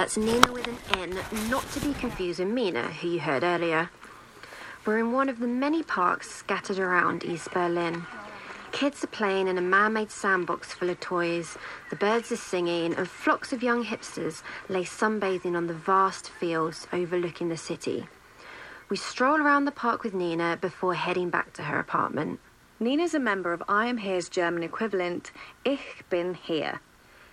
That's Nina with an N, not to be confused with Mina, who you heard earlier. We're in one of the many parks scattered around East Berlin. Kids are playing in a man made sandbox full of toys, the birds are singing, and flocks of young hipsters lay sunbathing on the vast fields overlooking the city. We stroll around the park with Nina before heading back to her apartment. Nina's a member of I Am Here's German equivalent, Ich bin hier.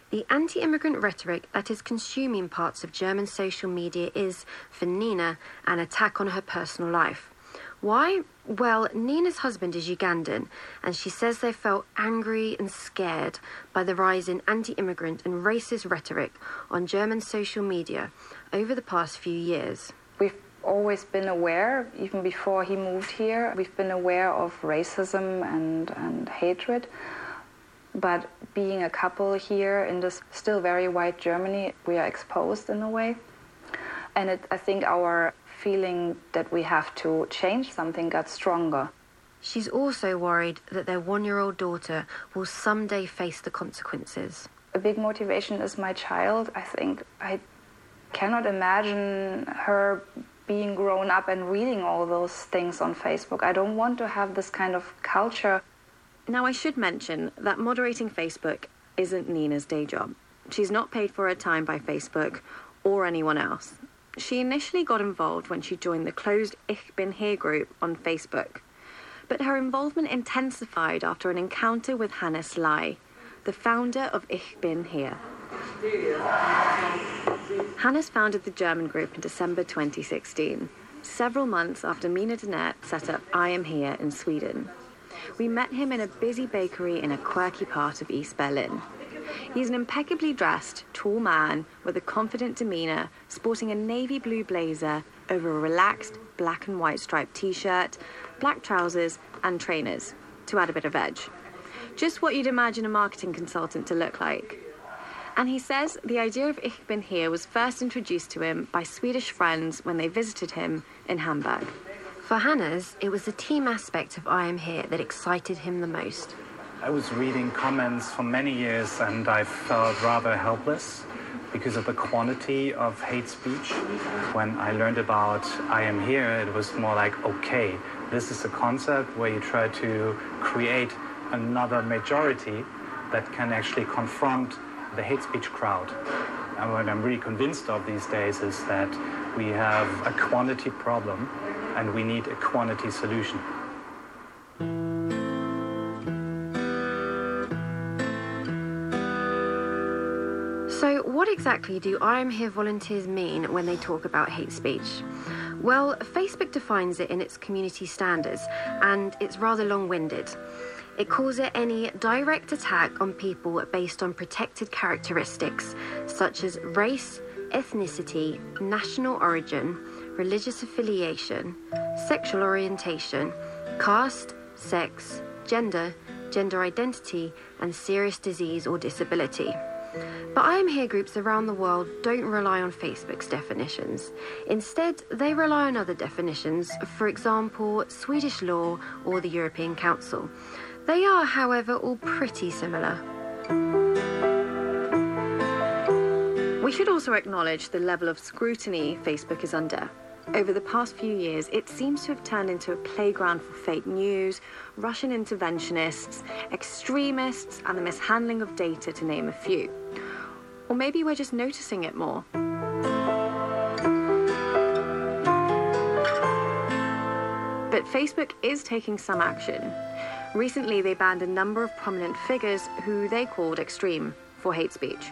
The anti immigrant rhetoric that is consuming parts of German social media is, for Nina, an attack on her personal life. Why? Well, Nina's husband is Ugandan, and she says they felt angry and scared by the rise in anti immigrant and racist rhetoric on German social media over the past few years. We've always been aware, even before he moved here, we've been aware of racism and, and hatred. But being a couple here in this still very white Germany, we are exposed in a way. And it, I think our feeling that we have to change something got stronger. She's also worried that their one year old daughter will someday face the consequences. A big motivation is my child. I think I cannot imagine her being grown up and reading all those things on Facebook. I don't want to have this kind of culture. Now, I should mention that moderating Facebook isn't Nina's day job. She's not paid for her time by Facebook or anyone else. She initially got involved when she joined the closed Ich Bin Hier group on Facebook. But her involvement intensified after an encounter with Hannes Ley, the founder of Ich Bin Hier. Hannes founded the German group in December 2016, several months after Mina Dennert set up I Am Here in Sweden. We met him in a busy bakery in a quirky part of East Berlin. He's an impeccably dressed, tall man with a confident demeanour, sporting a navy blue blazer over a relaxed black and white striped t shirt, black trousers, and trainers, to add a bit of edge. Just what you'd imagine a marketing consultant to look like. And he says the idea of Ich bin hier was first introduced to him by Swedish friends when they visited him in Hamburg. For Hannes, it was the team aspect of I Am Here that excited him the most. I was reading comments for many years and I felt rather helpless because of the quantity of hate speech. When I learned about I Am Here, it was more like, okay, this is a concept where you try to create another majority that can actually confront the hate speech crowd. And what I'm really convinced of these days is that we have a quantity problem and we need a quantity solution. So, what exactly do I Am Here volunteers mean when they talk about hate speech? Well, Facebook defines it in its community standards, and it's rather long winded. It calls it any direct attack on people based on protected characteristics such as race, ethnicity, national origin, religious affiliation, sexual orientation, caste, sex, gender, gender identity, and serious disease or disability. But I Am Here groups around the world don't rely on Facebook's definitions. Instead, they rely on other definitions, for example, Swedish law or the European Council. They are, however, all pretty similar. We should also acknowledge the level of scrutiny Facebook is under. Over the past few years, it seems to have turned into a playground for fake news, Russian interventionists, extremists, and the mishandling of data, to name a few. Or maybe we're just noticing it more. But Facebook is taking some action. Recently, they banned a number of prominent figures who they called extreme for hate speech.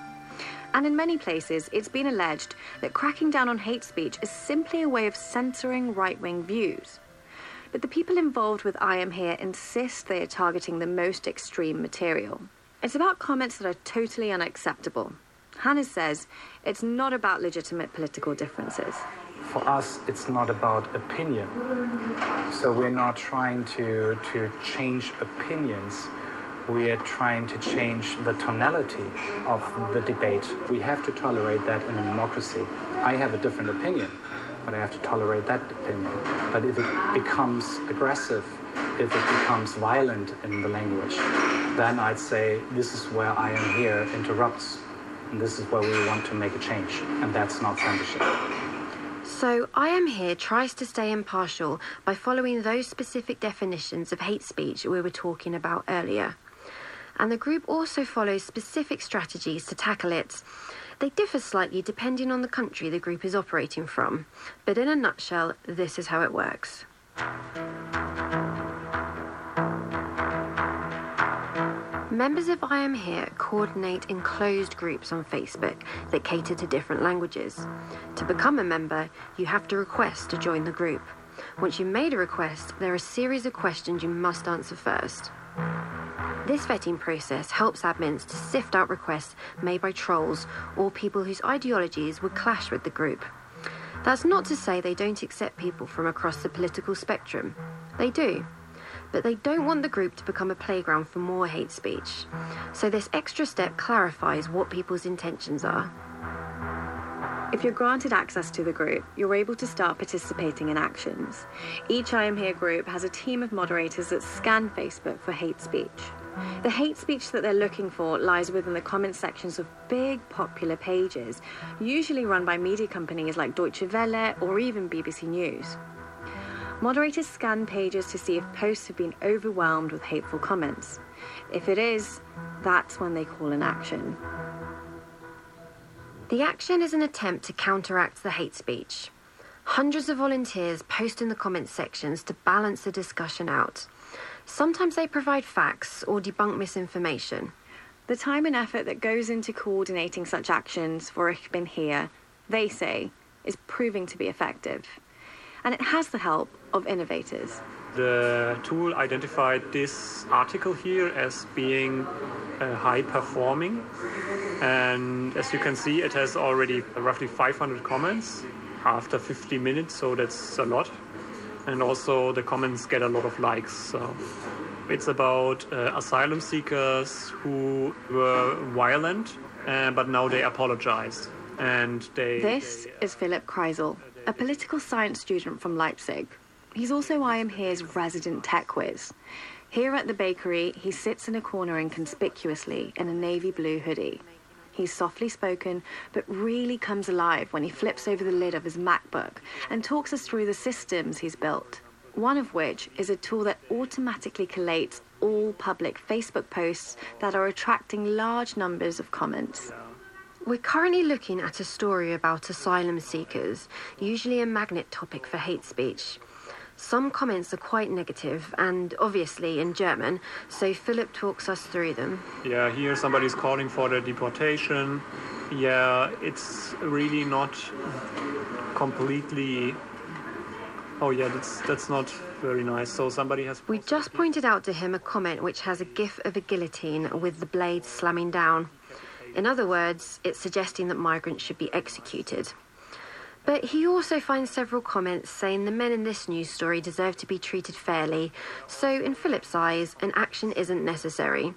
And in many places, it's been alleged that cracking down on hate speech is simply a way of censoring right wing views. But the people involved with I Am Here insist they are targeting the most extreme material. It's about comments that are totally unacceptable. Hannes says it's not about legitimate political differences for us, it's not about opinion. So we're not trying to, to change opinions. We are trying to change the tonality of the debate. We have to tolerate that in a democracy. I have a different opinion, but I have to tolerate that opinion. But if it becomes aggressive, if it becomes violent in the language, then I'd say this is where I am here interrupts And this is where we want to make a change, and that's not censorship. So, I Am Here tries to stay impartial by following those specific definitions of hate speech we were talking about earlier. And the group also follows specific strategies to tackle it. They differ slightly depending on the country the group is operating from, but in a nutshell, this is how it works. Members of I Am Here coordinate enclosed groups on Facebook that cater to different languages. To become a member, you have to request to join the group. Once you've made a request, there are a series of questions you must answer first. This vetting process helps admins to sift out requests made by trolls or people whose ideologies would clash with the group. That's not to say they don't accept people from across the political spectrum. They do but they don't want the group to become a playground for more hate speech. So this extra step clarifies what people's intentions are. If you're granted access to the group, you're able to start participating in actions. Each I Am Here group has a team of moderators that scan Facebook for hate speech. The hate speech that they're looking for lies within the comment sections of big popular pages, usually run by media companies like Deutsche Welle or even BBC News. Moderators scan pages to see if posts have been overwhelmed with hateful comments. If it is, that's when they call an action. The action is an attempt to counteract the hate speech. Hundreds of volunteers post in the comments sections to balance the discussion out. Sometimes they provide facts or debunk misinformation. The time and effort that goes into coordinating such actions for Ich bin hier, they say, is proving to be effective and it has the help of innovators. The tool identified this article here as being uh, high performing, and as you can see, it has already roughly 500 comments after 50 minutes, so that's a lot. And also, the comments get a lot of likes. So it's about uh, asylum seekers who were violent, uh, but now they apologized. And they. This they, is Philipp Kreisel a political science student from Leipzig. He's also I Am Here's resident tech whiz. Here at the bakery, he sits in a corner inconspicuously in a navy blue hoodie. He's softly spoken, but really comes alive when he flips over the lid of his MacBook and talks us through the systems he's built. One of which is a tool that automatically collates all public Facebook posts that are attracting large numbers of comments. We're currently looking at a story about asylum seekers, usually a magnet topic for hate speech. Some comments are quite negative and obviously in German, so Philip talks us through them. Yeah, here somebody's calling for the deportation. Yeah, it's really not completely. Oh yeah, that's that's not very nice. So somebody has. We just pointed out to him a comment which has a gif of a guillotine with the blade slamming down. In other words, it's suggesting that migrants should be executed. But he also finds several comments saying the men in this news story deserve to be treated fairly, so in Philip's eyes, an action isn't necessary.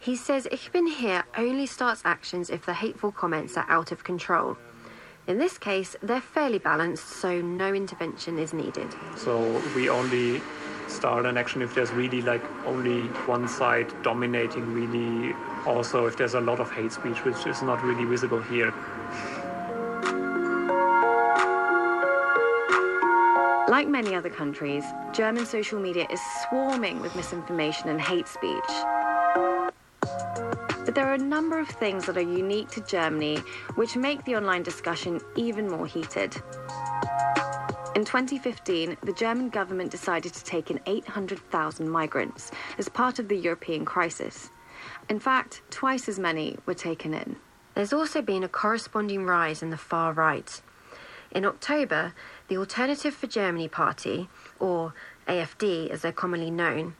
He says Ich bin hier only starts actions if the hateful comments are out of control. In this case, they're fairly balanced, so no intervention is needed. So we only start an action if there's really like only one side dominating really also if there's a lot of hate speech which is not really visible here Like many other countries, German social media is swarming with misinformation and hate speech. But there are a number of things that are unique to Germany which make the online discussion even more heated. In 2015, the German government decided to take in 800,000 migrants as part of the European crisis. In fact, twice as many were taken in. There's also been a corresponding rise in the far right. In October, the Alternative for Germany Party, or AFD as they're commonly known,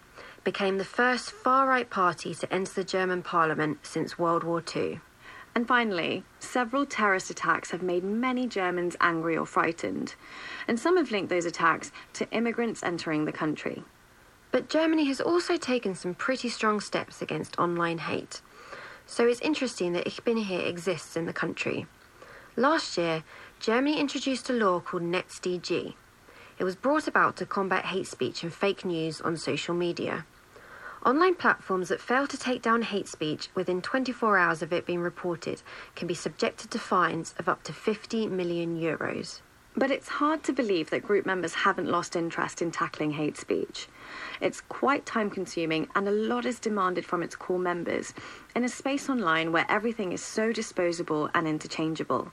became the first far right party to enter the German parliament since World War II. And finally, several terrorist attacks have made many Germans angry or frightened, and some have linked those attacks to immigrants entering the country. But Germany has also taken some pretty strong steps against online hate. So it's interesting that Ich bin hier exists in the country. Last year, Germany introduced a law called NetzDG. It was brought about to combat hate speech and fake news on social media. Online platforms that fail to take down hate speech within 24 hours of it being reported can be subjected to fines of up to 50 million euros. But it's hard to believe that group members haven't lost interest in tackling hate speech. It's quite time consuming, and a lot is demanded from its core members in a space online where everything is so disposable and interchangeable.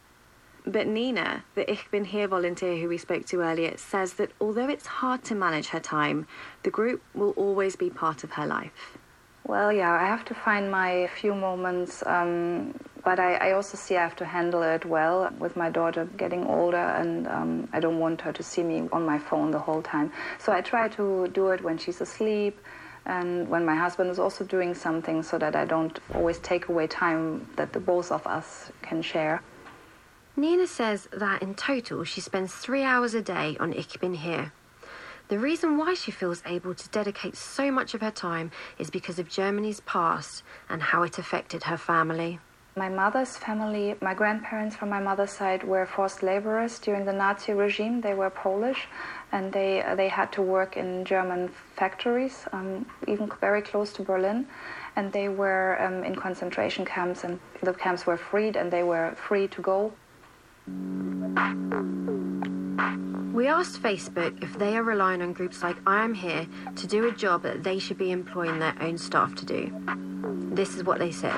But Nina, the Ich Bin Hier volunteer who we spoke to earlier, says that although it's hard to manage her time, the group will always be part of her life. Well, yeah, I have to find my few moments, um, but I, I, also see I have to handle it well with my daughter getting older, and um, I don't want her to see me on my phone the whole time. So I try to do it when she's asleep and when my husband is also doing something so that I don't always take away time that the both of us can share. Nina says that in total she spends three hours a day on Ich Bin Hier. The reason why she feels able to dedicate so much of her time is because of Germany's past and how it affected her family. My mother's family, my grandparents from my mother's side were forced laborers during the Nazi regime. They were Polish and they, they had to work in German factories, um, even very close to Berlin. And they were um, in concentration camps, and the camps were freed and they were free to go. We asked Facebook if they are relying on groups like I Am Here to do a job that they should be employing their own staff to do. This is what they said.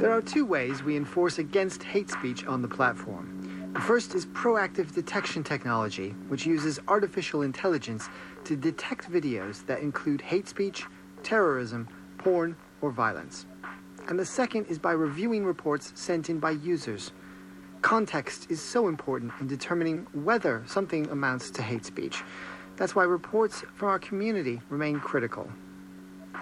There are two ways we enforce against hate speech on the platform. The first is proactive detection technology, which uses artificial intelligence to detect videos that include hate speech, terrorism, porn, or violence. And the second is by reviewing reports sent in by users Context is so important in determining whether something amounts to hate speech. That's why reports from our community remain critical.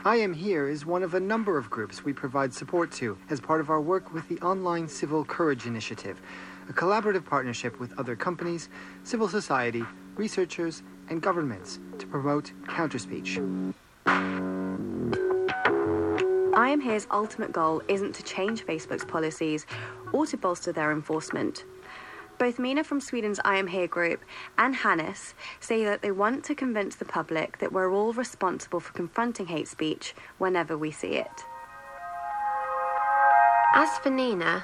I Am Here is one of a number of groups we provide support to as part of our work with the Online Civil Courage Initiative, a collaborative partnership with other companies, civil society, researchers, and governments to promote counterspeech. I Am Here's ultimate goal isn't to change Facebook's policies or to bolster their enforcement. Both Mina from Sweden's I Am Here group and Hannes say that they want to convince the public that we're all responsible for confronting hate speech whenever we see it. As for Nina,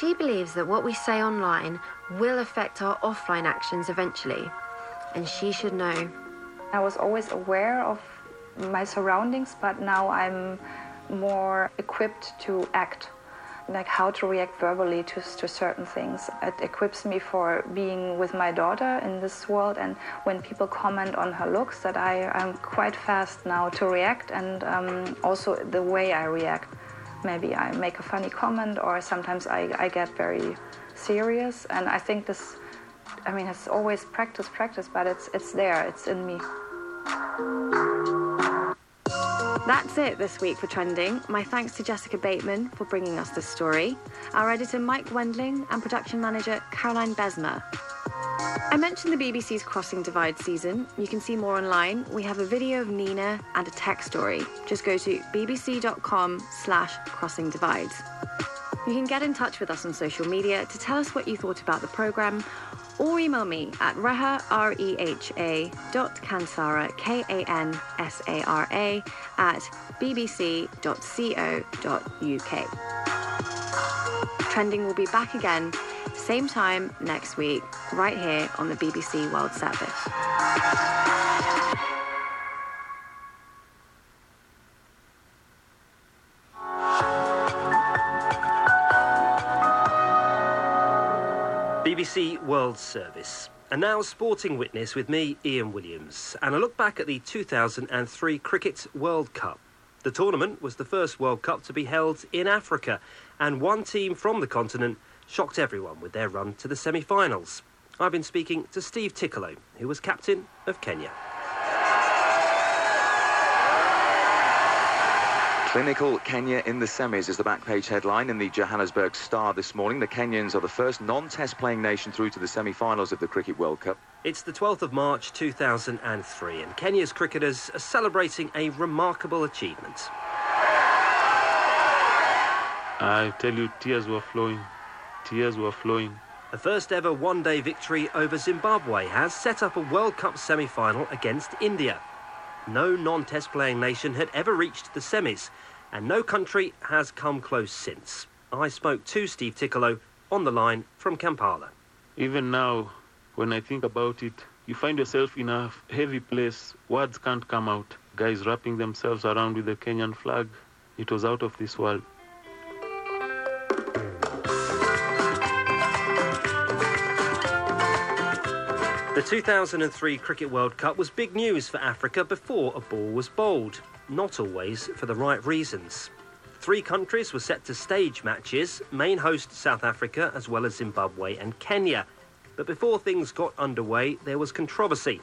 she believes that what we say online will affect our offline actions eventually, and she should know. I was always aware of my surroundings, but now I'm more equipped to act like how to react verbally to, to certain things. It equips me for being with my daughter in this world, and when people comment on her looks, that I, I'm quite fast now to react, and um, also the way I react. Maybe I make a funny comment, or sometimes I, I get very serious, and I think this. I mean, it's always practice, practice, but it's it's there, it's in me. That's it this week for Trending. My thanks to Jessica Bateman for bringing us this story, our editor Mike Wendling, and production manager Caroline Besmer. I mentioned the BBC's Crossing Divide season. You can see more online. We have a video of Nina and a tech story. Just go to bbc.com slash crossing divides. You can get in touch with us on social media to tell us what you thought about the programme or email me at reha, R-E-H-A, dot kansara, K-A-N-S-A-R-A, at bbc.co.uk. Trending will be back again, same time next week, right here on the BBC World Service. BBC World Service. And now, Sporting Witness with me, Ian Williams, and a look back at the 2003 Cricket World Cup. The tournament was the first World Cup to be held in Africa, and one team from the continent shocked everyone with their run to the semi finals. I've been speaking to Steve Tikolo, who was captain of Kenya. Clinical Kenya in the semis is the back page headline in the Johannesburg Star this morning. The Kenyans are the first non-test playing nation through to the semi-finals of the Cricket World Cup. It's the 12th of March 2003 and Kenya's cricketers are celebrating a remarkable achievement. I tell you, tears were flowing. Tears were flowing. The first ever one-day victory over Zimbabwe has set up a World Cup semi-final against India. No non test playing nation had ever reached the semis, and no country has come close since. I spoke to Steve Tikolo on the line from Kampala. Even now, when I think about it, you find yourself in a heavy place. Words can't come out. Guys wrapping themselves around with the Kenyan flag. It was out of this world. The 2003 Cricket World Cup was big news for Africa before a ball was bowled, not always for the right reasons. Three countries were set to stage matches, main host South Africa as well as Zimbabwe and Kenya. But before things got underway, there was controversy.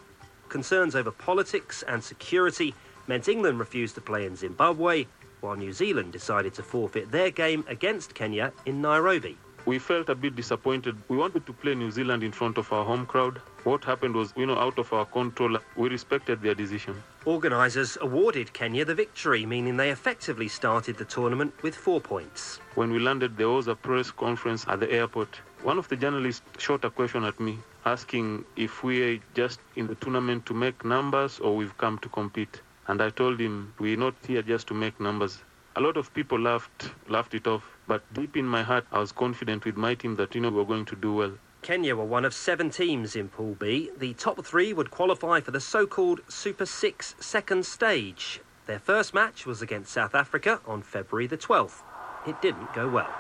Concerns over politics and security meant England refused to play in Zimbabwe, while New Zealand decided to forfeit their game against Kenya in Nairobi. We felt a bit disappointed. We wanted to play New Zealand in front of our home crowd. What happened was, you know, out of our control. We respected their decision. Organisers awarded Kenya the victory, meaning they effectively started the tournament with four points. When we landed, there was a press conference at the airport. One of the journalists shot a question at me, asking if we are just in the tournament to make numbers or we've come to compete. And I told him, we're not here just to make numbers. A lot of people laughed, laughed it off. But deep in my heart, I was confident with my team that, you know, we were going to do well. Kenya were one of seven teams in Pool B. The top three would qualify for the so called Super Six second stage. Their first match was against South Africa on February the 12th. It didn't go well.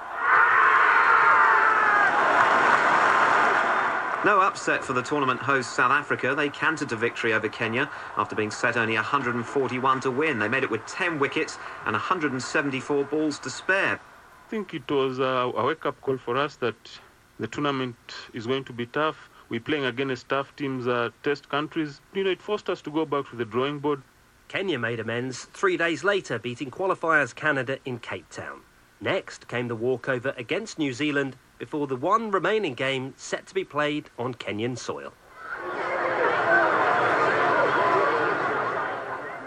No upset for the tournament host South Africa. They cantered to victory over Kenya after being set only 141 to win. They made it with 10 wickets and 174 balls to spare. Think it was a, a wake-up call for us that the tournament is going to be tough. We're playing against tough teams, uh, test countries. You know, it forced us to go back to the drawing board. Kenya made amends three days later, beating qualifiers Canada in Cape Town. Next came the walkover against New Zealand before the one remaining game set to be played on Kenyan soil.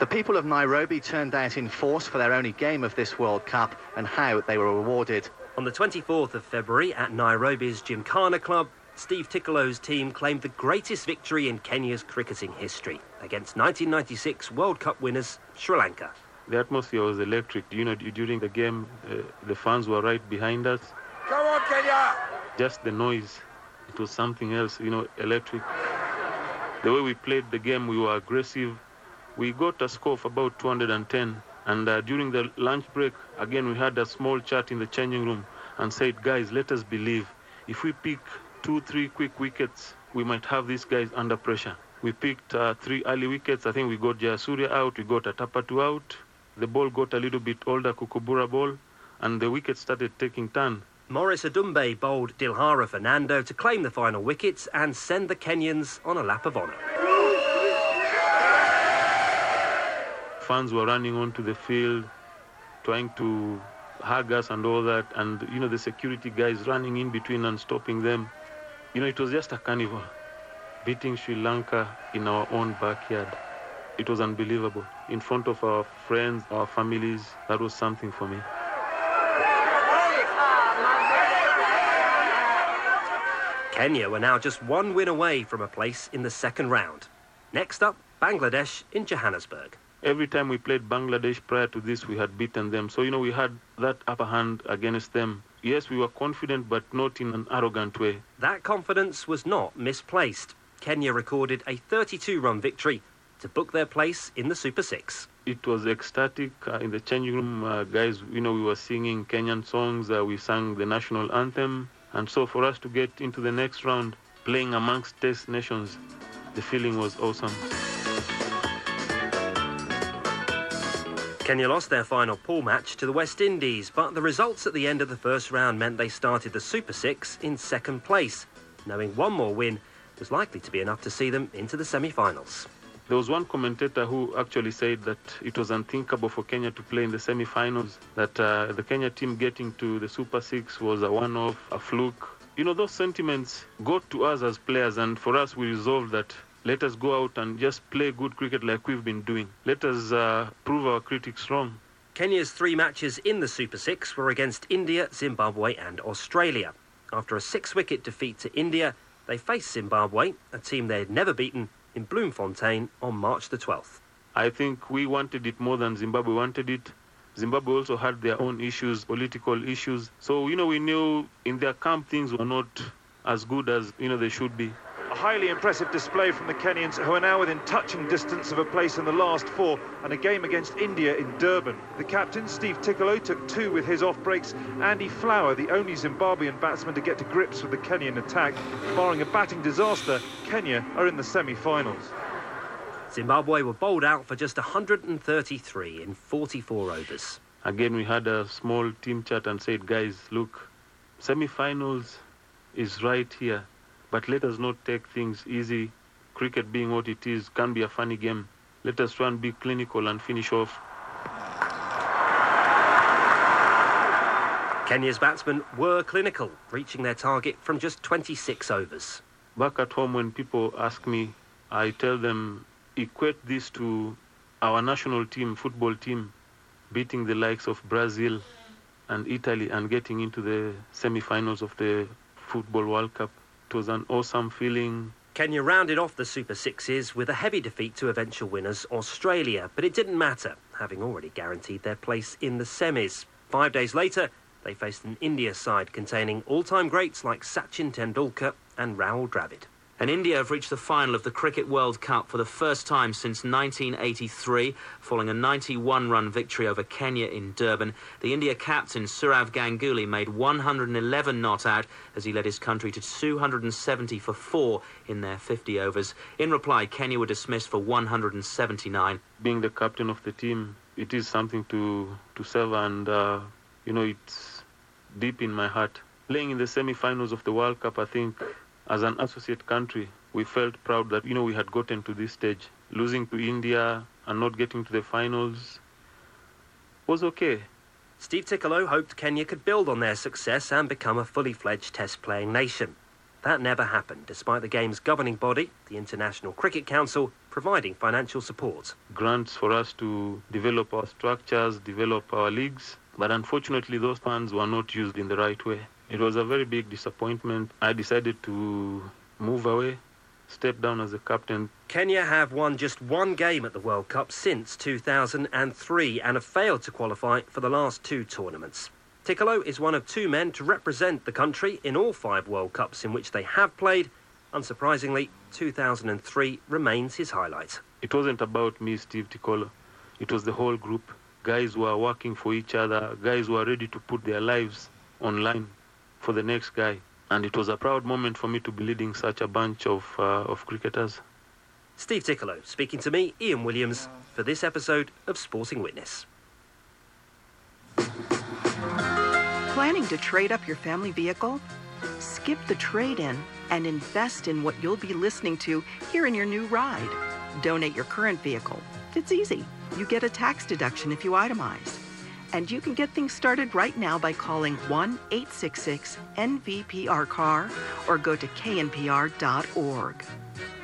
The people of Nairobi turned out in force for their only game of this World Cup and how they were rewarded. On the 24th of February at Nairobi's Gymkhana Club, Steve Tikolo's team claimed the greatest victory in Kenya's cricketing history against 1996 World Cup winners Sri Lanka. The atmosphere was electric. You know, during the game, uh, the fans were right behind us. Come on, Kenya! Just the noise, it was something else, you know, electric. The way we played the game, we were aggressive. We got a score of about 210. And uh, during the lunch break, again, we had a small chat in the changing room and said, guys, let us believe. If we pick two, three quick wickets, we might have these guys under pressure. We picked uh, three early wickets. I think we got Jayasuriya out, we got a Atapattu out. The ball got a little bit older, Kookaburra ball, and the wickets started taking turn. Maurice Odumbe bowled Dilhara Fernando to claim the final wickets and send the Kenyans on a lap of honour. Fans were running onto the field, trying to hug us and all that, and you know the security guys running in between and stopping them. You know, it was just a carnival. Beating Sri Lanka in our own backyard. It was unbelievable. In front of our friends, our families, that was something for me. Kenya were now just one win away from a place in the second round. Next up, Bangladesh in Johannesburg. Every time we played Bangladesh prior to this, we had beaten them. So, you know, we had that upper hand against them. Yes, we were confident, but not in an arrogant way. That confidence was not misplaced. Kenya recorded a 32 run victory to book their place in the Super Six. It was ecstatic uh, in the changing room. Uh, guys, you know, we were singing Kenyan songs, uh, we sang the national anthem. And so, for us to get into the next round, playing amongst test nations, the feeling was awesome. Kenya lost their final pool match to the West Indies, but the results at the end of the first round meant they started the Super Six in second place, knowing one more win was likely to be enough to see them into the semi finals. There was one commentator who actually said that it was unthinkable for Kenya to play in the semi finals, that uh, the Kenya team getting to the Super Six was a one off, a fluke. You know, those sentiments got to us as players, and for us, we resolved that let us go out and just play good cricket like we've been doing. Let us uh, prove our critics wrong. Kenya's three matches in the Super Six were against India, Zimbabwe, and Australia. After a six wicket defeat to India, they faced Zimbabwe, a team they had never beaten, in Bloemfontein on March the 12th. I think we wanted it more than Zimbabwe wanted it. Zimbabwe also had their own issues, political issues. So, you know, we knew in their camp things were not as good as, you know, they should be. A highly impressive display from the Kenyans, who are now within touching distance of a place in the last four, and a game against India in Durban. The captain, Steve Tikolo, took two with his off breaks. Andy Flower, the only Zimbabwean batsman to get to grips with the Kenyan attack. Barring a batting disaster, Kenya are in the semi-finals. Zimbabwe were bowled out for just 133 in 44 overs. Again, we had a small team chat and said, guys, look, semi-finals is right here. But let us not take things easy. Cricket being what it is can be a funny game. Let us try and be clinical and finish off. Kenya's batsmen were clinical, reaching their target from just 26 overs. Back at home, when people ask me, I tell them, equate this to our national team, football team, beating the likes of Brazil and Italy and getting into the semi-finals of the Football World Cup. Was an awesome feeling. Kenya rounded off the Super Sixes with a heavy defeat to eventual winners Australia, but it didn't matter, having already guaranteed their place in the semis. Five days later, they faced an India side containing all-time greats like Sachin Tendulkar and Rahul Dravid. And India have reached the final of the Cricket World Cup for the first time since 1983, following a 91 run victory over Kenya in Durban. The India captain Sourav Ganguly made 111 not out as he led his country to 270 for four in their 50 overs. In reply, Kenya were dismissed for 179. Being the captain of the team, it is something to, to serve, and uh, you know, it's deep in my heart. Playing in the semi finals of the World Cup, I think as an associate country, we felt proud that you know we had gotten to this stage. Losing to India and not getting to the finals was okay. Steve Tikolo hoped Kenya could build on their success and become a fully fledged test playing nation. That never happened, despite the game's governing body, the International Cricket Council, providing financial support. Grants for us to develop our structures, develop our leagues, but unfortunately, those funds were not used in the right way. It was a very big disappointment. I decided to move away, step down as a captain. Kenya have won just one game at the World Cup since 2003 and have failed to qualify for the last two tournaments. Tikolo is one of two men to represent the country in all five World Cups in which they have played. Unsurprisingly, 2003 remains his highlight. It wasn't about me, Steve Tikolo. It was the whole group. Guys who are working for each other, guys who are ready to put their lives online for the next guy. And it was a proud moment for me to be leading such a bunch of, uh, of cricketers. Steve Tikolo speaking to me, Ian Williams, for this episode of Sporting Witness. Planning to trade up your family vehicle? Skip the trade in and invest in what you'll be listening to here in your new ride. Donate your current vehicle. It's easy. You get a tax deduction if you itemize. And you can get things started right now by calling 1 866 NVPR CAR or go to knpr.org.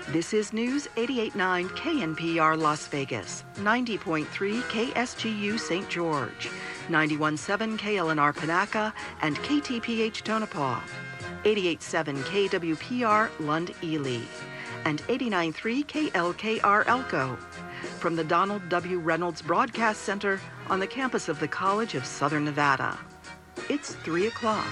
This is News 889 KNPR Las Vegas, 90.3 KSGU St. George, 91.7 KLNR Panaca, and KTPH Tonopah, 88.7 KWPR Lund Ely, and 89.3 KLKR Elko. From the Donald W. Reynolds Broadcast Center on the campus of the College of Southern Nevada. It's 3 o'clock.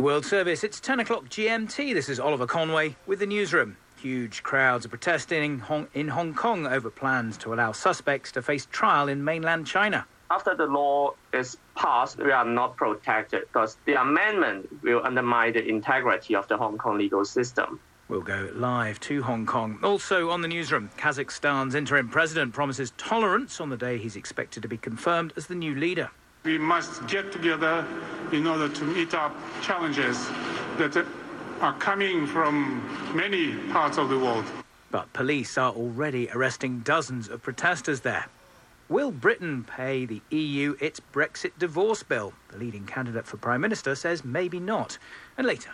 World Service, it's 10 o'clock GMT. This is Oliver Conway with the newsroom. Huge crowds are protesting in Hong Kong over plans to allow suspects to face trial in mainland China. After the law is passed, we are not protected because the amendment will undermine the integrity of the Hong Kong legal system. We'll go live to Hong Kong. Also on the newsroom, Kazakhstan's interim president promises tolerance on the day he's expected to be confirmed as the new leader. We must get together in order to meet up challenges that are coming from many parts of the world. But police are already arresting dozens of protesters there. Will Britain pay the EU its Brexit divorce bill? The leading candidate for Prime Minister says maybe not. And later.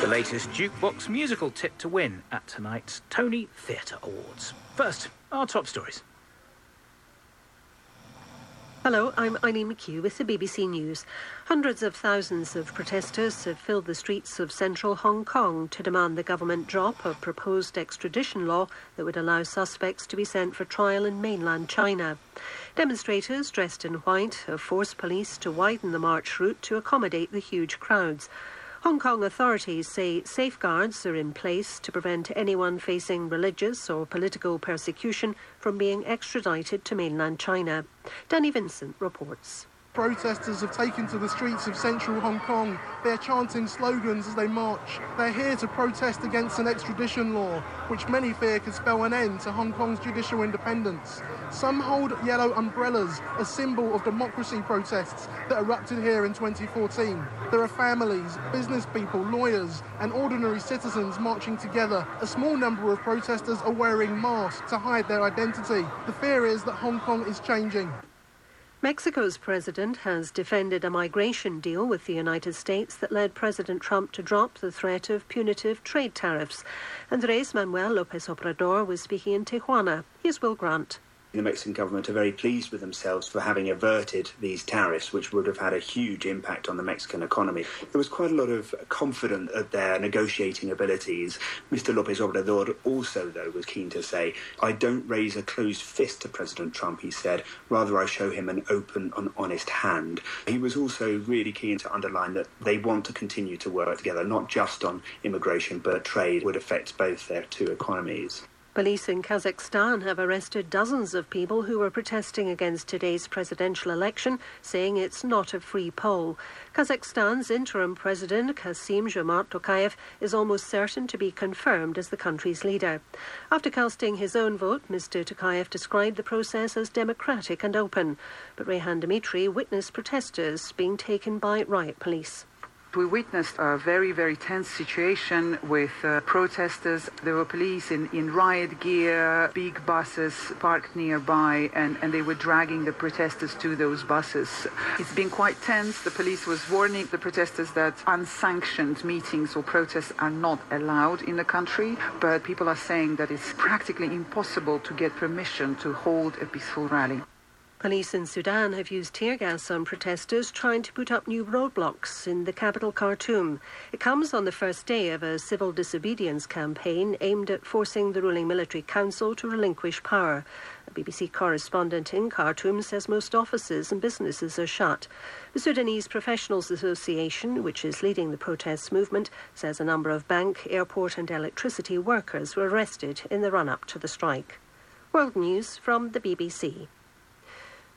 The latest jukebox musical tip to win at tonight's Tony Theatre Awards. First, our top stories. Hello, I'm Eileen McHugh with the BBC News. Hundreds of thousands of protesters have filled the streets of central Hong Kong to demand the government drop a proposed extradition law that would allow suspects to be sent for trial in mainland China. Demonstrators dressed in white have forced police to widen the march route to accommodate the huge crowds. Hong Kong authorities say safeguards are in place to prevent anyone facing religious or political persecution from being extradited to mainland China. Danny Vincent reports. Protesters have taken to the streets of central Hong Kong. They're chanting slogans as they march. They're here to protest against an extradition law, which many fear could spell an end to Hong Kong's judicial independence. Some hold yellow umbrellas, a symbol of democracy protests that erupted here in 2014. There are families, business people, lawyers, and ordinary citizens marching together. A small number of protesters are wearing masks to hide their identity. The fear is that Hong Kong is changing. Mexico's president has defended a migration deal with the United States that led President Trump to drop the threat of punitive trade tariffs. Andres Manuel Lopez Obrador was speaking in Tijuana. Here's Will Grant the Mexican government are very pleased with themselves for having averted these tariffs, which would have had a huge impact on the Mexican economy. There was quite a lot of confidence at their negotiating abilities. Mr. Lopez Obrador also, though, was keen to say, I don't raise a closed fist to President Trump, he said, rather I show him an open and honest hand. He was also really keen to underline that they want to continue to work together, not just on immigration, but trade would affect both their two economies. Police in Kazakhstan have arrested dozens of people who were protesting against today's presidential election, saying it's not a free poll. Kazakhstan's interim president, Kasim Jomart Tokayev, is almost certain to be confirmed as the country's leader. After casting his own vote, Mr. Tokayev described the process as democratic and open. But Rayhan Demytrie witnessed protesters being taken by riot police. We witnessed a very, very tense situation with uh, protesters. There were police in, in riot gear, big buses parked nearby, and, and they were dragging the protesters to those buses. It's been quite tense. The police was warning the protesters that unsanctioned meetings or protests are not allowed in the country, but people are saying that it's practically impossible to get permission to hold a peaceful rally. Police in Sudan have used tear gas on protesters trying to put up new roadblocks in the capital Khartoum. It comes on the first day of a civil disobedience campaign aimed at forcing the ruling military council to relinquish power. A BBC correspondent in Khartoum says most offices and businesses are shut. The Sudanese Professionals Association, which is leading the protest movement, says a number of bank, airport, and electricity workers were arrested in the run up to the strike. World News from the BBC.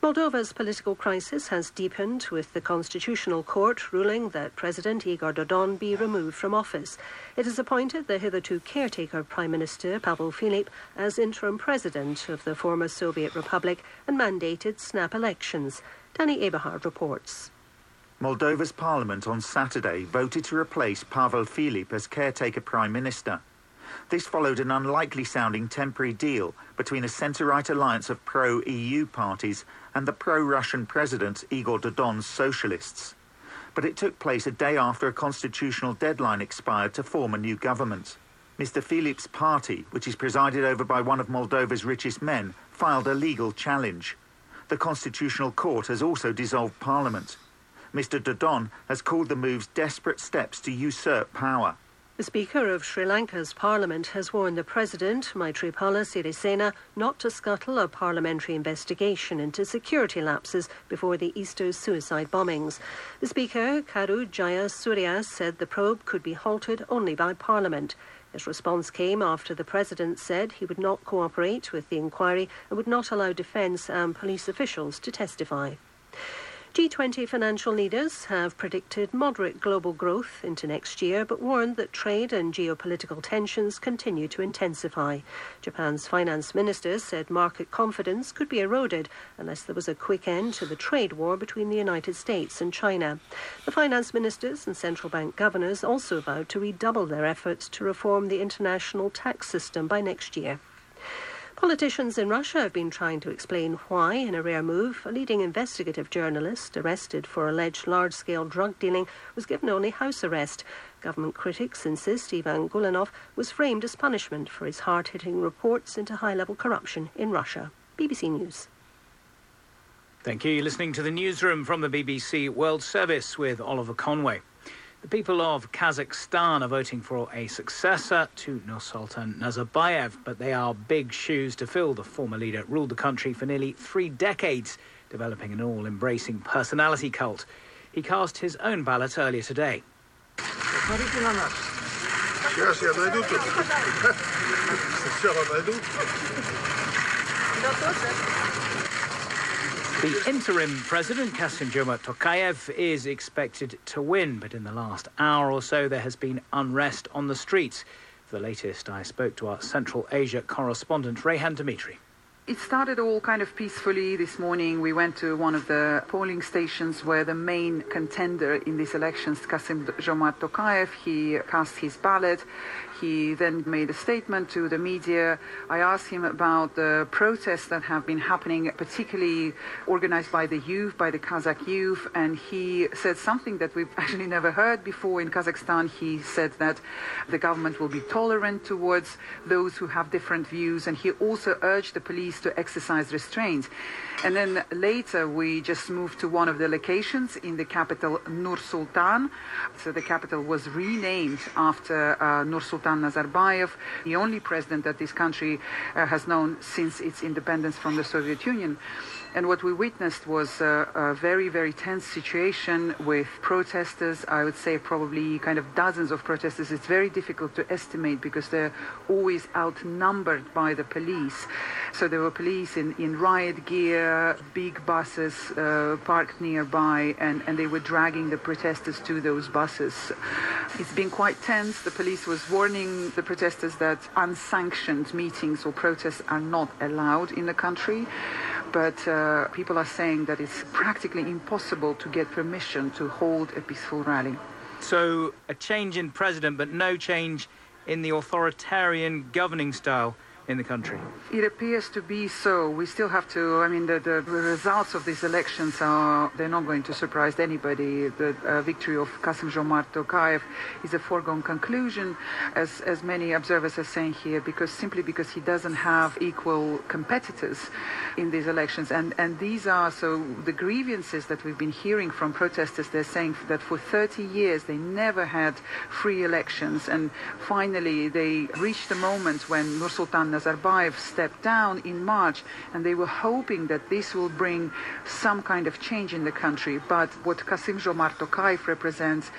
Moldova's political crisis has deepened with the Constitutional Court ruling that President Igor Dodon be removed from office. It has appointed the hitherto caretaker Prime Minister Pavel Filip as interim president of the former Soviet Republic and mandated snap elections. Danny Aeberhard reports. Moldova's parliament on Saturday voted to replace Pavel Filip as caretaker prime minister. This followed an unlikely sounding temporary deal between a centre right alliance of pro EU parties and the pro Russian president Igor Dodon's socialists. But it took place a day after a constitutional deadline expired to form a new government. Mr. Filip's party, which is presided over by one of Moldova's richest men, filed a legal challenge. The Constitutional Court has also dissolved Parliament. Mr. Dodon has called the moves desperate steps to usurp power. The Speaker of Sri Lanka's Parliament has warned the President, Maithripala Sirisena, not to scuttle a parliamentary investigation into security lapses before the Easter suicide bombings. The Speaker, Karu Jayasuriya, said the probe could be halted only by Parliament. His response came after the President said he would not cooperate with the inquiry and would not allow defence and police officials to testify. G20 financial leaders have predicted moderate global growth into next year, but warned that trade and geopolitical tensions continue to intensify. Japan's finance minister said market confidence could be eroded unless there was a quick end to the trade war between the United States and China. The finance ministers and central bank governors also vowed to redouble their efforts to reform the international tax system by next year. Politicians in Russia have been trying to explain why, in a rare move, a leading investigative journalist arrested for alleged large scale drug dealing was given only house arrest. Government critics insist Ivan Golunov was framed as punishment for his hard hitting reports into high level corruption in Russia. BBC News. Thank you. You're listening to the newsroom from the BBC World Service with Oliver Conway. The people of Kazakhstan are voting for a successor to Nursultan Nazarbayev, but they are big shoes to fill. The former leader ruled the country for nearly three decades, developing an all embracing personality cult. He cast his own ballot earlier today. The interim president, Kassym Jomart Tokayev, is expected to win, but in the last hour or so there has been unrest on the streets. For the latest, I spoke to our Central Asia correspondent, Rayhan Demytrie. It started all kind of peacefully this morning. We went to one of the polling stations where the main contender in these elections, Kassym Jomart Tokayev, he cast his ballot. He then made a statement to the media. I asked him about the protests that have been happening, particularly organized by the youth, by the Kazakh youth, and he said something that we've actually never heard before in Kazakhstan. He said that the government will be tolerant towards those who have different views, and he also urged the police to exercise restraint. And then later, we just moved to one of the locations in the capital, Nur Sultan. So the capital was renamed after uh, Nur Sultan Nazarbayev, the only president that this country uh, has known since its independence from the Soviet Union. And what we witnessed was a, a, very, very tense situation with protesters. I would say probably kind of dozens of protesters. It's very difficult to estimate because they're always outnumbered by the police. So there were police in, in riot gear, big buses uh, parked nearby, and, and they were dragging the protesters to those buses. It's been quite tense. The police was warning the protesters that unsanctioned meetings or protests are not allowed in the country but uh, people are saying that it's practically impossible to get permission to hold a peaceful rally. So, a change in president, but no change in the authoritarian governing style in the country? It appears to be so. We still have to, I mean, the, the results of these elections are, they're not going to surprise anybody. The uh, victory of Kassym Jomart Tokayev is a foregone conclusion, as, as many observers are saying here, because simply because he doesn't have equal competitors in these elections. And, and these are, so the grievances that we've been hearing from protesters, they're saying that for 30 years they never had free elections. And finally they reached the moment when Nursultan Nazarbayev stepped down in March, and they were hoping that this will bring some kind of change in the country. But what Kassym Jomart Tokayev represents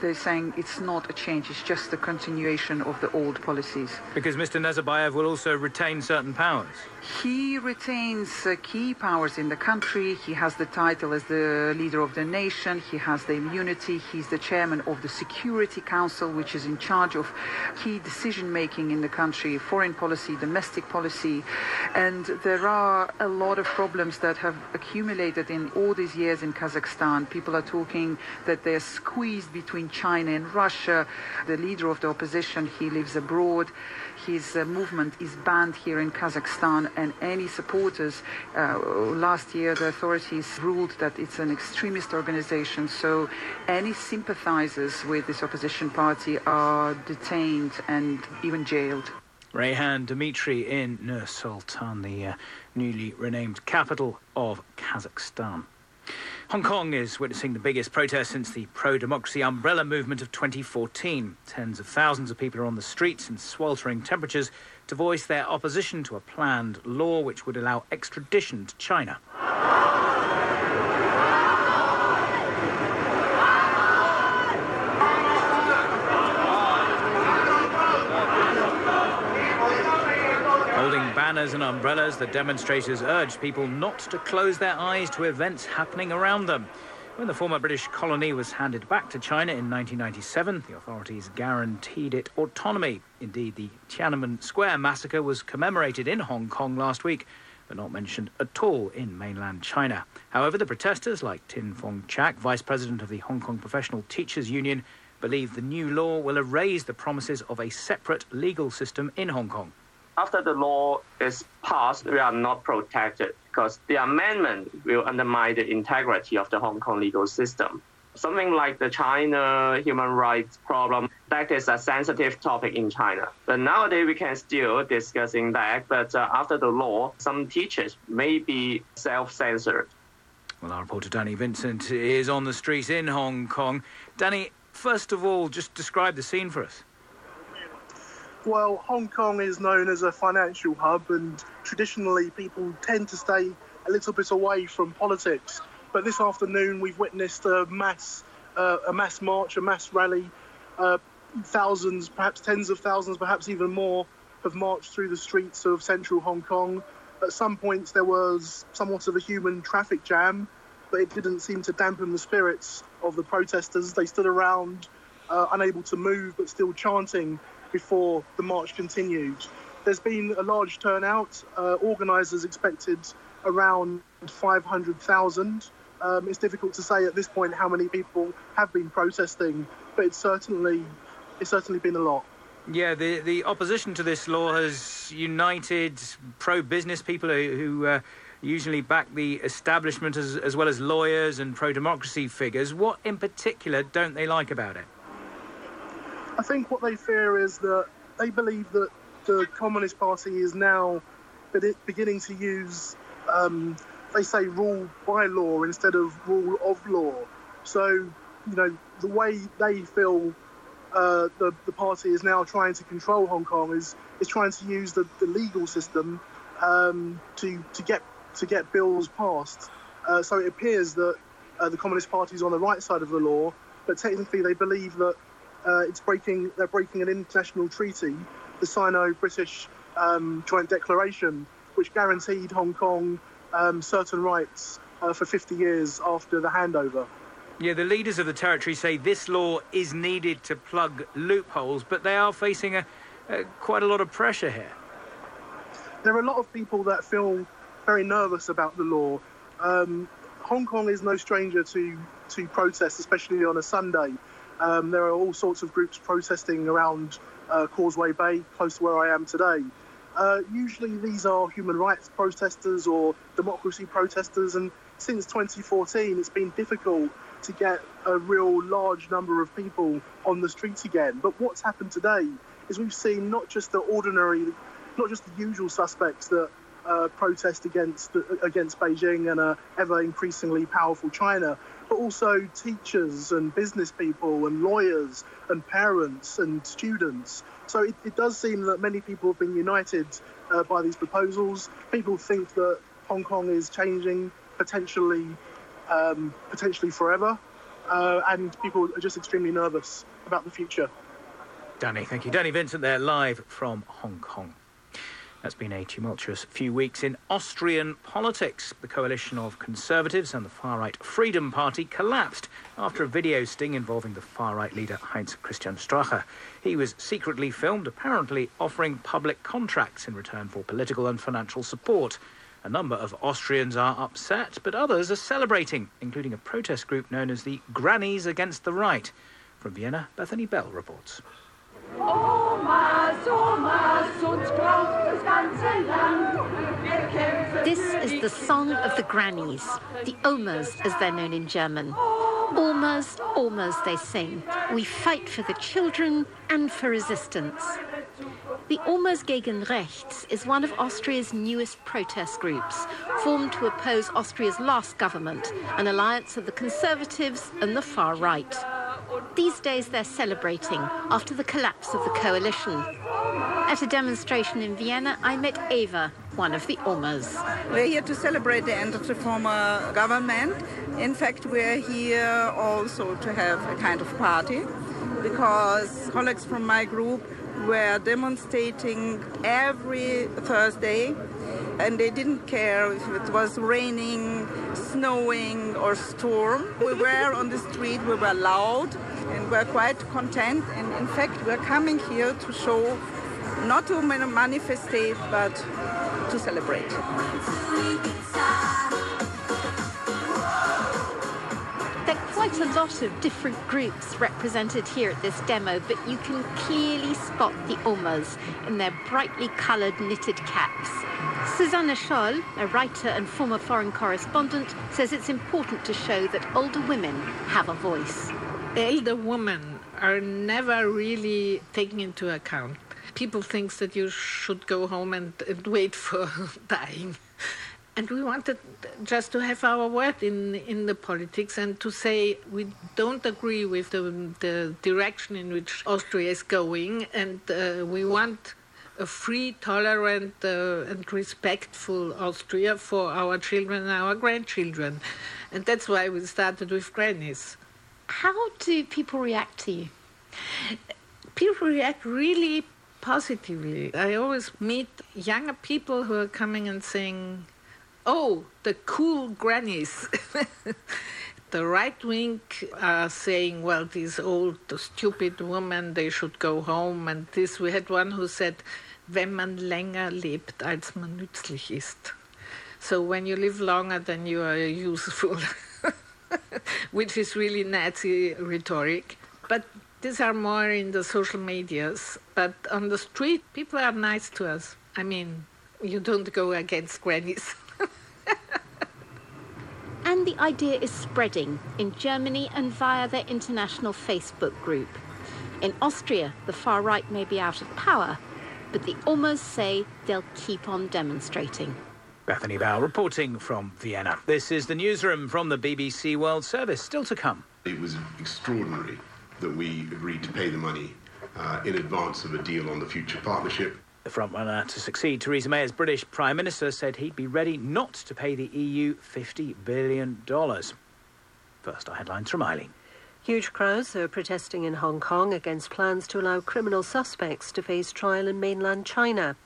they're saying it's not a change, it's just the continuation of the old policies. Because Mr. Nazarbayev will also retain certain powers. He retains uh, key powers in the country. He has the title as the leader of the nation. He has the immunity. He's the chairman of the Security Council, which is in charge of key decision making in the country, foreign policy, domestic policy. And there are a lot of problems that have accumulated in all these years in Kazakhstan. People are talking that they're squeezed between China and Russia. The leader of the opposition, he lives abroad. His uh, movement is banned here in Kazakhstan, and any supporters. Uh, last year, the authorities ruled that it's an extremist organization, so any sympathizers with this opposition party are detained and even jailed. Rayhan Demytrie in Nur Sultan, the uh, newly renamed capital of Kazakhstan. Hong Kong is witnessing the biggest protest since the pro democracy umbrella movement of 2014. Tens of thousands of people are on the streets in sweltering temperatures to voice their opposition to a planned law which would allow extradition to China. Banners and umbrellas, the demonstrators urged people not to close their eyes to events happening around them. When the former British colony was handed back to China in 1997, the authorities guaranteed it autonomy. Indeed, the Tiananmen Square massacre was commemorated in Hong Kong last week, but not mentioned at all in mainland China. However, the protesters, like Tin Fong Chak, vice president of the Hong Kong Professional Teachers Union, believe the new law will erase the promises of a separate legal system in Hong Kong. After the law is passed, we are not protected because the amendment will undermine the integrity of the Hong Kong legal system. Something like the China human rights problem, that is a sensitive topic in China. But nowadays we can still discussing that. But uh, after the law, some teachers may be self-censored. Well, our reporter Danny Vincent is on the streets in Hong Kong. Danny, first of all, just describe the scene for us. Well, Hong Kong is known as a financial hub, and traditionally people tend to stay a little bit away from politics. But this afternoon, we've witnessed a mass, uh, a mass march, a mass rally. Uh, thousands, perhaps tens of thousands, perhaps even more, have marched through the streets of central Hong Kong. At some points, there was somewhat of a human traffic jam, but it didn't seem to dampen the spirits of the protesters. They stood around, uh, unable to move, but still chanting before the march continued. There's been a large turnout. Uh, organisers expected around 500,000. Um, it's difficult to say at this point how many people have been protesting, but it's certainly it's certainly been a lot. Yeah, the the opposition to this law has united pro-business people who, who uh, usually back the establishment as, as well as lawyers and pro-democracy figures. What in particular don't they like about it? I think what they fear is that they believe that the Communist Party is now beginning to use, um, they say, rule by law instead of rule of law. So, you know, the way they feel uh, the, the party is now trying to control Hong Kong is, is trying to use the, the legal system um, to, to, get, to get bills passed. Uh, so it appears that uh, the Communist Party is on the right side of the law, but technically they believe that uh, it's breaking. They're breaking an international treaty, the Sino-British um, Joint Declaration, which guaranteed Hong Kong um, certain rights uh, for 50 years after the handover. Yeah, the leaders of the territory say this law is needed to plug loopholes, but they are facing a, a, quite a lot of pressure here. There are a lot of people that feel very nervous about the law. Um, Hong Kong is no stranger to, to protests, especially on a Sunday. Um, there are all sorts of groups protesting around uh, Causeway Bay, close to where I am today. Uh, usually these are human rights protesters or democracy protesters, and since 2014 it's been difficult to get a real large number of people on the streets again. But what's happened today is we've seen not just the ordinary, not just the usual suspects that uh, protest against against Beijing and a ever increasingly powerful China, but also teachers and business people and lawyers and parents and students. So it, it does seem that many people have been united uh, by these proposals. People think that Hong Kong is changing potentially, um, potentially forever, uh, and people are just extremely nervous about the future. Danny, thank you. Danny Vincent there, live from Hong Kong. That's been a tumultuous few weeks in Austrian politics. The coalition of Conservatives and the far right Freedom Party collapsed after a video sting involving the far right leader Heinz Christian Strache. He was secretly filmed, apparently offering public contracts in return for political and financial support. A number of Austrians are upset, but others are celebrating, including a protest group known as the Grannies Against the Right. From Vienna, Bethany Bell reports. This is the song of the grannies, the Omas as they're known in German. Omas, Omas, they sing. We fight for the children and for resistance. The Omas gegen Rechts is one of Austria's newest protest groups, formed to oppose Austria's last government, an alliance of the conservatives and the far right. These days they're celebrating after the collapse of the coalition. At a demonstration in Vienna, I met Eva, one of the Omas. We're here to celebrate the end of the former government. In fact, we're here also to have a kind of party because colleagues from my group were demonstrating every Thursday and they didn't care if it was raining, snowing, or storm. We were on the street, we were loud, and we're quite content. And in fact, we're coming here to show, not to manifestate, but to celebrate. Quite a lot of different groups represented here at this demo, but you can clearly spot the Omas in their brightly coloured knitted caps. Susanne Scholl, a writer and former foreign correspondent, says it's important to show that older women have a voice. Elder women are never really taken into account. People think that you should go home and, and wait for dying. And we wanted just to have our word in, in the politics and to say we don't agree with the, the direction in which Austria is going, and uh, we want a free, tolerant, uh, and respectful Austria for our children and our grandchildren. And that's why we started with grannies. How do people react to you? People react really positively. I always meet younger people who are coming and saying, Oh, the cool grannies. the right wing are saying, well, these old, stupid women, they should go home. And this, we had one who said, wenn man länger lebt, als man nützlich ist. So when you live longer, then you are useful, which is really Nazi rhetoric. But these are more in the social medias. But on the street, people are nice to us. I mean, you don't go against grannies. and the idea is spreading in Germany and via their international Facebook group. In Austria, the far right may be out of power, but the Omas say they'll keep on demonstrating. Bethany Bell reporting from Vienna. This is the newsroom from the BBC World Service. Still to come. It was extraordinary that we agreed to pay the money uh, in advance of a deal on the future partnership. The frontrunner to succeed Theresa May as British Prime Minister said he'd be ready not to pay the EU $50 billion. First, our headlines from Eileen. Huge crowds are protesting in Hong Kong against plans to allow criminal suspects to face trial in mainland China.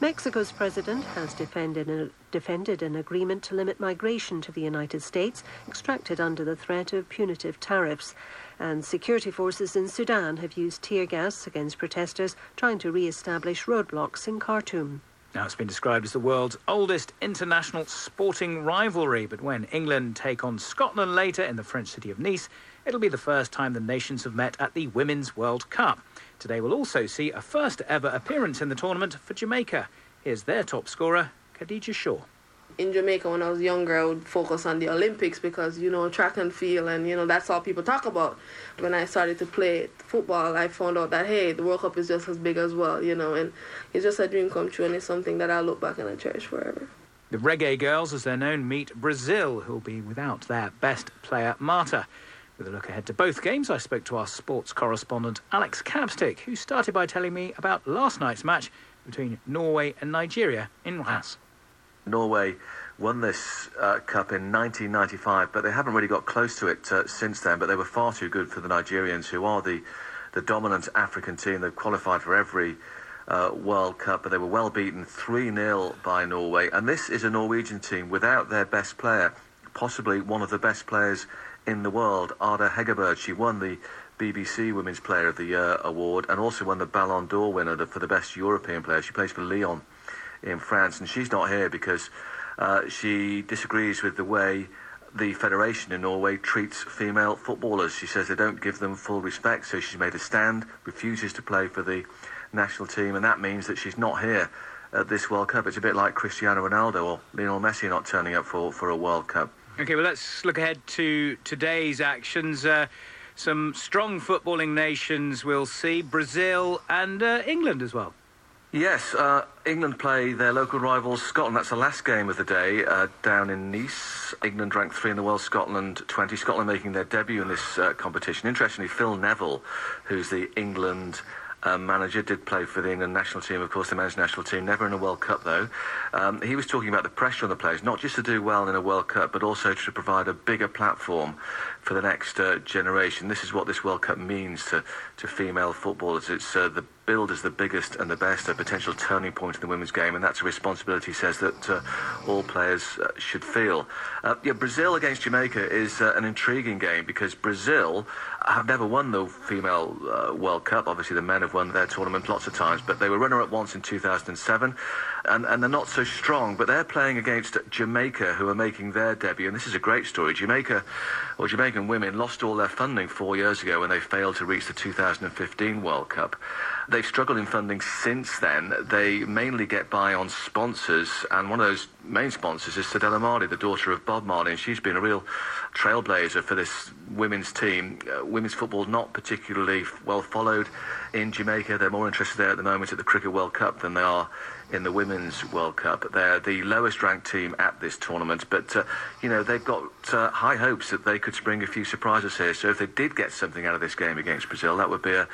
Mexico's president has defended, defended an agreement to limit migration to the United States, extracted under the threat of punitive tariffs. And security forces in Sudan have used tear gas against protesters trying to re establish roadblocks in Khartoum. Now, it's been described as the world's oldest international sporting rivalry, but when England take on Scotland later in the French city of Nice, it'll be the first time the nations have met at the Women's World Cup. Today we'll also see a first ever appearance in the tournament for Jamaica. Here's their top scorer, Khadija Shaw in Jamaica when I was younger, I would focus on the Olympics because, you know, track and field and, you know, that's all people talk about. When I started to play football, I found out that, hey, the World Cup is just as big as well, you know, and it's just a dream come true and it's something that I'll look back and I cherish forever. The Reggae Girlz, as they're known, meet Brazil, who'll be without their best player, Marta. With a look ahead to both games, I spoke to our sports correspondent, Alex Capstick, who started by telling me about last night's match between Norway and Nigeria in Reims. Norway won this uh, cup in 1995, but they haven't really got close to it uh, since then. But they were far too good for the Nigerians, who are the, the dominant African team. They've qualified for every uh, World Cup, but they were well beaten 3 0 by Norway. And this is a Norwegian team without their best player, possibly one of the best players in the world, Ada Hegerberg. She won the BBC Women's Player of the Year award and also won the Ballon d'Or winner for the best European player. She plays for Lyon in France, and she's not here because uh, she disagrees with the way the federation in Norway treats female footballers. She says they don't give them full respect, so she's made a stand, refuses to play for the national team, and that means that she's not here at this World Cup. It's a bit like Cristiano Ronaldo or Lionel Messi not turning up for, for a World Cup. Okay, well, let's look ahead to today's actions. Uh, some strong footballing nations we'll see Brazil and uh, England as well. Yes, uh, England play their local rivals Scotland. That's the last game of the day uh, down in Nice. England ranked three in the world, Scotland 20. Scotland making their debut in this uh, competition. Interestingly, Phil Neville, who's the England um, manager, did play for the England national team, of course, the men's national team, never in a World Cup, though. Um, he was talking about the pressure on the players, not just to do well in a World Cup, but also to provide a bigger platform for the next uh, generation. This is what this World Cup means to, to female footballers. It's uh, the billed as the biggest and the best, a potential turning point in the women's game, and that's a responsibility, He says that uh, all players uh, should feel. Uh, yeah, Brazil against Jamaica is uh, an intriguing game because Brazil have never won the female uh, World Cup. Obviously, the men have won their tournament lots of times, but they were runner-up once in 2007, and, and they're not so strong. But they're playing against Jamaica, who are making their debut, and this is a great story. Jamaica, or Jamaican women, lost all their funding four years ago when they failed to reach the 2015 World Cup. They've struggled in funding since then. They mainly get by on sponsors, and one of those main sponsors is Cedella Marley, the daughter of Bob Marley, and she's been a real trailblazer for this women's team. Uh, women's football not particularly well followed in Jamaica. They're more interested there at the moment at the Cricket World Cup than they are in the Women's World Cup. They're the lowest ranked team at this tournament, but, uh, you know, they've got uh, high hopes that they could spring a few surprises here. So if they did get something out of this game against Brazil, that would be a,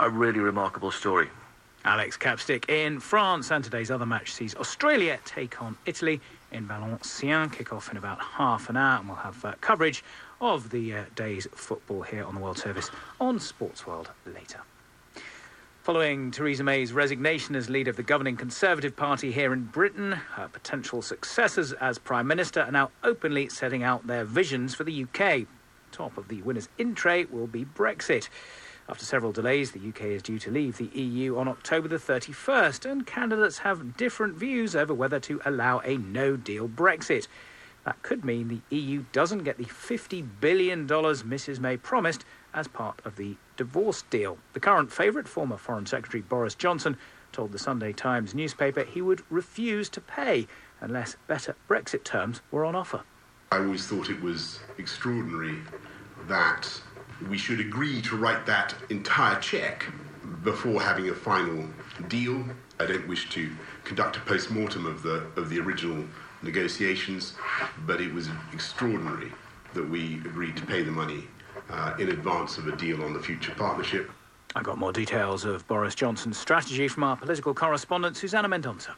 a really remarkable story. Alex Capstick in France, and today's other match sees Australia take on Italy in Valenciennes. Kick off in about half an hour, and we'll have uh, coverage of the uh, day's football here on the World Service on Sports World later. Following Theresa May's resignation as leader of the governing Conservative Party here in Britain, her potential successors as Prime Minister are now openly setting out their visions for the UK. Top of the winners in tray will be Brexit. After several delays, the UK is due to leave the EU on October the 31st, and candidates have different views over whether to allow a no deal Brexit. That could mean the EU doesn't get the $50 billion Mrs May promised as part of the divorce deal. The current favourite, former Foreign Secretary Boris Johnson, told the Sunday Times newspaper he would refuse to pay unless better Brexit terms were on offer. I always thought it was extraordinary that we should agree to write that entire cheque before having a final deal. I don't wish to conduct a post mortem of the, of the original negotiations, but it was extraordinary that we agreed to pay the money uh, in advance of a deal on the future partnership. I got more details of Boris Johnson's strategy from our political correspondent, Susanna Mendonça.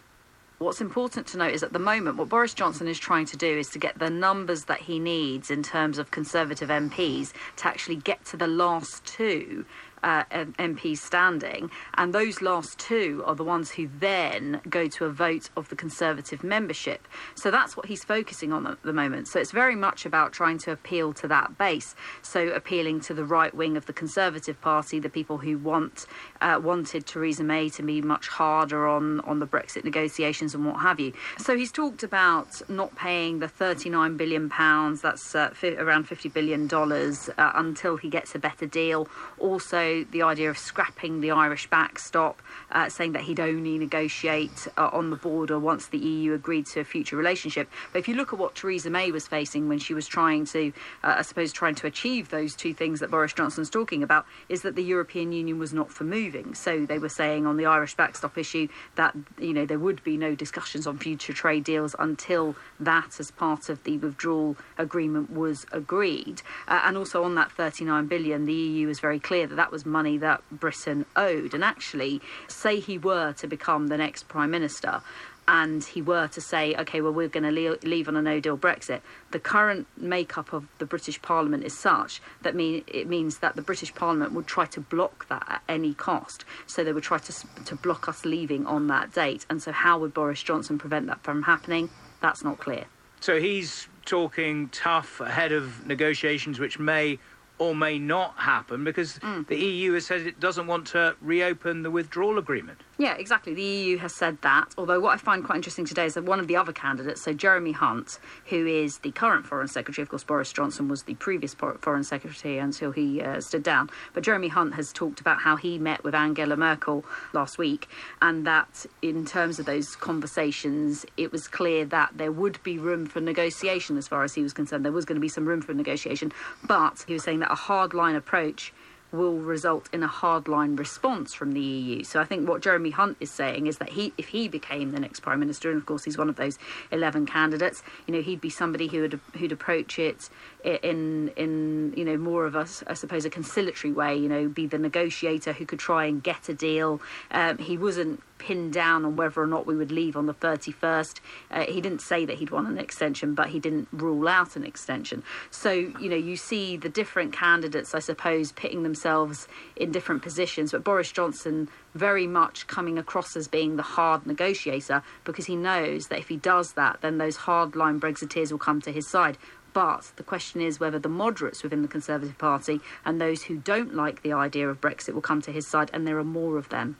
What's important to note is at the moment, what Boris Johnson is trying to do is to get the numbers that he needs in terms of Conservative MPs to actually get to the last two uh, MPs standing, and those last two are the ones who then go to a vote of the Conservative membership. So that's what he's focusing on at the moment. So it's very much about trying to appeal to that base. So appealing to the right wing of the Conservative Party, the people who want uh, wanted Theresa May to be much harder on on the Brexit negotiations and what have you. So he's talked about not paying the 39 billion pounds. That's uh, around 50 billion dollars uh, until he gets a better deal. Also the idea of scrapping the Irish backstop, uh, saying that he'd only negotiate uh, on the border once the EU agreed to a future relationship. But if you look at what Theresa May was facing when she was trying to, uh, I suppose, trying to achieve those two things that Boris Johnson's talking about, is that the European Union was not for moving. So they were saying on the Irish backstop issue that you know there would be no discussions on future trade deals until that, as part of the withdrawal agreement, was agreed. Uh, and also on that 39 billion, the EU was very clear that that was money that Britain owed. And actually, say he were to become the next Prime Minister, and he were to say, okay, well, we're going to leave on a no deal Brexit, the current makeup of the British Parliament is such that mean, it means that the British Parliament would try to block that at any cost. So they would try to, to block us leaving on that date. And so, how would Boris Johnson prevent that from happening? That's not clear. So he's talking tough ahead of negotiations which may or may not happen because mm. the EU has said it doesn't want to reopen the withdrawal agreement. Yeah, exactly. The EU has said that. Although what I find quite interesting today is that one of the other candidates, so Jeremy Hunt, who is the current Foreign Secretary, of course, Boris Johnson was the previous Foreign Secretary until he uh, stood down. But Jeremy Hunt has talked about how he met with Angela Merkel last week, and that in terms of those conversations, it was clear that there would be room for negotiation as far as he was concerned. There was going to be some room for negotiation, but he was saying that a hardline approach will result in a hardline response from the EU. So I think what Jeremy Hunt is saying is that he, if he became the next prime minister, and of course he's one of those eleven candidates, you know, he'd be somebody who would who'd approach it in in you know more of a, I suppose, a conciliatory way. You know, be the negotiator who could try and get a deal. Um, he wasn't pinned down on whether or not we would leave on the 31st. Uh, he didn't say that he'd want an extension, but he didn't rule out an extension. So, you know, you see the different candidates, I suppose, pitting themselves in different positions. But Boris Johnson very much coming across as being the hard negotiator because he knows that if he does that, then those hardline Brexiteers will come to his side. But the question is whether the moderates within the Conservative Party and those who don't like the idea of Brexit will come to his side, and there are more of them.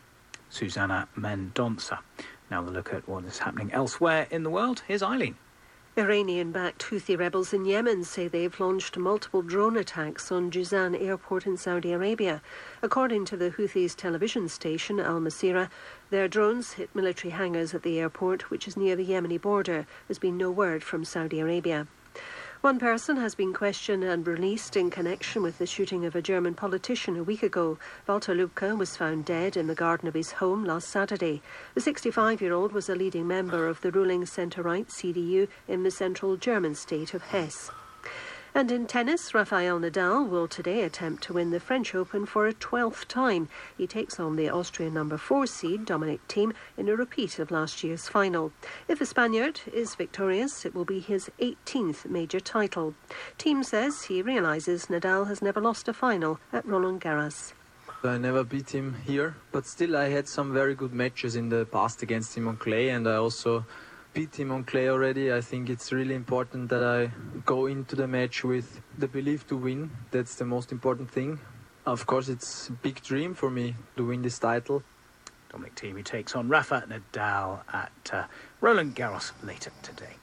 Susanna Mendonça. Now, the look at what is happening elsewhere in the world. Here's Eileen. Iranian backed Houthi rebels in Yemen say they've launched multiple drone attacks on Jizan airport in Saudi Arabia. According to the Houthis' television station Al Masira, their drones hit military hangars at the airport, which is near the Yemeni border. There's been no word from Saudi Arabia. One person has been questioned and released in connection with the shooting of a German politician a week ago. Walter Lübcke was found dead in the garden of his home last Saturday. The 65 year old was a leading member of the ruling centre right CDU in the central German state of Hesse. And in tennis, Rafael Nadal will today attempt to win the French Open for a 12th time. He takes on the Austrian number 4 seed Dominic Thiem in a repeat of last year's final. If the Spaniard is victorious, it will be his 18th major title. Thiem says he realises Nadal has never lost a final at Roland Garros. I never beat him here, but still I had some very good matches in the past against him on clay, and I also beat him on clay already. I think it's really important that I go into the match with the belief to win. That's the most important thing. Of course, it's a big dream for me to win this title. Dominic Thiem takes on Rafa Nadal at uh, Roland Garros later today.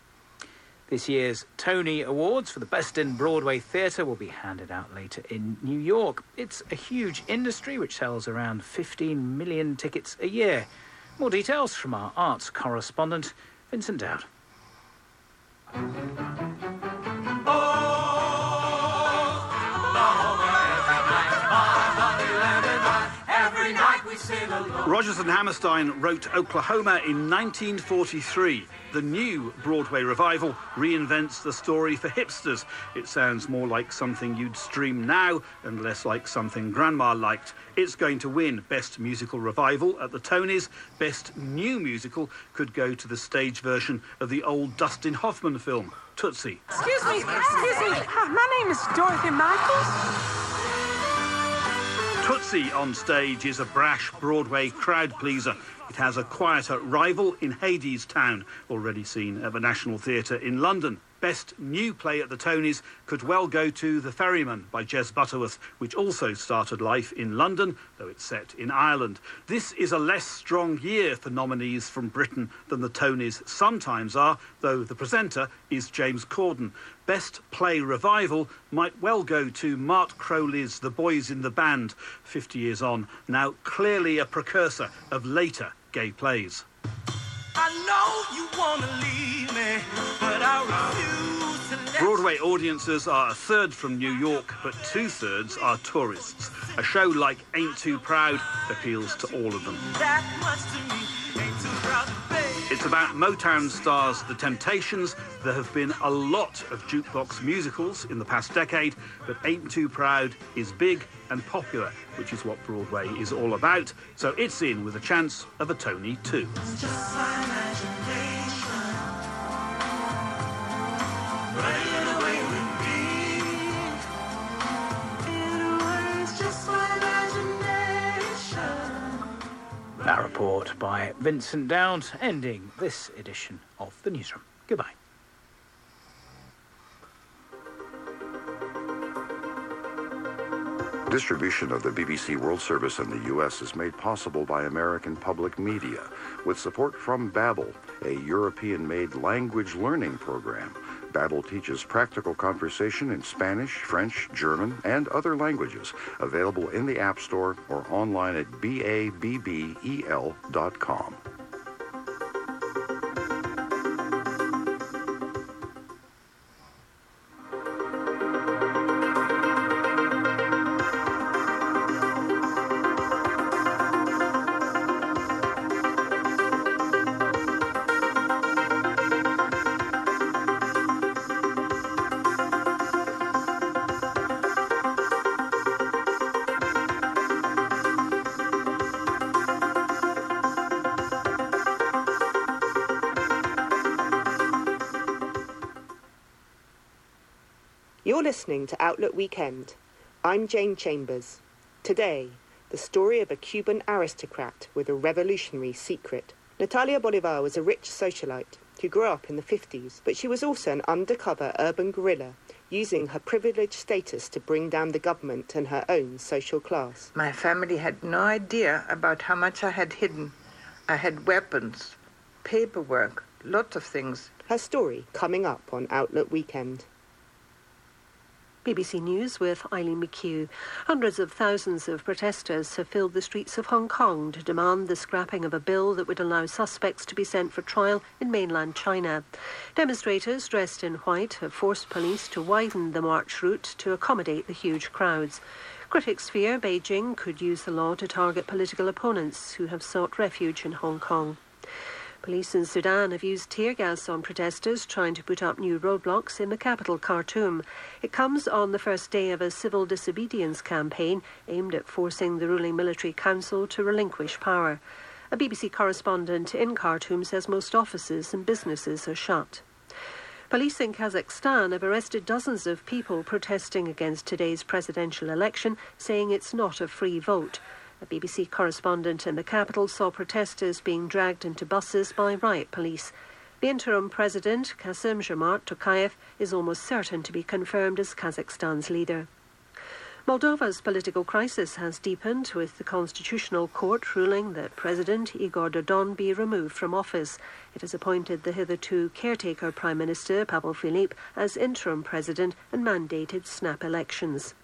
This year's Tony Awards for the Best in Broadway Theatre will be handed out later in New York. It's a huge industry which sells around 15 million tickets a year. More details from our arts correspondent, Vincent Dowd. Rodgers and Hammerstein wrote Oklahoma in 1943. The new Broadway revival reinvents the story for hipsters. It sounds more like something you'd stream now and less like something Grandma liked. It's going to win Best Musical Revival at the Tonys. Best New Musical could go to the stage version of the old Dustin Hoffman film, Tootsie. Excuse me, excuse me. My name is Dorothy Michaels. Tootsie on stage is a brash Broadway crowd pleaser. It has a quieter rival in Hadestown, already seen at the National Theatre in London. Best new play at the Tonys could well go to The Ferryman by Jez Butterworth, which also started life in London, though it's set in Ireland. This is a less strong year for nominees from Britain than the Tonys sometimes are, though the presenter is James Corden. Best Play Revival might well go to Mart Crowley's The Boys in the Band, 50 years on, now clearly a precursor of later gay plays. I know you wanna leave me, but I refuse to let Broadway audiences are a third from New York, but two thirds are tourists. A show like Ain't Too Proud appeals to all of them. that much to me. Ain't too proud to pay. It's about Motown stars The Temptations. There have been a lot of jukebox musicals in the past decade, but Ain't Too Proud is big and popular, which is what Broadway is all about. So it's in with a chance of a Tony too. That report by Vincent Dowd, ending this edition of the newsroom. Goodbye. Distribution of the BBC World Service in the U.S. is made possible by American Public Media with support from Babbel, a European-made language learning program. Babbel teaches practical conversation in Spanish, French, German, and other languages. Available in the App Store or online at babbel.com. listening to Outlook Weekend. I'm Jane Chambers. Today, the story of a Cuban aristocrat with a revolutionary secret. Natalia Bolivar was a rich socialite. who grew up in the 50s, but she was also an undercover urban guerrilla, using her privileged status to bring down the government and her own social class. My family had no idea about how much I had hidden. I had weapons, paperwork, lots of things. Her story coming up on Outlook Weekend. BBC News with Eileen McHugh. Hundreds of thousands of protesters have filled the streets of Hong Kong to demand the scrapping of a bill that would allow suspects to be sent for trial in mainland China. Demonstrators dressed in white have forced police to widen the march route to accommodate the huge crowds. Critics fear Beijing could use the law to target political opponents who have sought refuge in Hong Kong. Police in Sudan have used tear gas on protesters trying to put up new roadblocks in the capital, Khartoum. It comes on the first day of a civil disobedience campaign aimed at forcing the ruling military council to relinquish power. A BBC correspondent in Khartoum says most offices and businesses are shut. Police in Kazakhstan have arrested dozens of people protesting against today's presidential election, saying it's not a free vote. A BBC correspondent in the capital saw protesters being dragged into buses by riot police. The interim president, Kassym Jomart Tokayev, is almost certain to be confirmed as Kazakhstan's leader. Moldova's political crisis has deepened with the Constitutional Court ruling that President Igor Dodon be removed from office. It has appointed the hitherto caretaker Prime Minister Pavel Filip as interim president and mandated snap elections.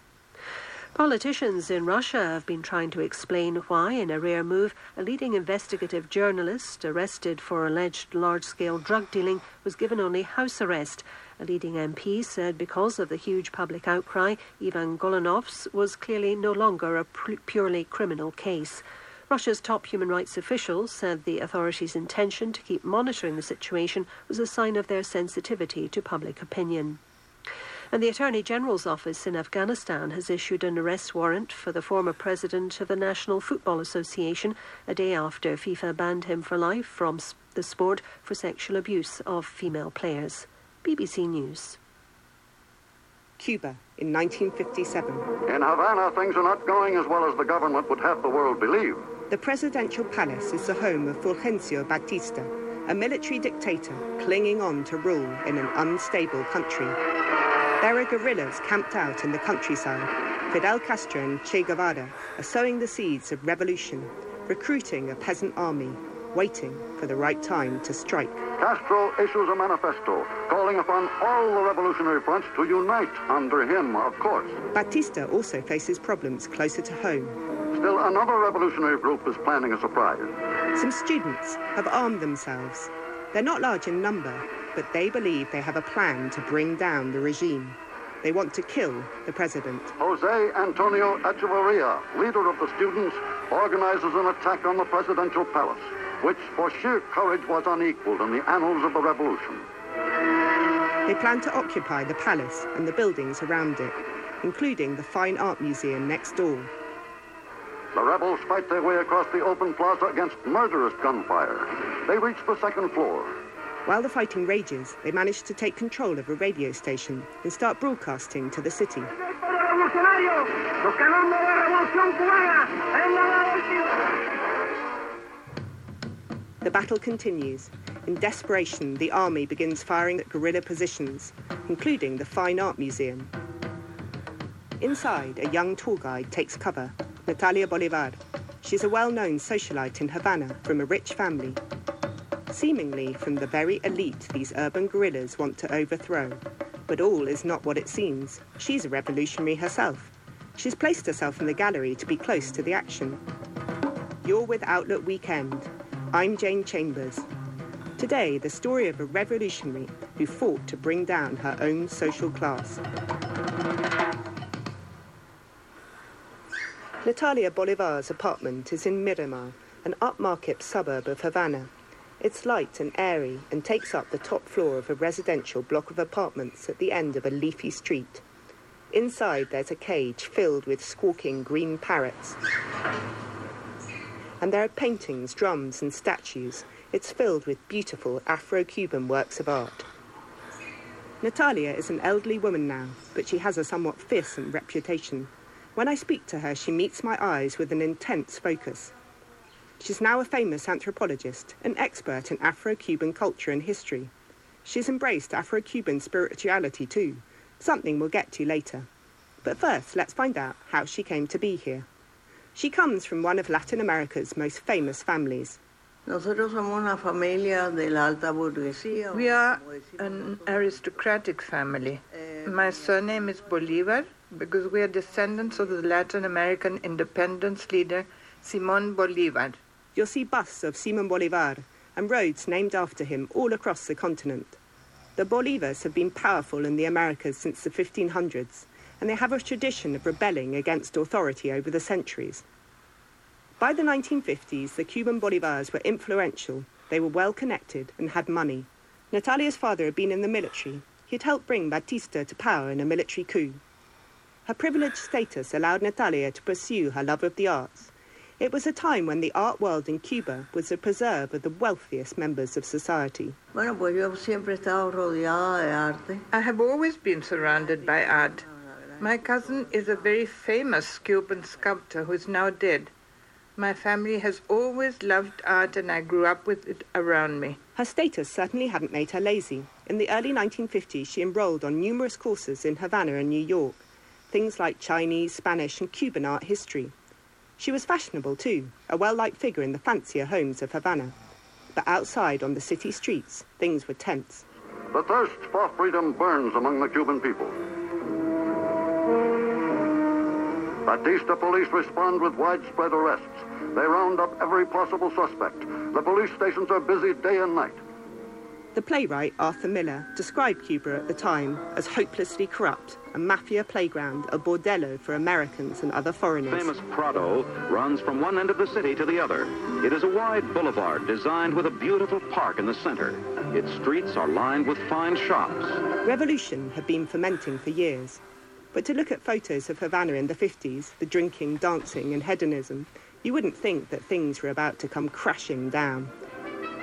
Politicians in Russia have been trying to explain why, in a rare move, a leading investigative journalist arrested for alleged large scale drug dealing was given only house arrest. A leading MP said because of the huge public outcry, Ivan Golunov's was clearly no longer a purely criminal case. Russia's top human rights officials said the authorities' intention to keep monitoring the situation was a sign of their sensitivity to public opinion. And the Attorney General's office in Afghanistan has issued an arrest warrant for the former president of the National Football Association a day after FIFA banned him for life from the sport for sexual abuse of female players. BBC News. Cuba in 1957. In Havana, things are not going as well as the government would have the world believe. The presidential palace is the home of Fulgencio Batista, a military dictator clinging on to rule in an unstable country. There are guerrillas camped out in the countryside. Fidel Castro and Che Guevara are sowing the seeds of revolution, recruiting a peasant army, waiting for the right time to strike. Castro issues a manifesto calling upon all the revolutionary fronts to unite under him, of course. Batista also faces problems closer to home. Still another revolutionary group is planning a surprise. Some students have armed themselves. They're not large in number, but they believe they have a plan to bring down the regime. They want to kill the president. Jose Antonio Echeverria, leader of the students, organizes an attack on the presidential palace, which for sheer courage was unequaled in the annals of the revolution. They plan to occupy the palace and the buildings around it, including the Fine Art Museum next door. The rebels fight their way across the open plaza against murderous gunfire. They reach the second floor, while the fighting rages, they manage to take control of a radio station and start broadcasting to the city. The battle continues. In desperation, the army begins firing at guerrilla positions, including the Fine Art Museum. Inside, a young tour guide takes cover, Natalia Bolivar. She's a well-known socialite in Havana from a rich family seemingly from the very elite these urban guerrillas want to overthrow. But all is not what it seems. She's a revolutionary herself. She's placed herself in the gallery to be close to the action. You're with Outlook Weekend. I'm Jane Chambers. Today, the story of a revolutionary who fought to bring down her own social class. Natalia Bolivar's apartment is in Miramar, an upmarket suburb of Havana. It's light and airy and takes up the top floor of a residential block of apartments at the end of a leafy street. Inside, there's a cage filled with squawking green parrots. And there are paintings, drums, and statues. It's filled with beautiful Afro Cuban works of art. Natalia is an elderly woman now, but she has a somewhat fearsome reputation. When I speak to her, she meets my eyes with an intense focus. She's now a famous anthropologist, an expert in Afro Cuban culture and history. She's embraced Afro Cuban spirituality too, something we'll get to later. But first, let's find out how she came to be here. She comes from one of Latin America's most famous families. Nosotros somos una familia de la alta burguesía. We are an aristocratic family. My surname is Bolivar because we are descendants of the Latin American independence leader Simon Bolivar. You'll see busts of Simon Bolivar and roads named after him all across the continent. The Bolivars have been powerful in the Americas since the 1500s, and they have a tradition of rebelling against authority over the centuries. By the 1950s, the Cuban Bolivars were influential, they were well connected, and had money. Natalia's father had been in the military. He had helped bring Batista to power in a military coup. Her privileged status allowed Natalia to pursue her love of the arts. It was a time when the art world in Cuba was the preserve of the wealthiest members of society. Bueno, pues yo siempre he estado rodeada de arte. I have always been surrounded by art. My cousin is a very famous Cuban sculptor who is now dead. My family has always loved art and I grew up with it around me. Her status certainly hadn't made her lazy. In the early 1950s, she enrolled on numerous courses in Havana and New York, things like Chinese, Spanish, and Cuban art history. She was fashionable too, a well liked figure in the fancier homes of Havana. But outside on the city streets, things were tense. The thirst for freedom burns among the Cuban people. Batista police respond with widespread arrests. They round up every possible suspect. The police stations are busy day and night. The playwright Arthur Miller described Cuba at the time as hopelessly corrupt, a mafia playground, a bordello for Americans and other foreigners. Famous Prado runs from one end of the city to the other. It is a wide boulevard designed with a beautiful park in the center. Its streets are lined with fine shops. Revolution had been fermenting for years. But to look at photos of Havana in the 50s, the drinking, dancing, and hedonism, you wouldn't think that things were about to come crashing down.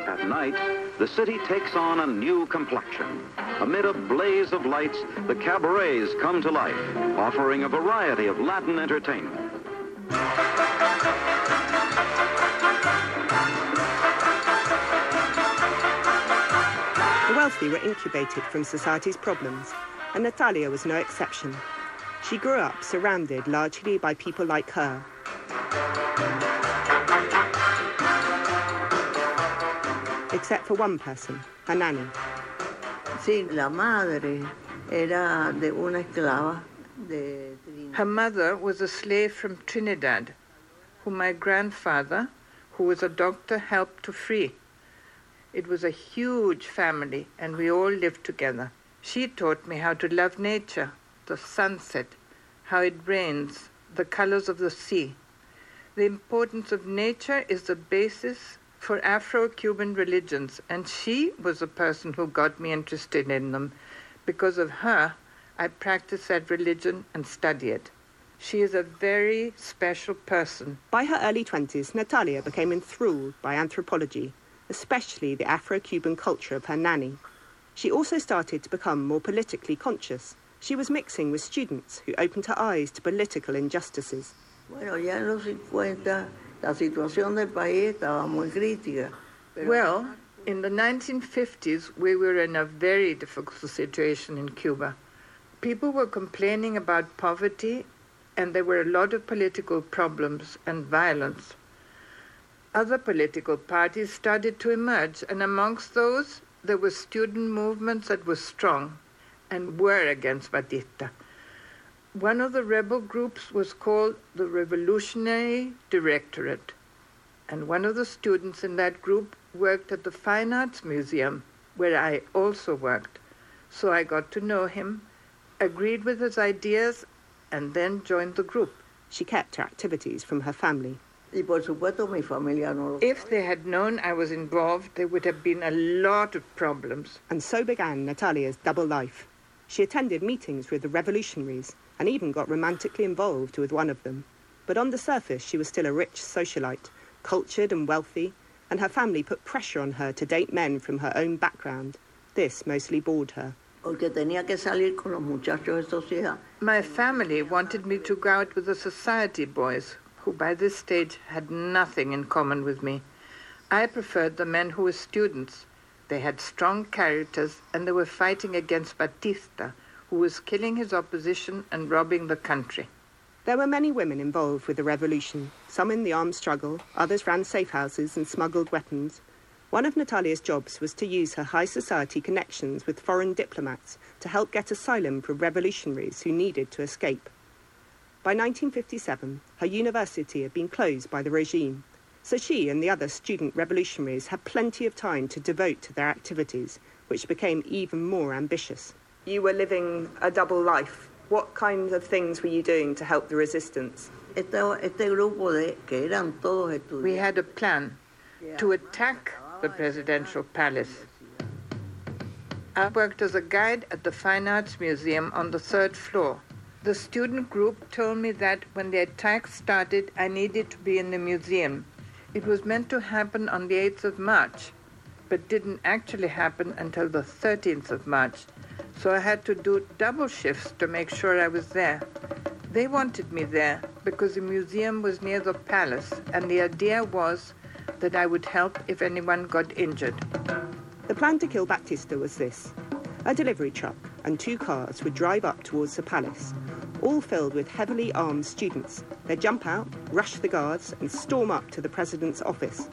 At night, the city takes on a new complexion. Amid a blaze of lights, the cabarets come to life, offering a variety of Latin entertainment. The wealthy were incubated from society's problems, and Natalia was no exception. She grew up surrounded largely by people like her. Except for one person, her nanny. Sí, la madre era de una esclava de Her mother was a slave from Trinidad, whom my grandfather, who was a doctor, helped to free. It was a huge family, and we all lived together. She taught me how to love nature, the sunset, how it rains, the colors of the sea. The importance of nature is the basis for Afro Cuban religions, and she was the person who got me interested in them. Because of her, I practice that religion and study it. She is a very special person. By her early 20s, Natalia became enthralled by anthropology, especially the Afro Cuban culture of her nanny. She also started to become more politically conscious. She was mixing with students who opened her eyes to political injustices. Bueno, ya en los 50 la situación del país estaba muy crítica. Well, in the 1950s, we were in a very difficult situation in Cuba. People were complaining about poverty, and there were a lot of political problems and violence. Other political parties started to emerge, and amongst those, there were student movements that were strong and were against Batista. One of the rebel groups was called the Revolutionary Directorate, and one of the students in that group worked at the Fine Arts Museum, where I also worked. So I got to know him, agreed with his ideas, and then joined the group. She kept her activities from her family. Y por supuesto mi familia If they had known I was involved, there would have been a lot of problems. And so began Natalia's double life. She attended meetings with the revolutionaries and even got romantically involved with one of them. But on the surface, she was still a rich socialite, cultured and wealthy, and her family put pressure on her to date men from her own background. This mostly bored her. porque tenía que salir con los muchachos de sociedad. My family wanted me to go out with the society boys who by this stage had nothing in common with me. I preferred the men who were students. They had strong characters and they were fighting against Batista, who was killing his opposition and robbing the country. There were many women involved with the revolution, some in the armed struggle, others ran safe houses and smuggled weapons. One of Natalia's jobs was to use her high society connections with foreign diplomats to help get asylum for revolutionaries who needed to escape. By 1957, her university had been closed by the regime, so she and the other student revolutionaries had plenty of time to devote to their activities, which became even more ambitious. You were living a double life. What kinds of things were you doing to help the resistance? We had a plan to attack the presidential palace. I worked as a guide at the Fine Arts Museum on the third floor. The student group told me that when the attack started, I needed to be in the museum. It was meant to happen on the 8th of March, but didn't actually happen until the 13th of March. So I had to do double shifts to make sure I was there. They wanted me there because the museum was near the palace, and the idea was that I would help if anyone got injured. The plan to kill Batista was this. A delivery truck and two cars would drive up towards the palace, all filled with heavily armed students. They'd jump out, rush the guards, and storm up to the president's office.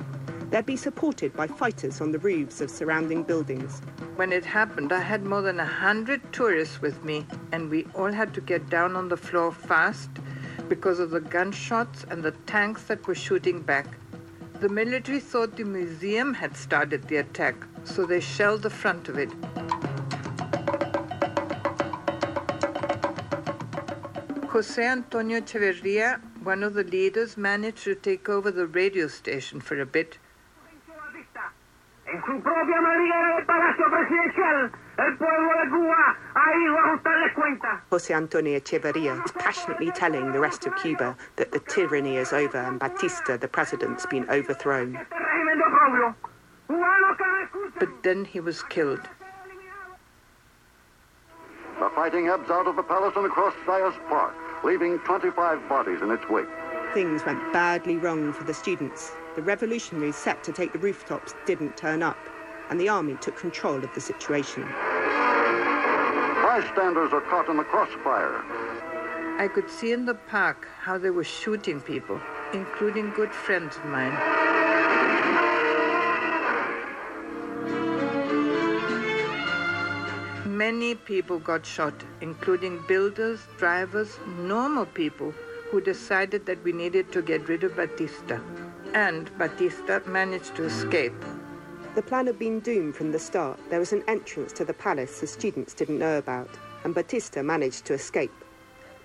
They'd be supported by fighters on the roofs of surrounding buildings. When it happened, I had more than a hundred tourists with me, and we all had to get down on the floor fast because of the gunshots and the tanks that were shooting back. The military thought the museum had started the attack, so they shelled the front of it. Jose Antonio Echeverria, one of the leaders, managed to take over the radio station for a bit. En su propia madriguera del Palacio Presidencial, el pueblo de Cuba ha ido a ajustarles cuentas. Jose Antonio Echeverria is passionately telling the rest of Cuba that the tyranny is over and Batista, the president's been overthrown. Este régimen de oprobio. Cubanos que han escuchado. But then he was killed. The fighting ebbs out of the palace and across Zayas Park, leaving 25 bodies in its wake. Things went badly wrong for the students. The revolutionaries set to take the rooftops didn't turn up, and the army took control of the situation. Bystanders are caught in the crossfire. I could see in the park how they were shooting people, including good friends of mine. Many people got shot, including builders, drivers, normal people who decided that we needed to get rid of Batista. And Batista managed to escape. The plan had been doomed from the start. There was an entrance to the palace the students didn't know about, and Batista managed to escape.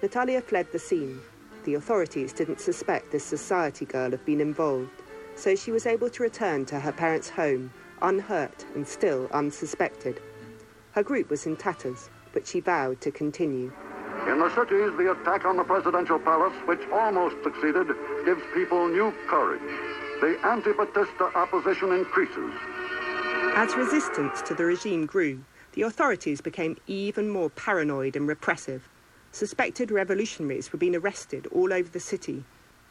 Natalia fled the scene. The authorities didn't suspect this society girl of being involved, so she was able to return to her parents' home, unhurt and still unsuspected. Her group was in tatters, but she vowed to continue. In the cities, the attack on the presidential palace, which almost succeeded, gives people new courage. The anti-Batista opposition increases. As resistance to the regime grew, the authorities became even more paranoid and repressive. Suspected revolutionaries were being arrested all over the city,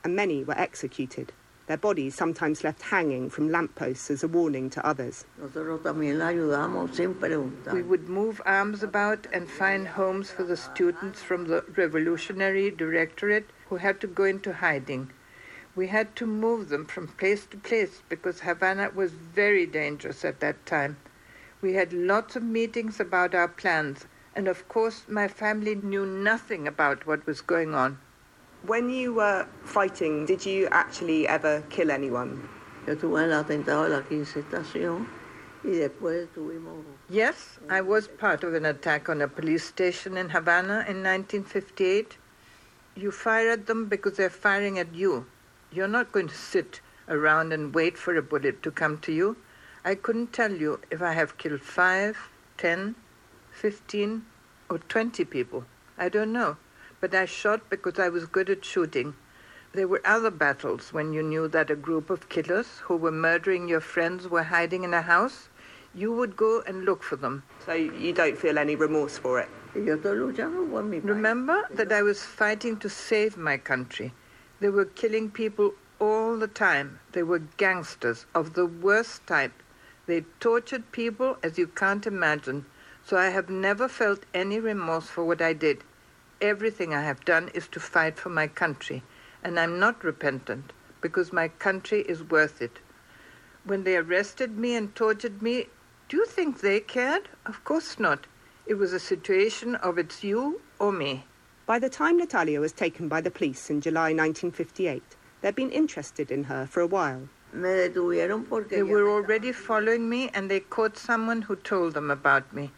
and many were executed. Their bodies sometimes left hanging from lampposts as a warning to others. Nosotros también la ayudamos sin preguntar. We would move arms about and find homes for the students from the Revolutionary Directorate who had to go into hiding. We had to move them from place to place because Havana was very dangerous at that time. We had lots of meetings about our plans, and of course, my family knew nothing about what was going on. When you were fighting, did you actually ever kill anyone? Yo estuve el atentado de la 15 estación y después tuvimos Yes, I was part of an attack on a police station in Havana in 1958. You fire at them because they're firing at you. You're not going to sit around and wait for a bullet to come to you. I couldn't tell you if I have killed five, ten, fifteen, or twenty people. I don't know. But I shot because I was good at shooting. There were other battles when you knew that a group of killers who were murdering your friends were hiding in a house. You would go and look for them. So you don't feel any remorse for it? Yo estoy luchando por mi país. Remember that I was fighting to save my country. They were killing people all the time. They were gangsters of the worst type. They tortured people as you can't imagine. So I have never felt any remorse for what I did. Everything I have done is to fight for my country. And I'm not repentant because my country is worth it. When they arrested me and tortured me, do you think they cared? Of course not. It was a situation of it's you or me. By the time Natalia was taken by the police in July 1958, they'd been interested in her for a while. They were already following me and they caught someone who told them about me.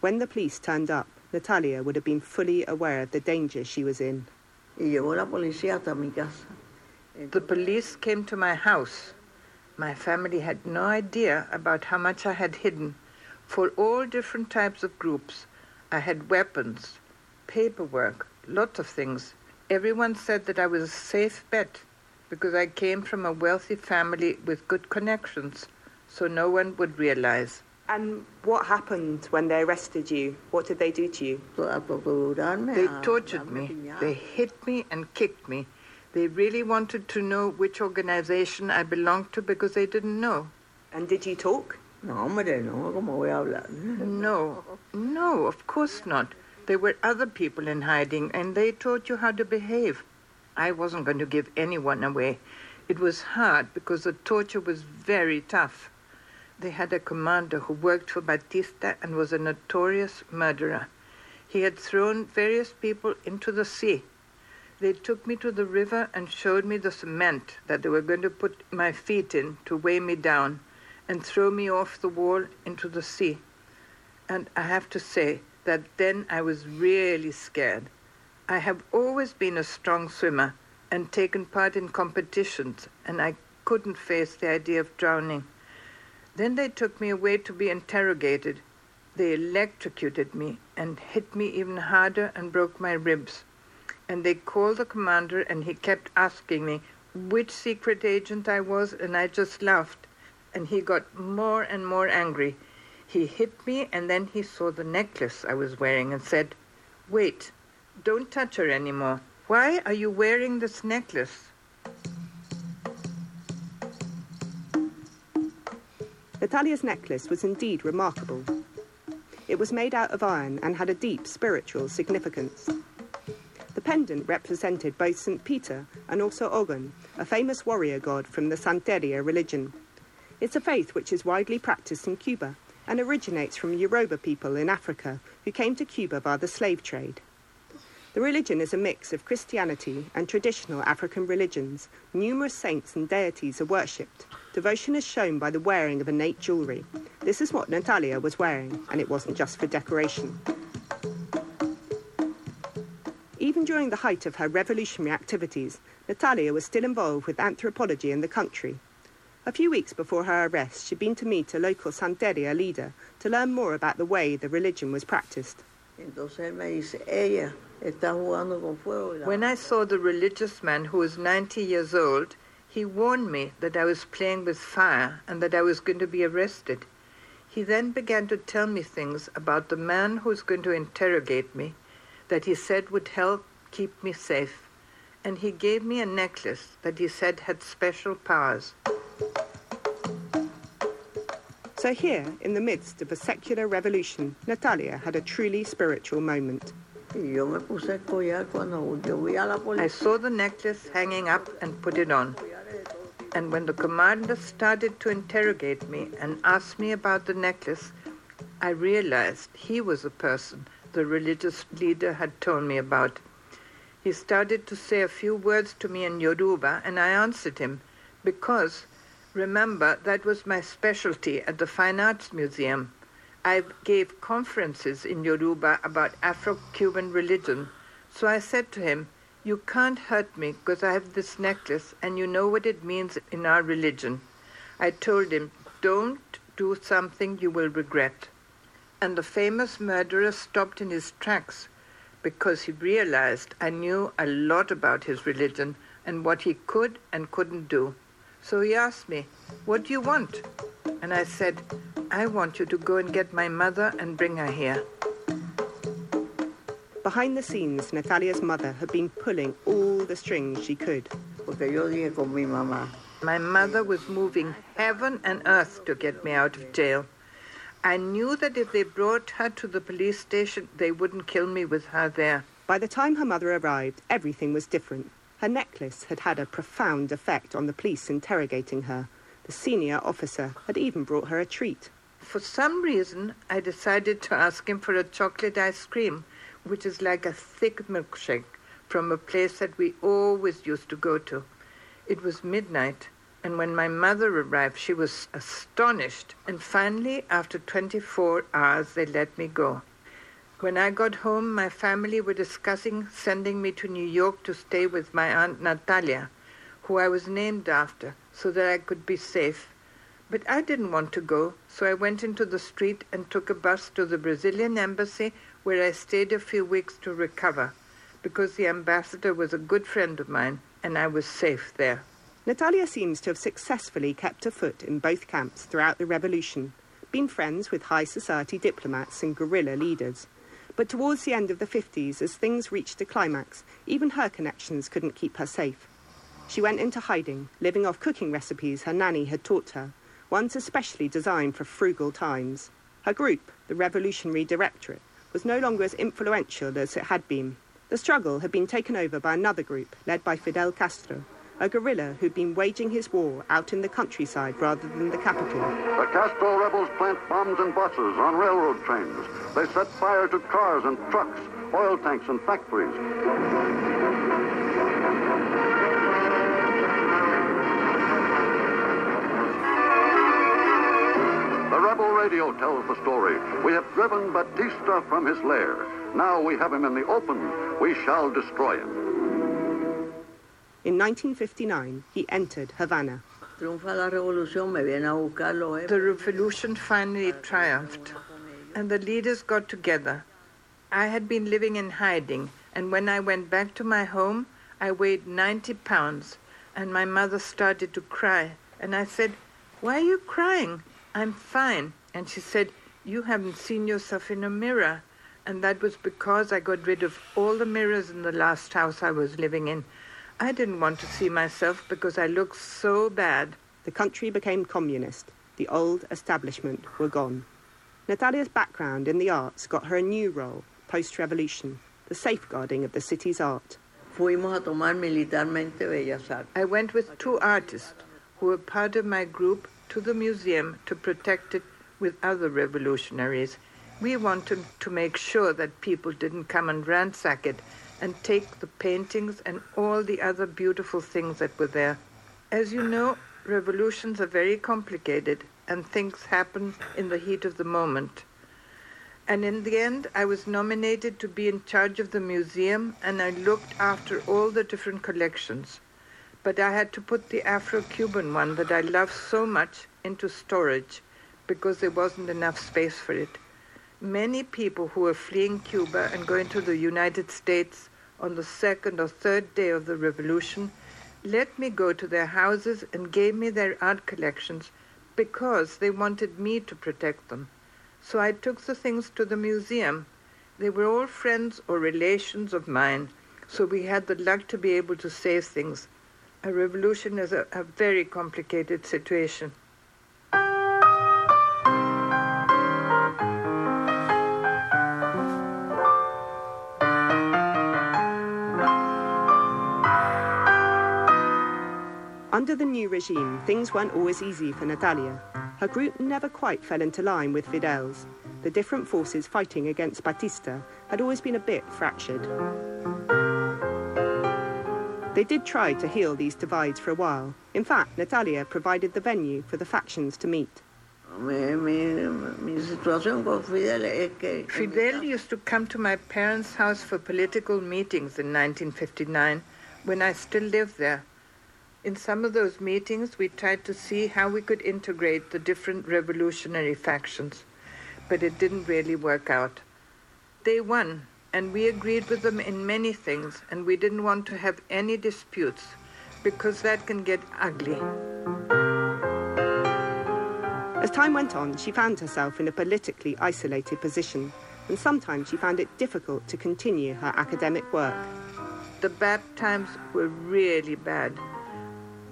When the police turned up, Natalia would have been fully aware of the danger she was in. The police came to my house. My family had no idea about how much I had hidden. For all different types of groups, I had weapons, paperwork, lots of things. Everyone said that I was a safe bet because I came from a wealthy family with good connections, so no one would realize. And what happened when they arrested you? What did they do to you? They tortured me. They hit me and kicked me. They really wanted to know which organization I belonged to because they didn't know. And did you talk? No, no, of course not. There were other people in hiding and they taught you how to behave. I wasn't going to give anyone away. It was hard because the torture was very tough. They had a commander who worked for Batista and was a notorious murderer. He had thrown various people into the sea. They took me to the river and showed me the cement that they were going to put my feet in to weigh me down and throw me off the wall into the sea. And I have to say, that then I was really scared. I have always been a strong swimmer and taken part in competitions, and I couldn't face the idea of drowning. Then they took me away to be interrogated. They electrocuted me and hit me even harder and broke my ribs. And they called the commander, and he kept asking me which secret agent I was, and I just laughed. And he got more and more angry. He hit me, and then he saw the necklace I was wearing and said, Wait, don't touch her anymore. Why are you wearing this necklace? Natalia's necklace was indeed remarkable. It was made out of iron and had a deep spiritual significance. The pendant represented both St. Peter and also Ogun, a famous warrior god from the Santeria religion. It's a faith which is widely practiced in Cuba and originates from Yoruba people in Africa who came to Cuba via the slave trade. The religion is a mix of Christianity and traditional African religions. Numerous saints and deities are worshipped. Devotion is shown by the wearing of innate jewellery. This is what Natalia was wearing, and it wasn't just for decoration. Even during the height of her revolutionary activities, Natalia was still involved with anthropology in the country a few weeks before her arrest, she'd been to meet a local Santeria leader to learn more about the way the religion was practiced. When I saw the religious man who was 90 years old, he warned me that I was playing with fire and that I was going to be arrested. He then began to tell me things about the man who was going to interrogate me that he said would help keep me safe. And he gave me a necklace that he said had special powers. So here, in the midst of a secular revolution, Natalia had a truly spiritual moment. I saw the necklace hanging up and put it on. And when the commander started to interrogate me and ask me about the necklace, I realized he was the person the religious leader had told me about. He started to say a few words to me in Yoruba, and I answered him because Remember, that was my specialty at the Fine Arts Museum. I gave conferences in Yoruba about Afro-Cuban religion. So I said to him, you can't hurt me because I have this necklace and you know what it means in our religion. I told him, don't do something you will regret. And the famous murderer stopped in his tracks because he realized I knew a lot about his religion and what he could and couldn't do. So he asked me, What do you want? And I said, I want you to go and get my mother and bring her here. Behind the scenes, Natalia's mother had been pulling all the strings she could. My mother was moving heaven and earth to get me out of jail. I knew that if they brought her to the police station, they wouldn't kill me with her there. By the time her mother arrived, everything was different. Her necklace had had a profound effect on the police interrogating her. The senior officer had even brought her a treat. For some reason, I decided to ask him for a chocolate ice cream, which is like a thick milkshake from a place that we always used to go to. It was midnight, and when my mother arrived, she was astonished. And finally, after 24 hours, they let me go. When I got home, my family were discussing sending me to New York to stay with my Aunt Natalia, who I was named after, so that I could be safe. But I didn't want to go, so I went into the street and took a bus to the Brazilian embassy, where I stayed a few weeks to recover, because the ambassador was a good friend of mine and I was safe there. Natalia seems to have successfully kept a foot in both camps throughout the revolution, been friends with high society diplomats and guerrilla leaders. But towards the end of the 50s, as things reached a climax, even her connections couldn't keep her safe. She went into hiding, living off cooking recipes her nanny had taught her, ones especially designed for frugal times. Her group, the Revolutionary Directorate, was no longer as influential as it had been. The struggle had been taken over by another group led by Fidel Castro, a guerrilla who'd been waging his war out in the countryside rather than the capital. The Castro rebels plant bombs in buses on railroad trains. They set fire to cars and trucks, oil tanks and factories. Rebel radio tells the story. We have driven Batista from his lair. Now we have him in the open. We shall destroy him. In 1959, he entered Havana. The revolution finally triumphed, and the leaders got together. I had been living in hiding, and when I went back to my home, I weighed 90 pounds, and my mother started to cry. And I said, Why are you crying? I'm fine. And she said, You haven't seen yourself in a mirror. And that was because I got rid of all the mirrors in the last house I was living in. I didn't want to see myself because I looked so bad. The country became communist. The old establishment were gone. Natalia's background in the arts got her a new role post revolution the safeguarding of the city's art. I went with two artists who were part of my group to the museum to protect it with other revolutionaries. We wanted to make sure that people didn't come and ransack it and take the paintings and all the other beautiful things that were there. As you know, revolutions are very complicated and things happen in the heat of the moment. And in the end, I was nominated to be in charge of the museum and I looked after all the different collections. But I had to put the Afro Cuban one that I love so much into storage because there wasn't enough space for it. Many people who were fleeing Cuba and going to the United States on the second or third day of the revolution let me go to their houses and gave me their art collections because they wanted me to protect them. So I took the things to the museum. They were all friends or relations of mine, so we had the luck to be able to save things. A revolution is a, a very complicated situation. Under the new regime, things weren't always easy for Natalia. Her group never quite fell into line with Fidel's. The different forces fighting against Batista had always been a bit fractured. They did try to heal these divides for a while. In fact, Natalia provided the venue for the factions to meet. Fidel used to come to my parents' house for political meetings in 1959 when I still lived there. In some of those meetings, we tried to see how we could integrate the different revolutionary factions, but it didn't really work out. They won, and we agreed with them in many things, and we didn't want to have any disputes because that can get ugly. As time went on, she found herself in a politically isolated position. and sometimes she found it difficult to continue her academic work. The bad times were really bad.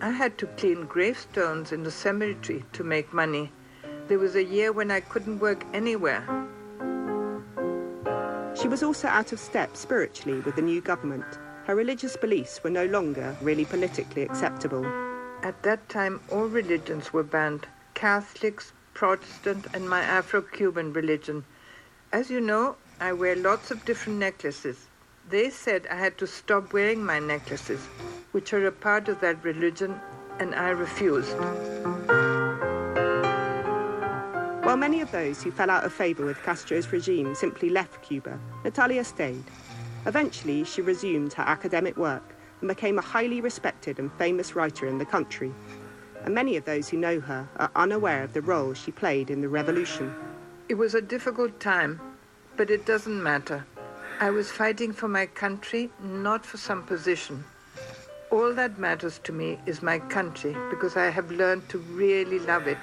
I had to clean gravestones in the cemetery to make money. There was a year when I couldn't work anywhere. She was also out of step spiritually with the new government. Her religious beliefs were no longer really politically acceptable. At that time, all religions were banned Catholics, Protestant, and my Afro Cuban religion. As you know, I wear lots of different necklaces. They said I had to stop wearing my necklaces, which are a part of that religion, and I refused. Many of those who fell out of favour with Castro's regime simply left Cuba, Natalia stayed. Eventually, she resumed her academic work and became a highly respected and famous writer in the country. And many of those who know her are unaware of the role she played in the revolution. It was a difficult time, but it doesn't matter. I was fighting for my country, not for some position. All that matters to me is my country because I have learned to really love it,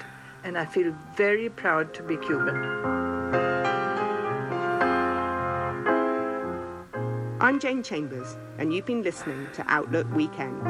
and I feel very proud to be Cuban. I'm Jane Chambers, and you've been listening to Outlook Weekend.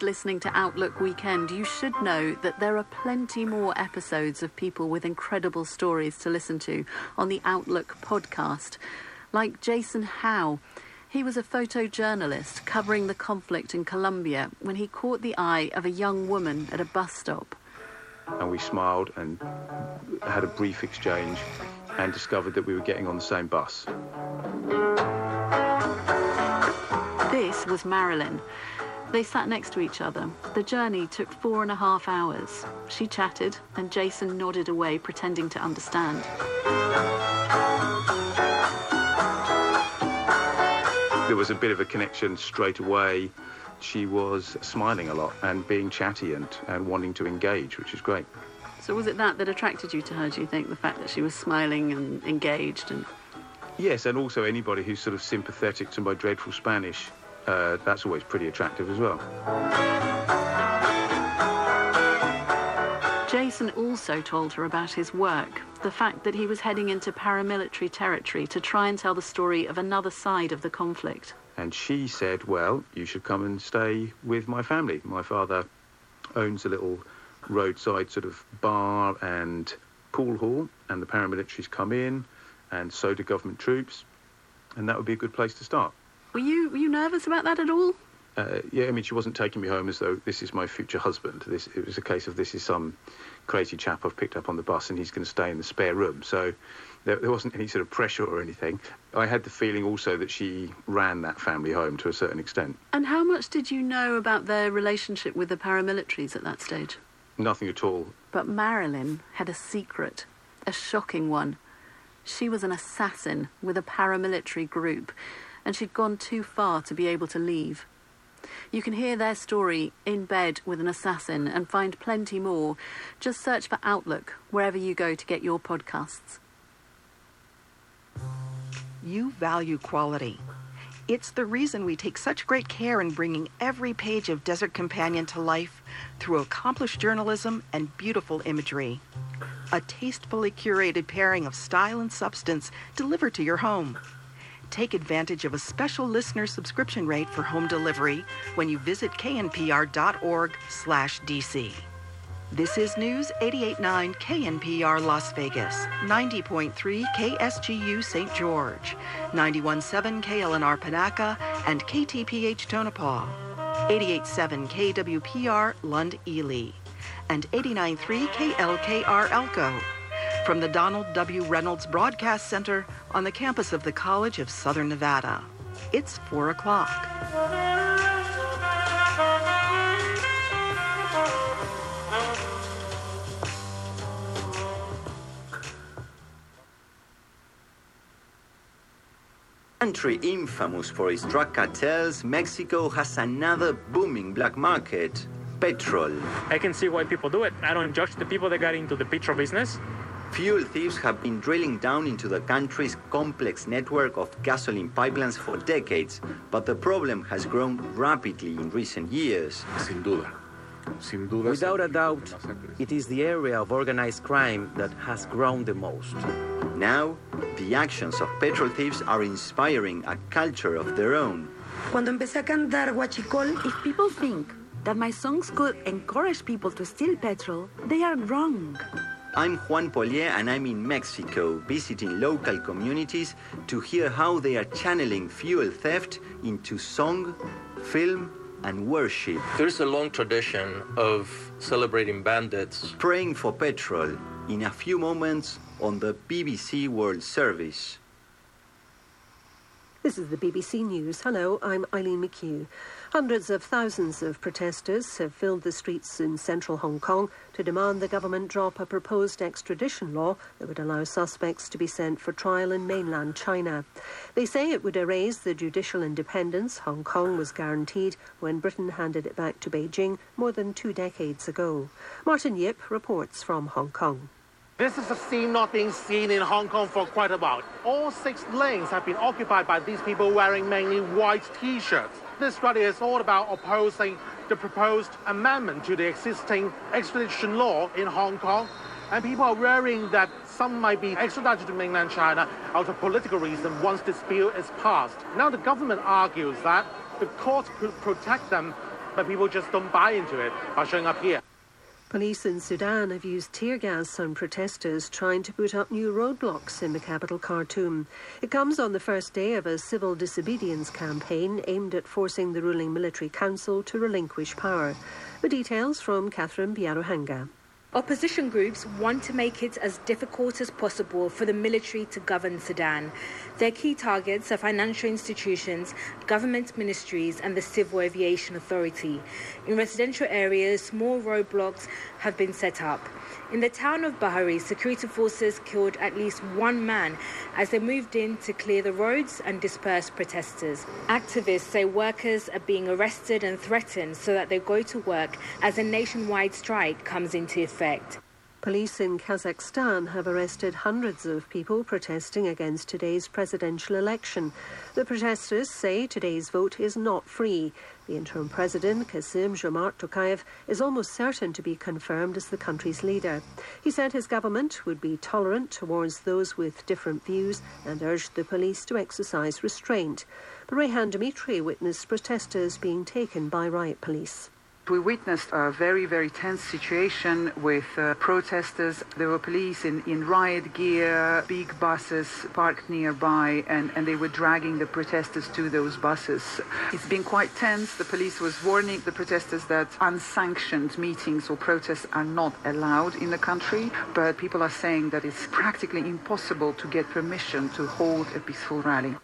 You've listening to Outlook Weekend, you should know that there are plenty more episodes of people with incredible stories to listen to on the Outlook podcast, like Jason Howe. He was a photojournalist covering the conflict in Colombia when he caught the eye of a young woman at a bus stop. and we smiled and had a brief exchange and discovered that we were getting on the same bus. This was Marilyn. They sat next to each other. The journey took four and a half hours. She chatted, and Jason nodded away, pretending to understand. There was a bit of a connection straight away. She was smiling a lot and being chatty and, and wanting to engage, which is great. So, was it that that attracted you to her, do you think? The fact that she was smiling and engaged? and Yes, and also anybody who's sort of sympathetic to my dreadful Spanish, uh, that's always pretty attractive as well. Jason also told her about his work, the fact that he was heading into paramilitary territory to try and tell the story of another side of the conflict. And she said, Well, you should come and stay with my family. My father owns a little roadside sort of bar and pool hall, and the paramilitaries come in, and so do government troops, and that would be a good place to start. Were you were you nervous about that at all? Uh, yeah, I mean, she wasn't taking me home as though this is my future husband. This it was a case of this is some crazy chap I've picked up on the bus, and he's going to stay in the spare room. So there, there wasn't any sort of pressure or anything. I had the feeling also that she ran that family home to a certain extent. And how much did you know about their relationship with the paramilitaries at that stage? Nothing at all. But Marilyn had a secret, a shocking one. She was an assassin with a paramilitary group, and she'd gone too far to be able to leave. You can hear their story in bed with an assassin and find plenty more. Just search for Outlook wherever you go to get your podcasts. You value quality. It's the reason we take such great care in bringing every page of Desert Companion to life through accomplished journalism and beautiful imagery. A tastefully curated pairing of style and substance delivered to your home. Take advantage of a special listener subscription rate for home delivery when you visit knpr.org/dc. This is News 889 KNPR Las Vegas, 90.3 KSGU St. George, 91.7 KLNR Panaca, and KTPH Tonopah, 88.7 KWPR Lund Ely, and 89.3 KLKR Elko from the Donald W. Reynolds Broadcast Center on the campus of the College of Southern Nevada. It's 4 o'clock. Country infamous for its drug cartels, Mexico has another booming black market petrol. I can see why people do it. I don't judge the people that got into the petrol business Fuel thieves have been drilling down into the country's complex network of gasoline pipelines for decades, but the problem has grown rapidly in recent years. Sin duda. Sin duda. Without a doubt, it is the area of organized crime that has grown the most. Now, the actions of petrol thieves are inspiring a culture of their own. Cuando empecé a cantar Huachicol, if people think that my songs could encourage people to steal petrol, they are wrong. I'm Juan Paullier and I'm in Mexico visiting local communities to hear how they are channeling fuel theft into song, film, and worship. There's a long tradition of celebrating bandits. Praying for petrol in a few moments on the BBC World Service. This is the BBC News. Hello, I'm Eileen McHugh. Hundreds of thousands of protesters have filled the streets in central Hong Kong to demand the government drop a proposed extradition law that would allow suspects to be sent for trial in mainland China. They say it would erase the judicial independence Hong Kong was guaranteed when Britain handed it back to Beijing more than two decades ago. Martin Yip reports from Hong Kong. This is a scene not being seen in Hong Kong for quite a while. All six lanes have been occupied by these people wearing mainly white T-shirts. This rally is all about opposing the proposed amendment to the existing extradition law in Hong Kong. And people are worrying that some might be extradited to mainland China out of political reason once this bill is passed. Now the government argues that the court could protect them, but people just don't buy into it by showing up here. Police in Sudan have used tear gas on protesters trying to put up new roadblocks in the capital Khartoum. It comes on the first day of a civil disobedience campaign aimed at forcing the ruling military council to relinquish power. The details from Catherine Byaruhanga. Opposition groups want to make it as difficult as possible for the military to govern Sudan. Their key targets are financial institutions, government ministries, and the Civil Aviation Authority. In residential areas, small roadblocks have been set up. In the town of Bahari, security forces killed at least one man as they moved in to clear the roads and disperse protesters. Activists say workers are being arrested and threatened so that they go to work as a nationwide strike comes into effect. Police in Kazakhstan have arrested hundreds of people protesting against today's presidential election. The protesters say today's vote is not free. The interim president, Kassym Jomart Tokayev, is almost certain to be confirmed as the country's leader. He said his government would be tolerant towards those with different views and urged the police to exercise restraint. But Rayhan Demytrie witnessed protesters being taken by riot police. We witnessed a very, very tense situation with uh, protesters. There were police in, in riot gear, big buses parked nearby, and, and they were dragging the protesters to those buses. It's been quite tense. The police was warning the protesters that unsanctioned meetings or protests are not allowed in the country, but people are saying that it's practically impossible to get permission to hold a peaceful rally.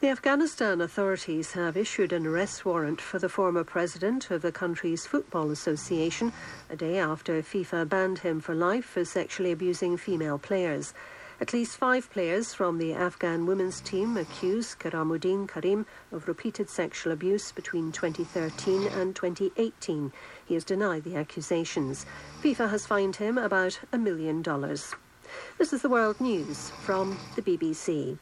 The Afghanistan authorities have issued an arrest warrant for the former president of the country's football association a day after FIFA banned him for life for sexually abusing female players. At least five players from the Afghan women's team accused Karamuddin Karim of repeated sexual abuse between 2013 and 2018. He has denied the accusations. FIFA has fined him about a million dollars. This is the World News from the BBC.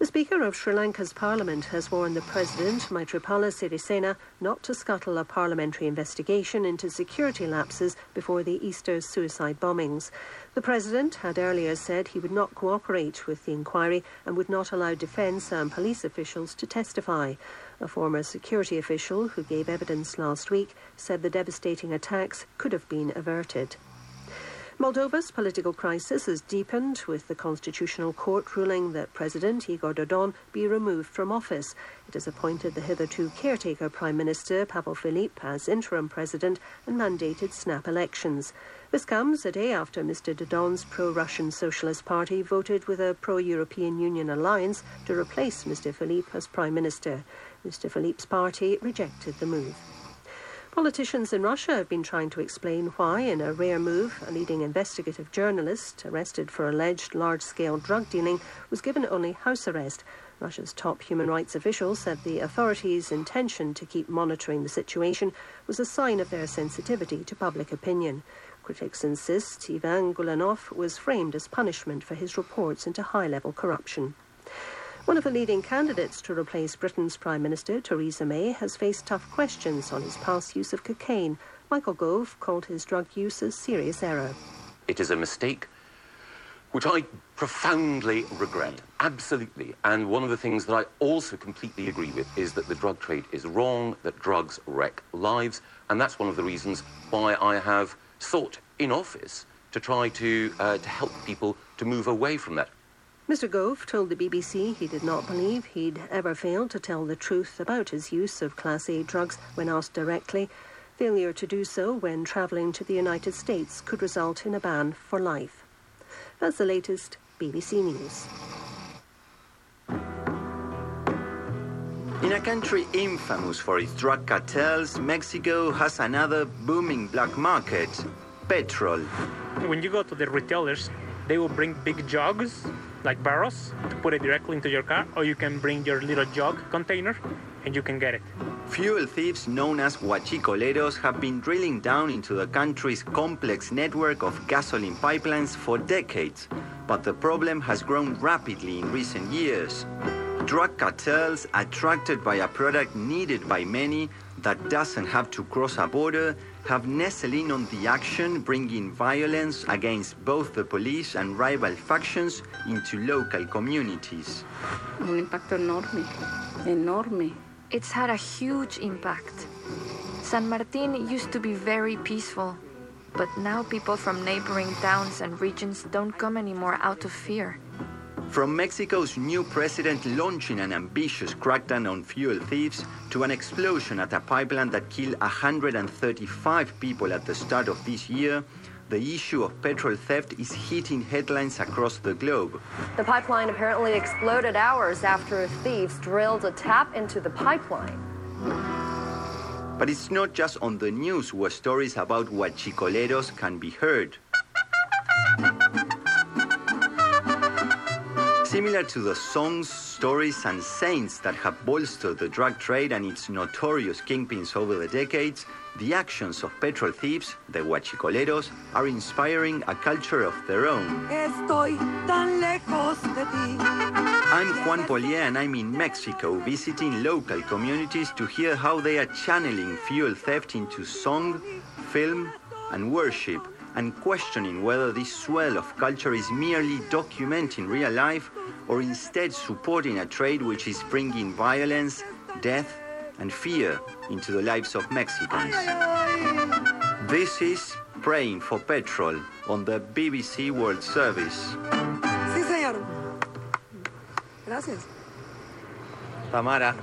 The Speaker of Sri Lanka's Parliament has warned the President, Maithripala Sirisena, not to scuttle a parliamentary investigation into security lapses before the Easter suicide bombings. The President had earlier said he would not cooperate with the inquiry and would not allow defence and police officials to testify. A former security official who gave evidence last week said the devastating attacks could have been averted. Moldova's political crisis has deepened with the Constitutional Court ruling that President Igor Dodon be removed from office. It has appointed the hitherto caretaker Prime Minister Pavel Filip as interim president and mandated snap elections. This comes a day after Mr. Dodon's pro Russian Socialist Party voted with a pro European Union alliance to replace Mr. Filip as Prime Minister. Mr. Filip's party rejected the move. Politicians in Russia have been trying to explain why, in a rare move, a leading investigative journalist arrested for alleged large scale drug dealing was given only house arrest. Russia's top human rights official said the authorities' intention to keep monitoring the situation was a sign of their sensitivity to public opinion. Critics insist Ivan Golunov was framed as punishment for his reports into high level corruption. One of the leading candidates to replace Britain's Prime Minister, Theresa May, has faced tough questions on his past use of cocaine. Michael Gove called his drug use a serious error. It is a mistake which I profoundly regret, absolutely. And one of the things that I also completely agree with is that the drug trade is wrong, that drugs wreck lives, and that's one of the reasons why I have sought in office to try to, uh, to help people to move away from that. Mr. Gove told the BBC he did not believe he'd ever failed to tell the truth about his use of Class A drugs when asked directly. Failure to do so when travelling to the United States could result in a ban for life. That's the latest BBC News. In a country infamous for its drug cartels, Mexico has another booming black market petrol. When you go to the retailers, they will bring big jugs, like barrels, to put it directly into your car, or you can bring your little jug container and you can get it. Fuel thieves known as huachicoleros have been drilling down into the country's complex network of gasoline pipelines for decades, but the problem has grown rapidly in recent years. Drug cartels, attracted by a product needed by many that doesn't have to cross a border, have nestled in on the action, bringing violence against both the police and rival factions into local communities. Un impacto enorme, enorme. It's had a huge impact. San Martin used to be very peaceful, but now people from neighboring towns and regions don't come anymore out of fear. From Mexico's new president launching an ambitious crackdown on fuel thieves to an explosion at a pipeline that killed 135 people at the start of this year, the issue of petrol theft is hitting headlines across the globe. The pipeline apparently exploded hours after thieves drilled a tap into the pipeline. But it's not just on the news where stories about huachicoleros can be heard. Similar to the songs, stories, and saints that have bolstered the drug trade and its notorious kingpins over the decades, the actions of petrol thieves, the huachicoleros, are inspiring a culture of their own. Estoy tan lejos de ti. I'm Juan Paullier and I'm in Mexico visiting local communities to hear how they are channeling fuel theft into song, film, and worship and questioning whether this swell of culture is merely documenting real life or instead supporting a trade which is bringing violence, death, and fear into the lives of Mexicans. This is Praying for Petrol on the BBC World Service. Sí, señor. Gracias. Tamara,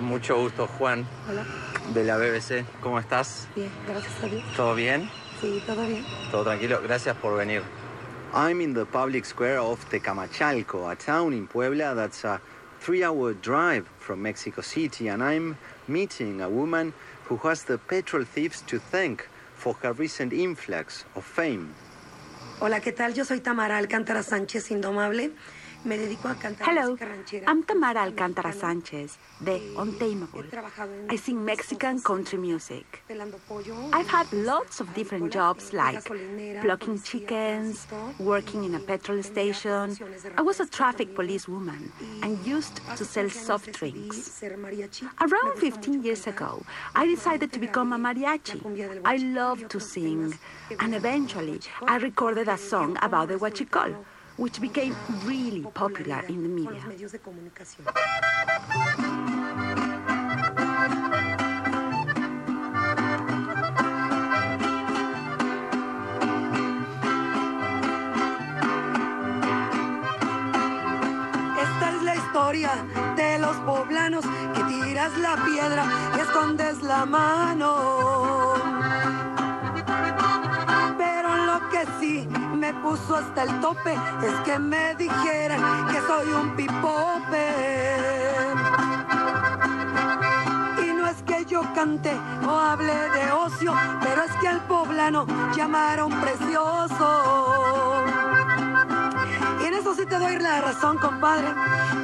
mucho gusto, Juan, Hola. de la BBC. ¿Cómo estás? Bien, gracias a Dios. ¿Todo bien? Sí, todo bien. Todo tranquilo. Gracias por venir. I'm in the public square of Tecamachalco, a town in Puebla that's a three hour drive from Mexico City, and I'm meeting a woman who has the petrol thieves to thank for her recent influx of fame. Hola, ¿qué tal? Yo soy Tamara Alcántara Sánchez Indomable. Me dedico a cantar Hello. I'm Tamara Alcántara Sanchez, the Untamable. I sing Mexican country music. I've had lots of different jobs like plucking chickens, working in a petrol station. I was a traffic police woman and used to sell soft drinks. Around 15 years ago, I decided to become a mariachi. I love to sing, and eventually I recorded a song about the huachicol, which became really popular in the media. Esta es la historia de los poblanos que tiras la piedra y escondes la mano. Pero lo que sí puso hasta el tope es que me dijeran que soy un pipope. Y no es que yo cante o hable de ocio, pero es que al poblano llamaron precioso. Y en eso sí te doy la razón, compadre.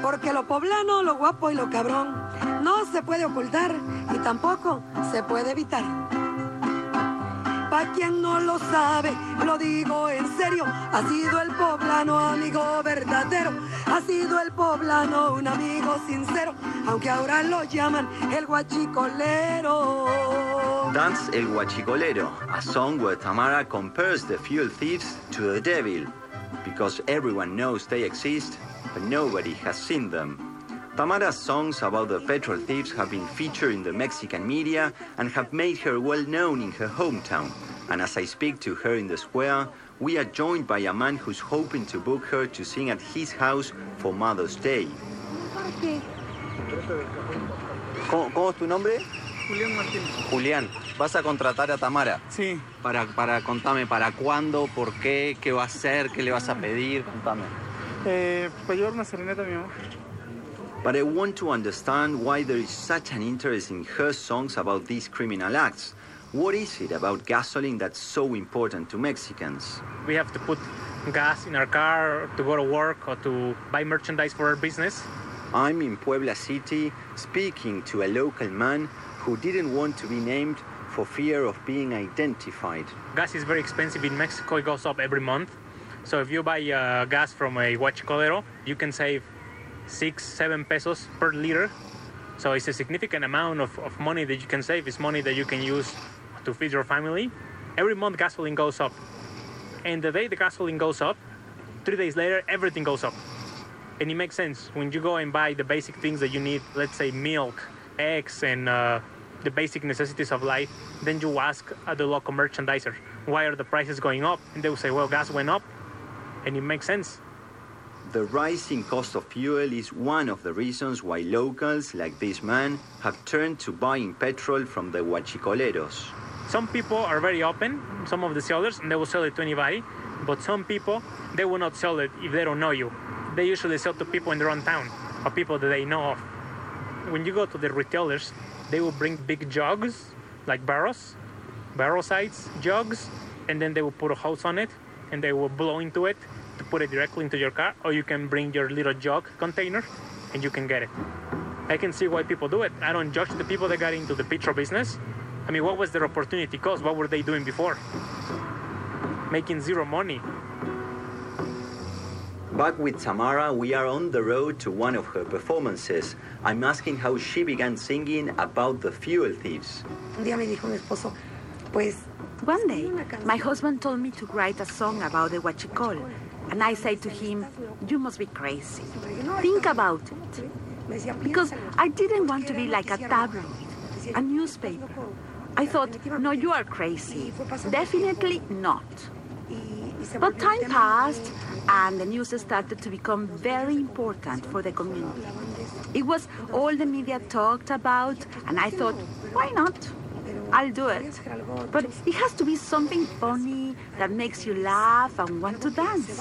Porque lo poblano, lo guapo y lo cabrón no se puede ocultar y tampoco se puede evitar. Pa' quien no lo sabe, lo digo en serio, ha sido el poblano amigo verdadero, ha sido el poblano un amigo sincero, aunque ahora lo llaman el guachicolero. That's El Huachicolero, a song where Tamara compares the fuel thieves to the devil, because everyone knows they exist, but nobody has seen them. Tamara's songs about the petrol thieves have been featured in the Mexican media and have made her well known in her hometown. And as I speak to her in the square, we are joined by a man who's hoping to book her to sing at his house for Mother's Day. ¿Cómo, cómo es tu nombre? Julián Martínez. Julián, ¿vas a contratar a Tamara? Sí. Para, para contame para cuándo, por qué, qué va a hacer, qué le vas a pedir, contame. Eh, para llevar una serenata a mi mamá. But I want to understand why there is such an interest in her songs about these criminal acts. What is it about gasoline that's so important to Mexicans? We have to put gas in our car to go to work or to buy merchandise for our business. I'm in Puebla City speaking to a local man who didn't want to be named for fear of being identified. Gas is very expensive in Mexico. It goes up every month. So if you buy uh, gas from a huachicolero, you can save six, seven pesos per liter. So it's a significant amount of, of money that you can save. It's money that you can use to feed your family. Every month gasoline goes up. And the day the gasoline goes up, three days later, everything goes up. And it makes sense. When you go and buy the basic things that you need, let's say milk, eggs, and uh, the basic necessities of life, then you ask uh, the local merchandiser, why are the prices going up? And they will say, well, gas went up. And it makes sense. The rising cost of fuel is one of the reasons why locals like this man have turned to buying petrol from the huachicoleros. Some people are very open, some of the sellers, and they will sell it to anybody. But some people, they will not sell it if they don't know you. They usually sell to people in their own town or people that they know of. When you go to the retailers, they will bring big jugs, like barrels, barrel size jugs, and then they will put a hose on it and they will blow into it to put it directly into your car, or you can bring your little jug container and you can get it. I can see why people do it. I don't judge the people that got into the petrol business. I mean, what was their opportunity cost? What were they doing before? Making zero money. Back with Tamara, we are on the road to one of her performances. I'm asking how she began singing about the fuel thieves. Un día mi esposo, pues One day, my husband told me to write a song about the Huachicol, and I said to him, You must be crazy. Think about it. Because I didn't want to be like a tabloid, a newspaper. I thought, No, you are crazy. Definitely not. But time passed, and the news started to become very important for the community. It was all the media talked about, and I thought, why not? I'll do it. But it has to be something funny that makes you laugh and want to dance.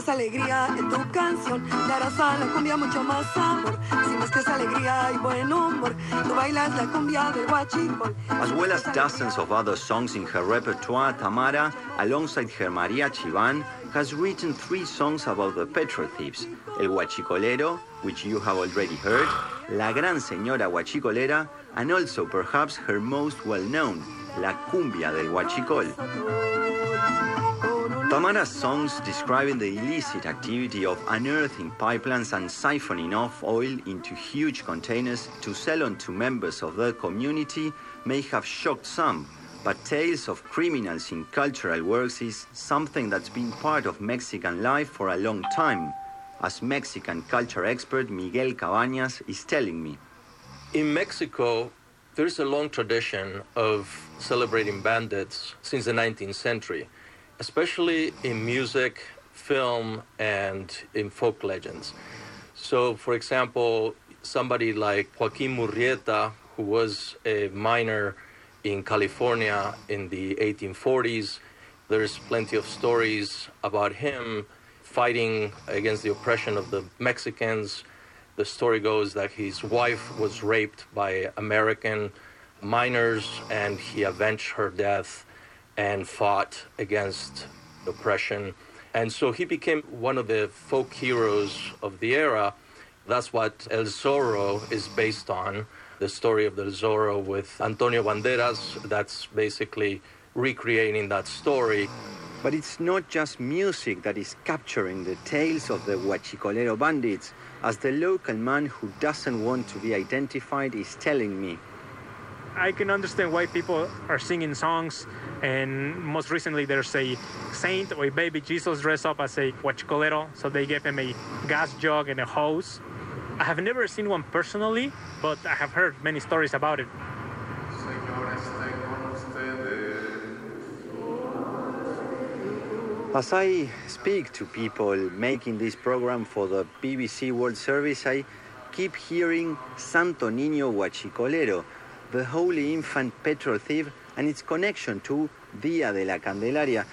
Mezclas alegría en tu canción, darás a la cumbia mucho más sabor. Si mezclas alegría y buen humor, tú bailas la cumbia del huachicol. As well as dozens of other songs in her repertoire, Tamara, alongside her mariachi band, has written three songs about the petrol thieves El Huachicolero, which you have already heard, La Gran Señora Huachicolera, and also perhaps her most well known, La Cumbia del Huachicol. Tamara's songs describing the illicit activity of unearthing pipelines and siphoning off oil into huge containers to sell on to members of the community may have shocked some, but tales of criminals in cultural works is something that's been part of Mexican life for a long time, as Mexican culture expert Miguel Cabañas is telling me. In Mexico, there's a long tradition of celebrating bandits since the 19th century, especially in music, film, and in folk legends. So, for example, somebody like Joaquin Murrieta, who was a miner in California in the 1840s, there's plenty of stories about him fighting against the oppression of the Mexicans. The story goes that his wife was raped by American miners and he avenged her death and fought against oppression. And so he became one of the folk heroes of the era. That's what El Zorro is based on the story of El Zorro with Antonio Banderas. That's basically recreating that story. But it's not just music that is capturing the tales of the Huachicolero bandits, as the local man who doesn't want to be identified is telling me. I can understand why people are singing songs, and most recently there's a saint or a baby Jesus dressed up as a huachicolero, so they gave him a gas jug and a hose. I have never seen one personally, but I have heard many stories about it. As I speak to people making this program for the BBC World Service, I keep hearing Santo Niño Huachicolero, the Holy Infant petrol thief, and its connection to Dia de la Candelaria,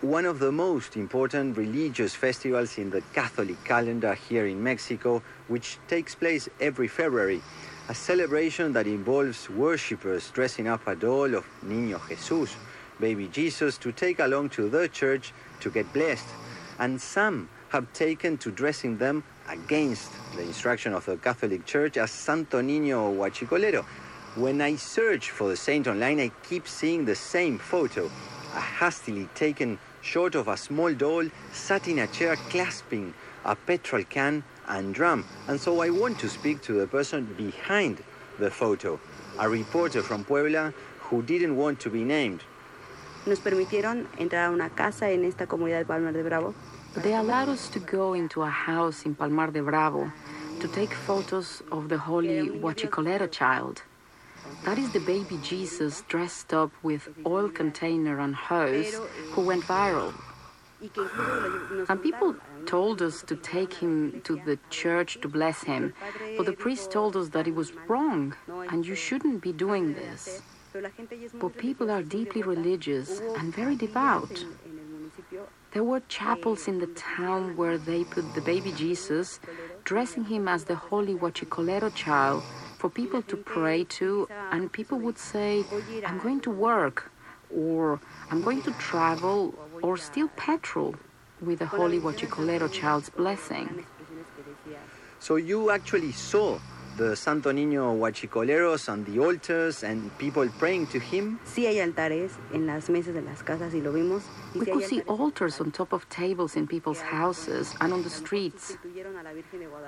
one of the most important religious festivals in the Catholic calendar here in Mexico, which takes place every February. A celebration that involves worshippers dressing up a doll of Niño Jesús, baby Jesus, to take along to the church to get blessed. And some have taken to dressing them against the instruction of the Catholic Church as Santo Niño Huachicolero. When I search for the saint online, I keep seeing the same photo, a hastily taken shot of a small doll sat in a chair clasping a petrol can and drum. And so I want to speak to the person behind the photo, a reporter from Puebla who didn't want to be named. Nos permitieron entrar a una casa en esta comunidad de Palmar de Bravo. They allowed us to go into a house in Palmar de Bravo to take photos of the holy Huachicolero child. That is the baby Jesus dressed up with oil container and hose who went viral. And people told us to take him to the church to bless him, but the priest told us that it was wrong and you shouldn't be doing this. But people are deeply religious and very devout. There were chapels in the town where they put the baby Jesus, dressing him as the holy Huachicolero child for people to pray to, and people would say, I'm going to work, or I'm going to travel, or steal petrol with the holy Huachicolero child's blessing. So you actually saw the Santo Niño Huachicoleros on the altars and people praying to him? Sí hay altares en las mesas de las casas y lo vimos. We could see altars on top of tables in people's houses and on the streets.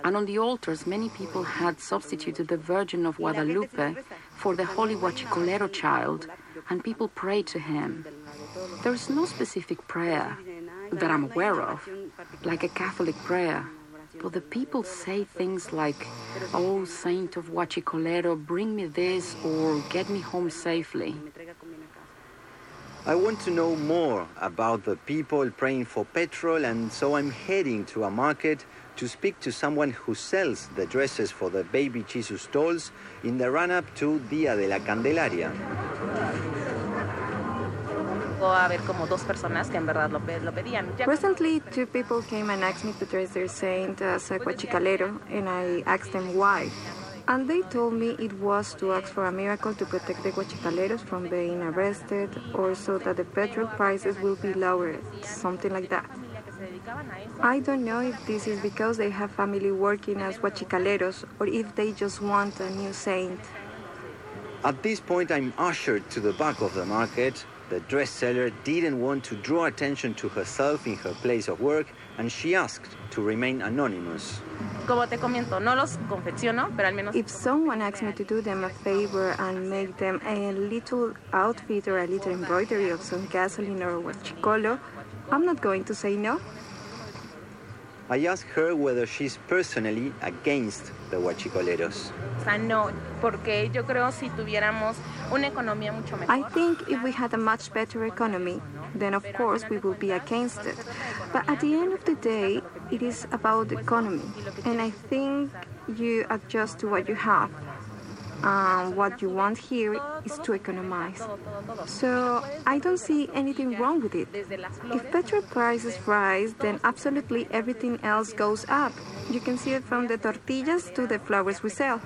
And on the altars, many people had substituted the Virgin of Guadalupe for the Holy Huachicolero child, and people prayed to him. There's no specific prayer that I'm aware of, like a Catholic prayer. But the people say things like, Oh, Saint of Huachicolero, bring me this or get me home safely. I want to know more about the people praying for petrol, and so I'm heading to a market to speak to someone who sells the dresses for the baby Jesus dolls in the run up to Dia de la Candelaria. Recently, two people came and asked me to dress their saint as a Huachicolero, and I asked them why. And they told me it was to ask for a miracle to protect the Huachicoleros from being arrested or so that the petrol prices will be lowered, something like that. I don't know if this is because they have family working as Huachicoleros or if they just want a new saint. At this point, I'm ushered to the back of the market. The dress seller didn't want to draw attention to herself in her place of work, and she asked to remain anonymous. If someone asks me to do them a favor and make them a little outfit or a little embroidery of some gasoline or huachicolo, I'm not going to say no. I asked her whether she's personally against the huachicoleros. I think if we had a much better economy, then of course we would be against it. But at the end of the day, it is about the economy. And I think you adjust to what you have. Um, what you want here is to economize. So I don't see anything wrong with it. If petrol prices rise, then absolutely everything else goes up. You can see it from the tortillas to the flowers we sell.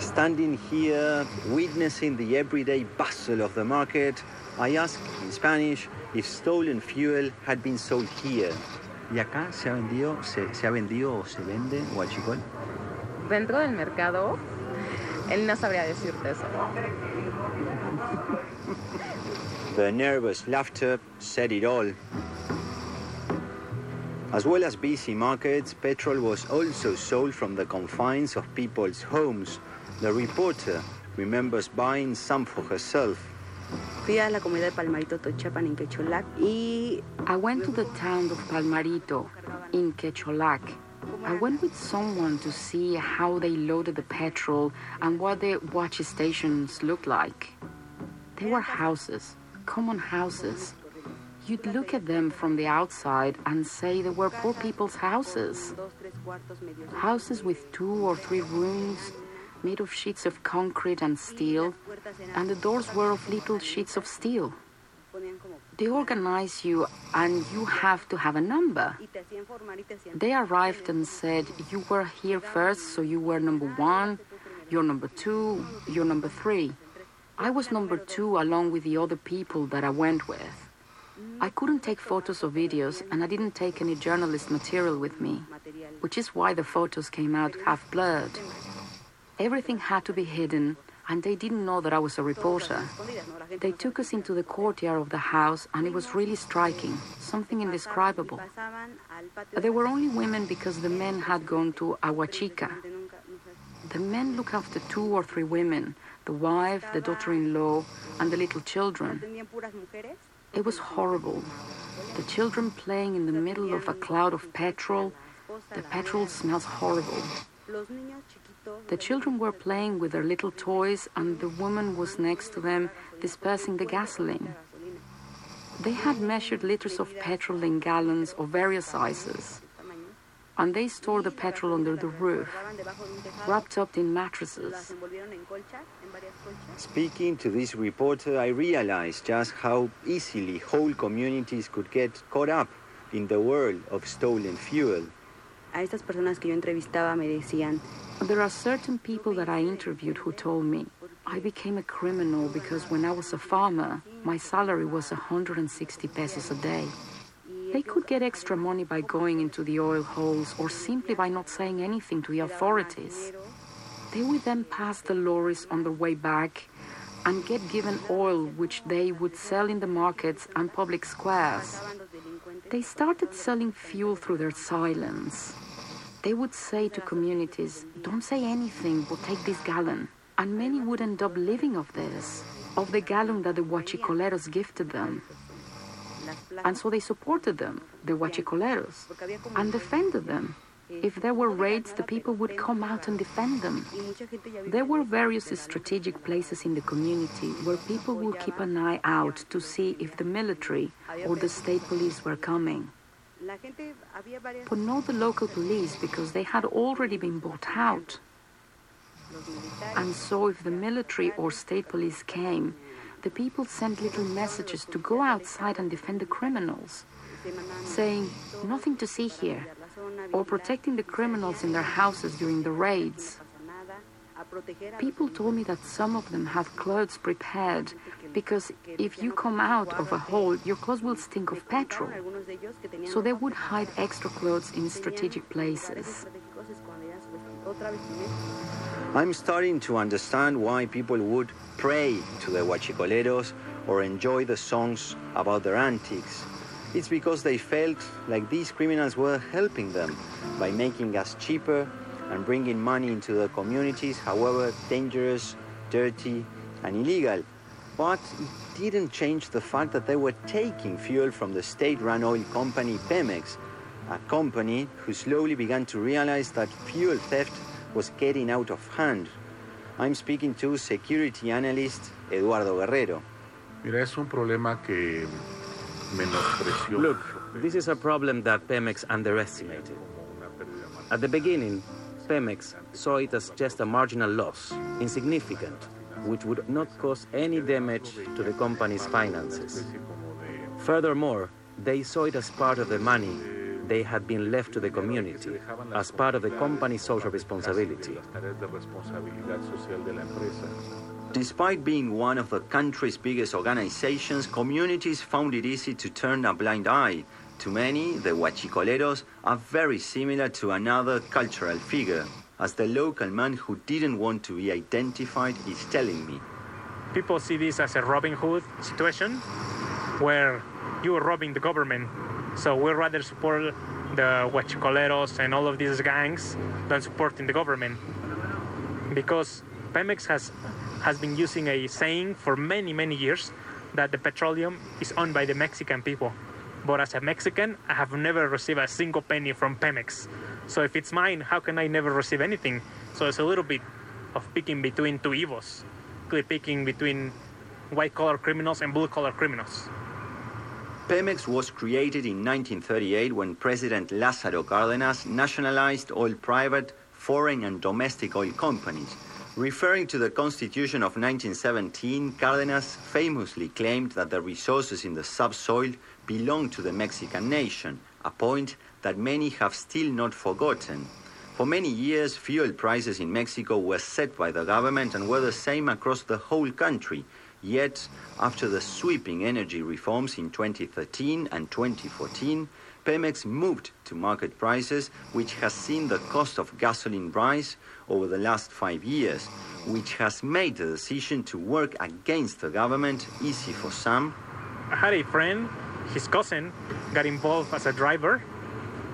Standing here, witnessing the everyday bustle of the market, I asked in Spanish if stolen fuel had been sold here. ¿Y acá se ha vendido, se, se ha vendido o se vende huachicol? Dentro del mercado, él no sabría decirte eso. The nervous laughter said it all. As well as busy markets, petrol was also sold from the confines of people's homes. The reporter remembers buying some for herself. Fui a la comunidad de Palmarito Tochapan in Quecholac y I went to the town of Palmarito in Quecholac. I went with someone to see how they loaded the petrol and what the watch stations looked like. They were houses, common houses. You'd look at them from the outside and say they were poor people's houses. Houses with two or three rooms, made of sheets of concrete and steel, and the doors were of little sheets of steel. They organize you, and you have to have a number. They arrived and said, You were here first, so you were number one, you're number two, you're number three. I was number two along with the other people that I went with. I couldn't take photos or videos, and I didn't take any journalist material with me, which is why the photos came out half blurred. Everything had to be hidden, and they didn't know that I was a reporter. They took us into the courtyard of the house, and it was really striking, something indescribable. There were only women because the men had gone to Aguachica. The men look after two or three women the wife, the daughter in law, and the little children. It was horrible. The children playing in the middle of a cloud of petrol. The petrol smells horrible. The children were playing with their little toys, and the woman was next to them dispersing the gasoline. They had measured liters of petrol in gallons of various sizes, and they stored the petrol under the roof, wrapped up in mattresses. Speaking to this reporter, I realized just how easily whole communities could get caught up in the world of stolen fuel. A estas personas que yo entrevistaba me decían, There are certain people that I interviewed who told me I became a criminal because when I was a farmer, my salary was 160 pesos a day. They could get extra money by going into the oil holes or simply by not saying anything to the authorities. They would then pass the lorries on their way back and get given oil which they would sell in the markets and public squares. They started selling fuel through their silence. They would say to communities, Don't say anything, but take this gallon. And many would end up living of this, of the gallon that the huachicoleros gifted them. And so they supported them, the huachicoleros, and defended them. If there were raids, the people would come out and defend them. There were various strategic places in the community where people would keep an eye out to see if the military or the state police were coming. But not the local police because they had already been bought out. And so, if the military or state police came, the people sent little messages to go outside and defend the criminals, saying, Nothing to see here, or protecting the criminals in their houses during the raids. People told me that some of them have clothes prepared because if you come out of a hole, your clothes will stink of petrol. So they would hide extra clothes in strategic places. I'm starting to understand why people would pray to the huachicoleros or enjoy the songs about their antics. It's because they felt like these criminals were helping them by making gas cheaper and bringing money into the communities, however dangerous, dirty, and illegal. But it didn't change the fact that they were taking fuel from the state-run oil company Pemex, a company who slowly began to realize that fuel theft was getting out of hand. I'm speaking to security analyst Eduardo Guerrero. Mira, es un problema que. Look, this is a problem that Pemex underestimated. At the beginning, Pemex saw it as just a marginal loss, insignificant, which would not cause any damage to the company's finances. Furthermore, they saw it as part of the money they had been left to the community, as part of the company's social responsibility. Despite being one of the country's biggest organizations, communities found it easy to turn a blind eye. To many, the huachicoleros are very similar to another cultural figure, as the local man who didn't want to be identified is telling me. People see this as a Robin Hood situation where you are robbing the government. So we'd rather support the huachicoleros and all of these gangs than supporting the government. Because Pemex has has been using a saying for many, many years that the petroleum is owned by the Mexican people. But as a Mexican, I have never received a single penny from Pemex. So if it's mine, how can I never receive anything? So it's a little bit of picking between two evils, picking between white collar criminals and blue collar criminals. Pemex was created in 1938 when President Lázaro Cárdenas nationalized all private, foreign, and domestic oil companies. Referring to the Constitution of 1917, Cárdenas famously claimed that the resources in the subsoil belonged to the Mexican nation, a point that many have still not forgotten. For many years, fuel prices in Mexico were set by the government and were the same across the whole country. Yet, after the sweeping energy reforms in 2013 and 2014, Pemex moved to market prices, which has seen the cost of gasoline rise over the last five years, which has made the decision to work against the government easy for some. I had a friend, his cousin, got involved as a driver,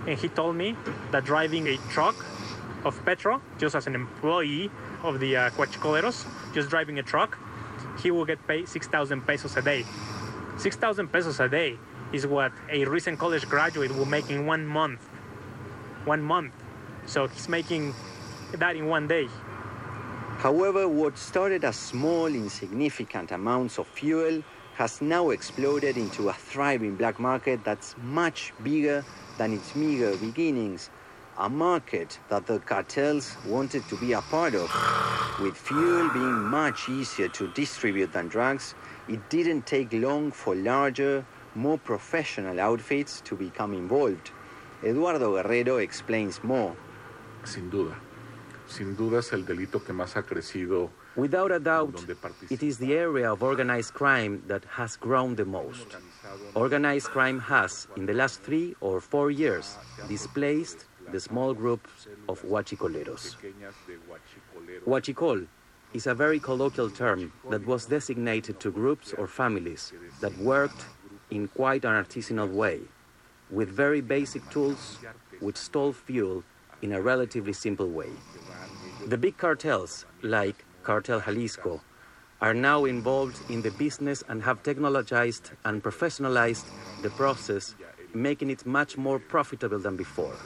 and he told me that driving a truck of petrol, just as an employee of the uh, just driving a truck, he will get paid 6,000 pesos a day. 6,000 pesos a day is what a recent college graduate will make in one month. One month. So he's making that in one day. However, what started as small, insignificant amounts of fuel has now exploded into a thriving black market that's much bigger than its meager beginnings. A market that the cartels wanted to be a part of. With fuel being much easier to distribute than drugs, it didn't take long for larger, more professional outfits to become involved. Eduardo Guerrero explains more. Sin duda. Sin duda es el delito que más ha crecido. Without a doubt, it is the area of organized crime that has grown the most. Organized crime has, in the last three or four years, displaced the small groups of huachicoleros. Huachicol is a very colloquial term that was designated to groups or families that worked in quite an artisanal way, with very basic tools, which stole fuel in a relatively simple way. The big cartels, like Cartel Jalisco, are now involved in the business and have technologized and professionalized the process, making it much more profitable than before.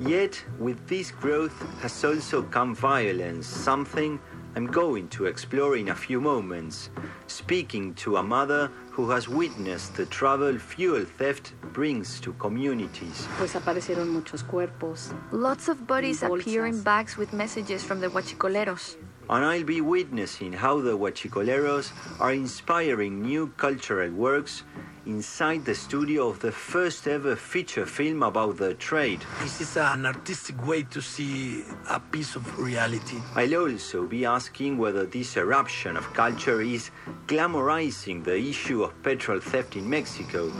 Yet, with this growth has also come violence, something I'm going to explore in a few moments, speaking to a mother who has witnessed the trouble fuel theft brings to communities. Pues aparecieron muchos cuerpos. Lots of bodies appear in bags with messages from the huachicoleros. And I'll be witnessing how the huachicoleros are inspiring new cultural works inside the studio of the first ever feature film about the trade. This is an artistic way to see a piece of reality. I'll also be asking whether this eruption of culture is glamorizing the issue of petrol theft in Mexico.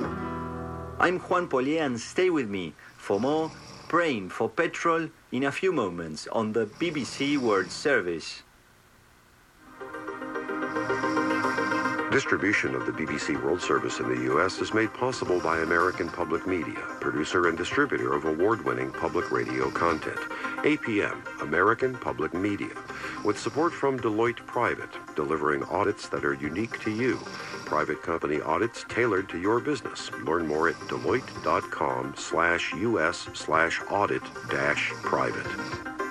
I'm Juan Paullier and stay with me for more Praying for Petrol in a few moments on the BBC World Service. Distribution of the BBC World Service in the U.S. is made possible by American Public Media, producer and distributor of award-winning public radio content. APM, American Public Media, with support from Deloitte Private, delivering audits that are unique to you. Private company audits tailored to your business. Learn more at deloitte.com slash us slash audit dash private.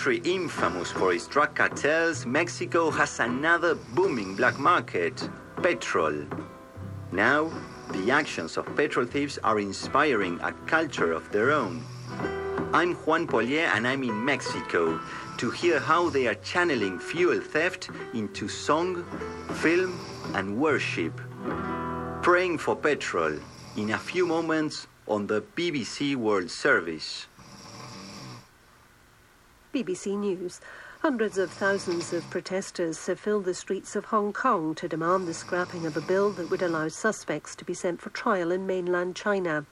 Country infamous for its drug cartels, Mexico has another booming black market petrol. Now, the actions of petrol thieves are inspiring a culture of their own. I'm Juan Paullier and I'm in Mexico to hear how they are channeling fuel theft into song, film, and worship. Praying for petrol in a few moments on the BBC World Service. BBC News. Hundreds of thousands of protesters have filled the streets of Hong Kong to demand the scrapping of a bill that would allow suspects to be sent for trial in mainland China.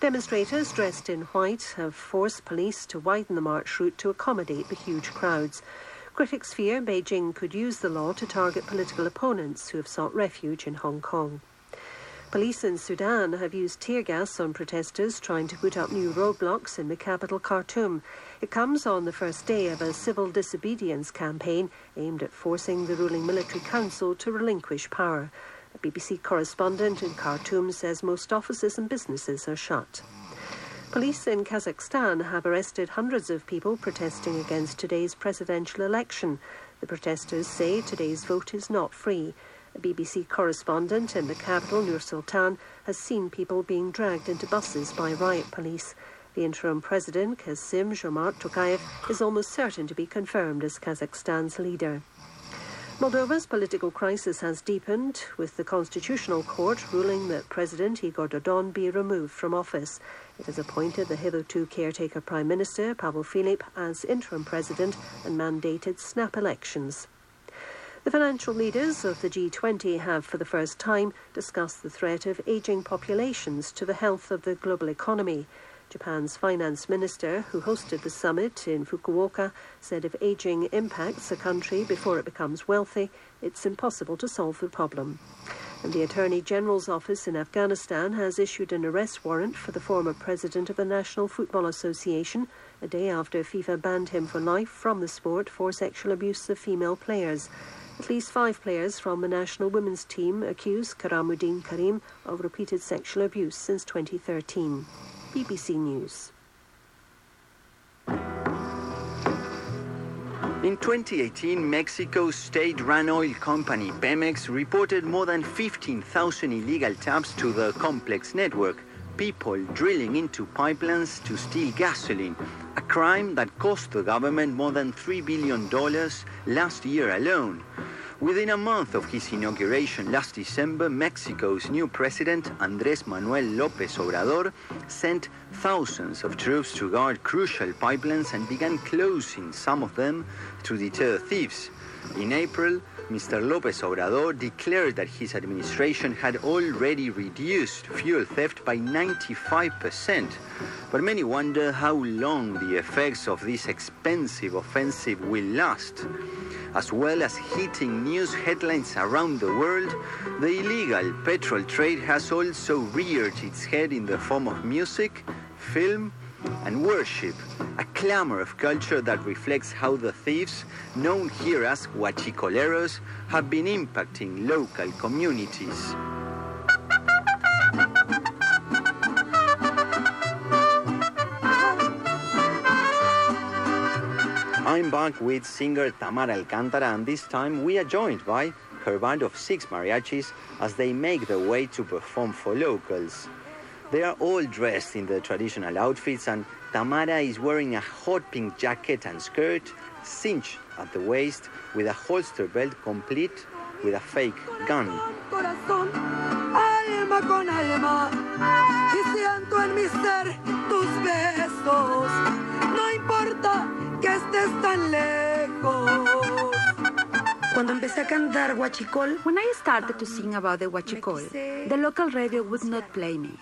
Demonstrators dressed in white have forced police to widen the march route to accommodate the huge crowds. Critics fear Beijing could use the law to target political opponents who have sought refuge in Hong Kong. Police in Sudan have used tear gas on protesters trying to put up new roadblocks in the capital Khartoum. It comes on the first day of a civil disobedience campaign aimed at forcing the ruling military council to relinquish power. A BBC correspondent in Khartoum says most offices and businesses are shut. Police in Kazakhstan have arrested hundreds of people protesting against today's presidential election. The protesters say today's vote is not free. A BBC correspondent in the capital, Nur Sultan, has seen people being dragged into buses by riot police. The interim president, Kassym Jomart Tokayev, is almost certain to be confirmed as Kazakhstan's leader. Moldova's political crisis has deepened, with the Constitutional Court ruling that President Igor Dodon be removed from office. It has appointed the hitherto caretaker Prime Minister, Pavel Filip, as interim president and mandated snap elections. The financial leaders of the G20 have, for the first time, discussed the threat of ageing populations to the health of the global economy. Japan's finance minister, who hosted the summit in Fukuoka, said if aging impacts a country before it becomes wealthy, it's impossible to solve the problem. And the Attorney General's office in Afghanistan has issued an arrest warrant for the former president of the National Football Association, a day after FIFA banned him for life from the sport for sexual abuse of female players. At least five players from the national women's team accuse Karamuddin Karim of repeated sexual abuse since 2013. BBC News. In 2018, Mexico's state-run oil company Pemex reported more than 15,000 illegal taps to the complex network, people drilling into pipelines to steal gasoline, a crime that cost the government more than $3 billion last year alone. Within a month of his inauguration last December, Mexico's new president, Andrés Manuel López Obrador, sent thousands of troops to guard crucial pipelines and began closing some of them to deter thieves. In April, Mr. López Obrador declared that his administration had already reduced fuel theft by 95%. But many wonder how long the effects of this expensive offensive will last. As well as hitting news headlines around the world, the illegal petrol trade has also reared its head in the form of music, film, and worship, a clamor of culture that reflects how the thieves, known here as huachicoleros, have been impacting local communities. I'm back with singer Tamara Alcántara, and this time we are joined by her band of six mariachis as they make their way to perform for locals. They are all dressed in the traditional outfits, and Tamara is wearing a hot pink jacket and skirt, cinched at the waist, with a holster belt complete with a fake gun. Cuando empecé a cantar Huachicol, when I started to sing about the Huachicol, the local radio would not play me.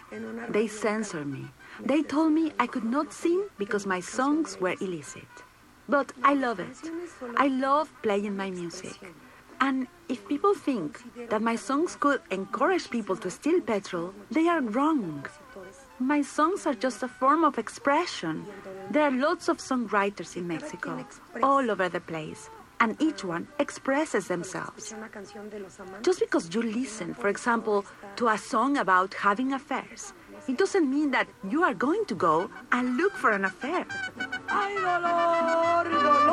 They censored me. They told me I could not sing because my songs were illicit. But I love it. I love playing my music. And if people think that my songs could encourage people to steal petrol, they are wrong. My songs are just a form of expression. There are lots of songwriters in Mexico, all over the place, and each one expresses themselves. Just because you listen, for example, to a song about having affairs, It doesn't mean that you are going to go and look for an affair. ¡Ay, dolor, dolor!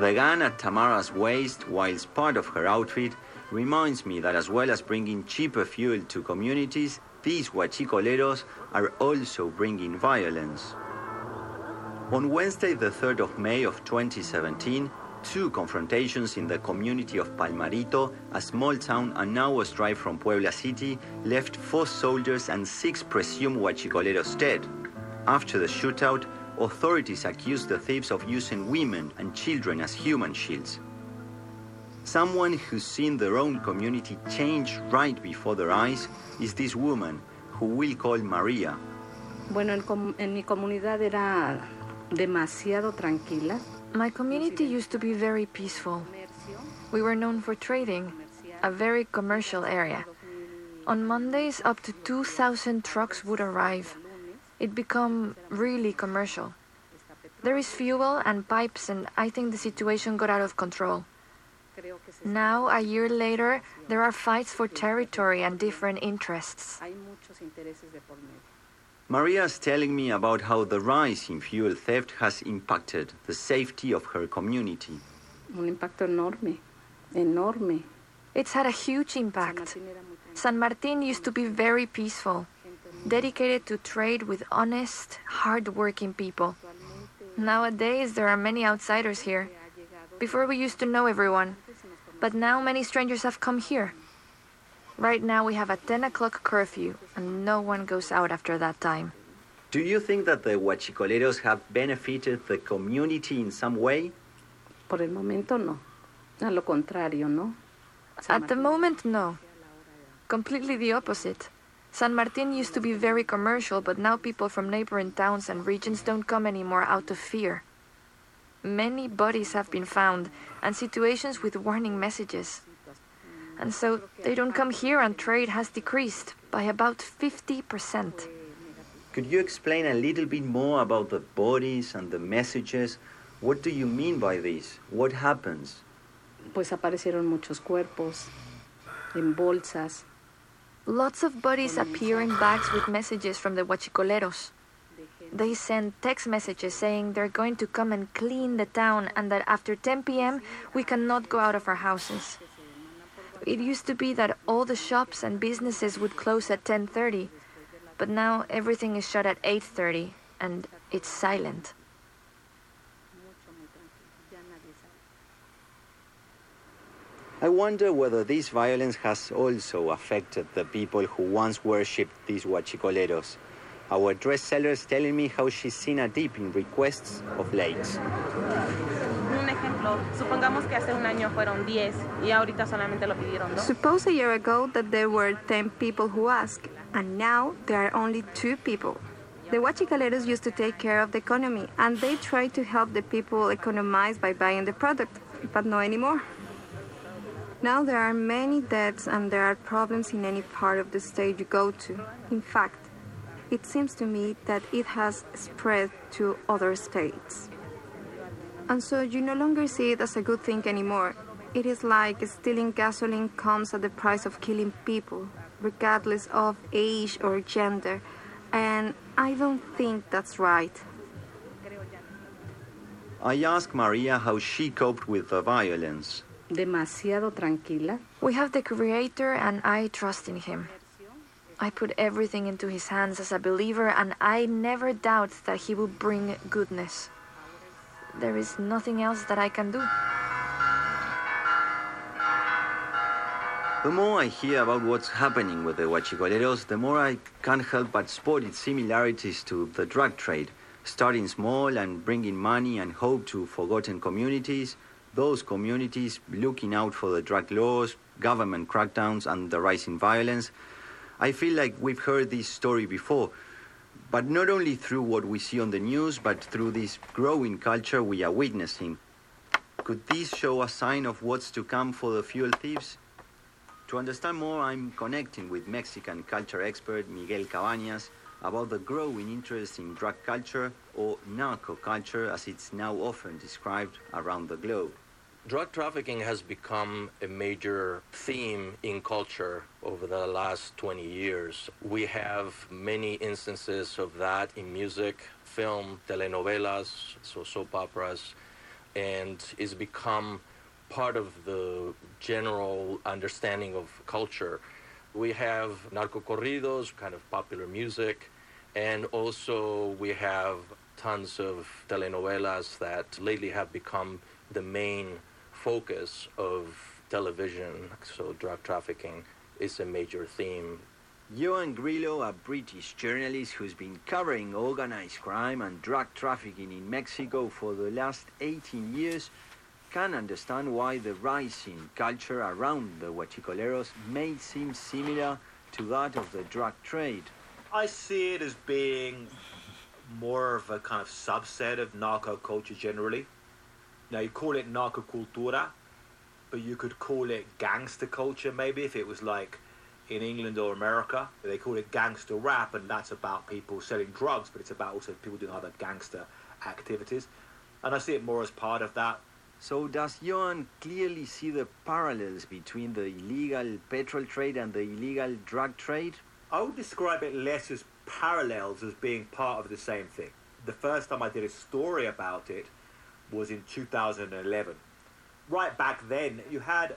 The gun at Tamara's waist, whilst part of her outfit, reminds me that as well as bringing cheaper fuel to communities, these huachicoleros are also bringing violence. On Wednesday, the 3rd of May of 2017, two confrontations in the community of Palmarito, a small town an hour's drive from Puebla City, left four soldiers and six presumed huachicoleros dead. After the shootout, authorities accused the thieves of using women and children as human shields. Someone who's seen their own community change right before their eyes is this woman, who we'll call Maria. Bueno, en, com- en mi comunidad era demasiado tranquila. My community used to be very peaceful. We were known for trading, a very commercial area. On Mondays, up to 2,000 trucks would arrive. It became really commercial. There is fuel and pipes, and I think the situation got out of control. Now, a year later, there are fights for territory and different interests. Hay muchos intereses de por medio. Maria is telling me about how the rise in fuel theft has impacted the safety of her community. Un impacto enorme, enorme. It's had a huge impact. San Martin used to be very peaceful, dedicated to trade with honest, hard-working people. Nowadays, there are many outsiders here. Before, we used to know everyone, but now many strangers have come here. Right now, we have a 10 o'clock curfew, and no one goes out after that time. Do you think that the huachicoleros have benefited the community in some way? Por el momento no. A lo contrario, ¿no? At the moment, no. Completely the opposite. San Martin used to be very commercial, but now people from neighboring towns and regions don't come anymore out of fear. Many bodies have been found, and situations with warning messages. And so they don't come here, and trade has decreased by about 50%. Could you explain a little bit more about the bodies and the messages? What do you mean by this? What happens? Pues aparecieron muchos cuerpos en bolsas. Lots of bodies appear in bags with messages from the huachicoleros. They send text messages saying they're going to come and clean the town and that after 10 p.m. we cannot go out of our houses. It used to be that all the shops and businesses would close at 10:30, but now everything is shut at 8:30 and it's silent. I wonder whether this violence has also affected the people who once worshipped these huachicoleros. Our dress seller is telling me how she's seen a dip in requests of late. Un ejemplo, supongamos que hace un año fueron 10 y ahorita solamente lo pidieron dos. Suppose a year ago that there were 10 people who asked, and now there are only two people. The Huachicoleros used to take care of the economy, and they tried to help the people economize by buying the product, but no anymore. Now there are many deaths and there are problems in any part of the state you go to. In fact, it seems to me that it has spread to other states. And so you no longer see it as a good thing anymore. It is like stealing gasoline comes at the price of killing people, regardless of age or gender. And I don't think that's right. I asked Maria how she coped with the violence. Demasiado tranquila. We have the Creator, and I trust in Him. I put everything into His hands as a believer, and I never doubt that He will bring goodness. There is nothing else that I can do. The more I hear about what's happening with the huachicoleros, the more I can't help but spot its similarities to the drug trade, starting small and bringing money and hope to forgotten communities, those communities looking out for the drug laws, government crackdowns, and the rising violence. I feel like we've heard this story before, but not only through what we see on the news, but through this growing culture we are witnessing. Could this show a sign of what's to come for the fuel thieves? To understand more, I'm connecting with Mexican culture expert Miguel Cabañas about the growing interest in drug culture or narco culture as it's now often described around the globe. Drug trafficking has become a major theme in culture over the last 20 years. We have many instances of that in music, film, telenovelas, so soap operas, and it's become part of the general understanding of culture. We have narco corridos, kind of popular music, and also we have tons of telenovelas that lately have become the main focus of television, so drug trafficking is a major theme. Ioan Grillo, a British journalist who's been covering organized crime and drug trafficking in Mexico for the last 18 years, can understand why the rising culture around the huachicoleros may seem similar to that of the drug trade. I see it as being more of a kind of subset of narco culture generally. Now you call it narco cultura, but you could call it gangster culture maybe if it was like in England or America. They call it gangster rap, and that's about people selling drugs, but it's about also people doing other gangster activities. And I see it more as part of that. So does Ioan clearly see the parallels between the illegal petrol trade and the illegal drug trade? I would describe it less as parallels as being part of the same thing. The first time I did a story about it was in 2011. Right back then, you had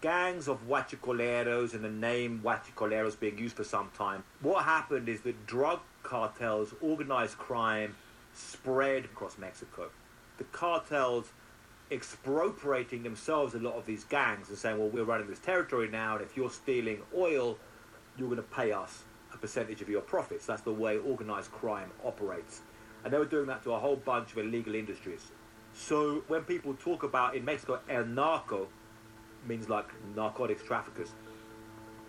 gangs of huachicoleros and the name huachicoleros being used for some time. What happened is that drug cartels, organized crime, spread across Mexico. The cartels expropriating themselves a lot of these gangs and saying, well, we're running this territory now, and if you're stealing oil, you're going to pay us a percentage of your profits. That's the way organized crime operates. And they were doing that to a whole bunch of illegal industries. So when people talk about in Mexico, el narco means like narcotics traffickers.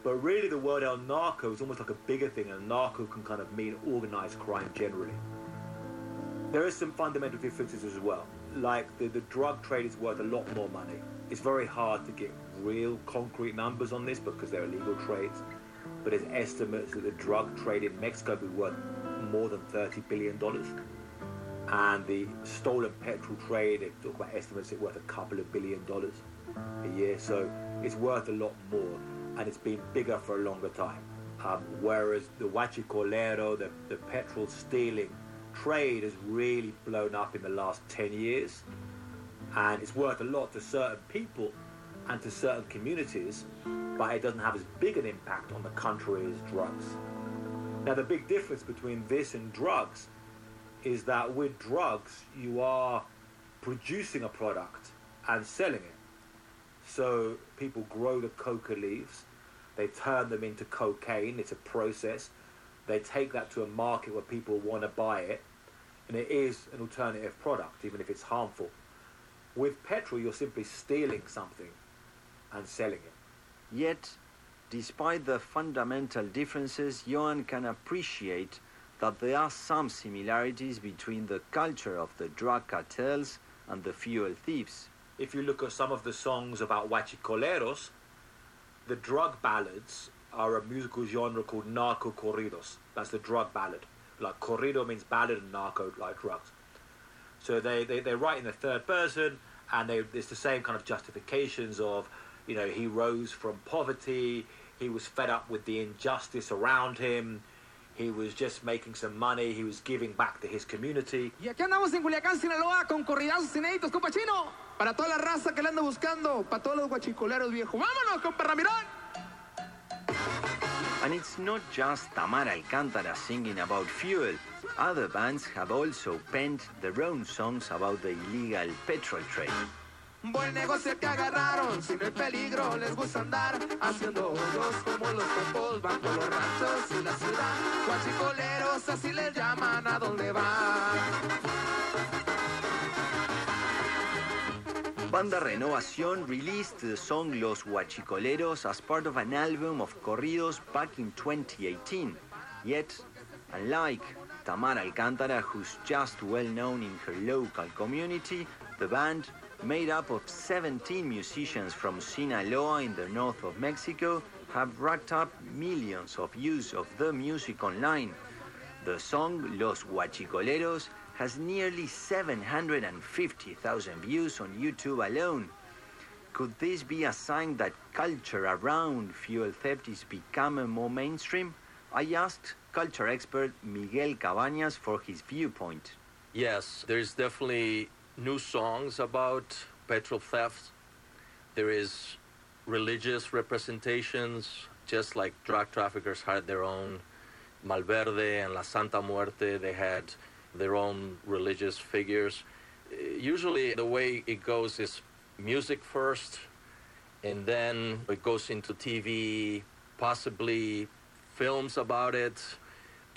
But really the word el narco is almost like a bigger thing. and narco can kind of mean organized crime generally. There is some fundamental differences as well. Like the, the drug trade is worth a lot more money. It's very hard to get real concrete numbers on this because they're illegal trades. But there's estimates that the drug trade in Mexico will be worth more than $30 billion and the stolen petrol trade, they talk about estimates it's worth a couple of billion dollars a year, so it's worth a lot more, and it's been bigger for a longer time. Um, whereas the huachicolero, the, the petrol stealing trade has really blown up in the last 10 years, and it's worth a lot to certain people and to certain communities, but it doesn't have as big an impact on the country as drugs. Now, the big difference between this and drugs is that with drugs, you are producing a product and selling it. So people grow the coca leaves, they turn them into cocaine, it's a process. They take that to a market where people want to buy it, and it is an alternative product, even if it's harmful. With petrol, you're simply stealing something and selling it. Yet, despite the fundamental differences, Ioan can appreciate that there are some similarities between the culture of the drug cartels and the fuel thieves. If you look at some of the songs about huachicoleros, the drug ballads are a musical genre called narco corridos. That's the drug ballad. Like corrido means ballad and narco like drugs. So they, they, they write in the third person and they, it's the same kind of justifications of, you know, he rose from poverty, he was fed up with the injustice around him, he was just making some money. He was giving back to his community. Y aquí andamos en Culiacán, Sinaloa, con corridazos inéditos, compa chino. Para toda la raza que le anda buscando, para todos los guachicoleros viejos. ¡Vámonos, compa Ramirón! And it's not just Tamara Alcántara singing about fuel. Other bands have also penned their own songs about the illegal petrol trade. Buen negocio que agarraron, sin el peligro les gusta andar haciendo hoyos como los copos van por los ranchos y la ciudad. Guachicoleros así les llaman a donde van. Banda Renovación released the song Los Huachicoleros as part of an album of corridos back in 2018. Yet, unlike Tamara Alcántara, who's just well known in her local community, the band made up of 17 musicians from Sinaloa in the north of Mexico, have racked up millions of views of the music online. The song Los Huachicoleros has nearly 750,000 views on YouTube alone. Could this be a sign that culture around fuel theft is becoming more mainstream? I asked culture expert Miguel Cabañas for his viewpoint. Yes, there's definitely new songs about petrol theft. There is religious representations, just like drug traffickers had their own. Malverde and La Santa Muerte, they had their own religious figures. Usually, the way it goes is music first, and then it goes into TV, possibly films about it.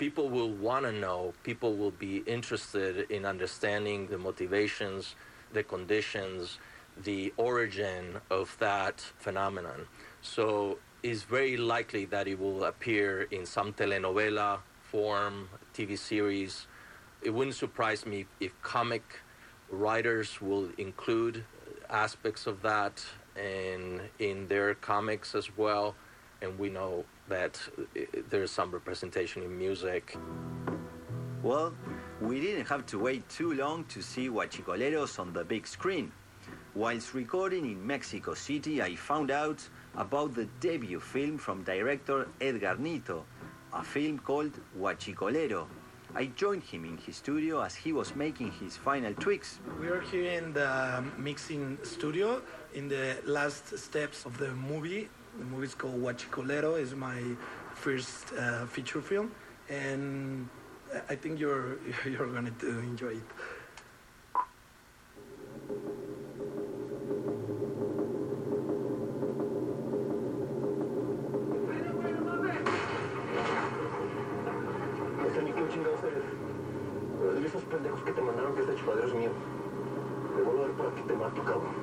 People will want to know, people will be interested in understanding the motivations, the conditions, the origin of that phenomenon. So it's very likely that it will appear in some telenovela form, TV series. It wouldn't surprise me if comic writers will include aspects of that in in their comics as well and we know that there's some representation in music well we didn't have to wait too long to see Huachicoleros on the big screen whilst recording in Mexico City I found out about the debut film from director Edgar Nito a film called Huachicolero I joined him in his studio as he was making his final tweaks. We are here in the mixing studio in the last steps of the movie. The movie is called Huachicolero. It's my first uh, feature film, and I think you're you're going to enjoy it.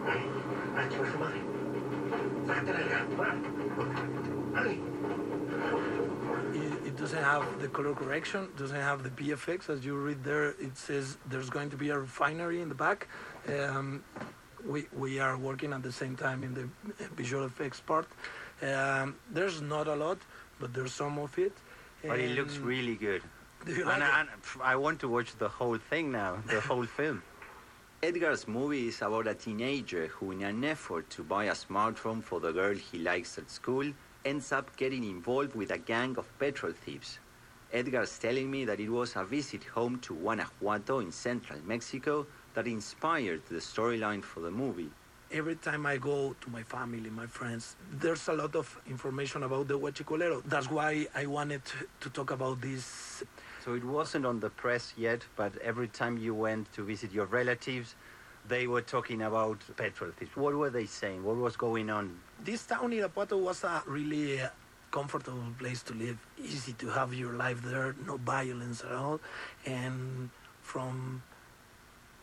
Ay, ay, su madre. Sácate la Ay. It, it doesn't have the color correction, doesn't have the VFX. As you read there, it says there's going to be a refinery in the back. Um, we, we are working at the same time in the visual effects part. Um, there's not a lot, but there's some of it. But it looks really good. And, like and I want to watch the whole thing now, the whole film. Edgar's movie is about a teenager who, in an effort to buy a smartphone for the girl he likes at school, ends up getting involved with a gang of petrol thieves. Edgar's telling me that it was a visit home to Guanajuato in central Mexico that inspired the storyline for the movie. Every time I go to my family, my friends, there's a lot of information about the Huachicolero. That's why I wanted to talk about this so it wasn't on the press yet, but every time you went to visit your relatives, they were talking about petrol. What were they saying? What was going on? This town, Irapuato, was a really comfortable place to live. Easy to have your life there, no violence at all. And from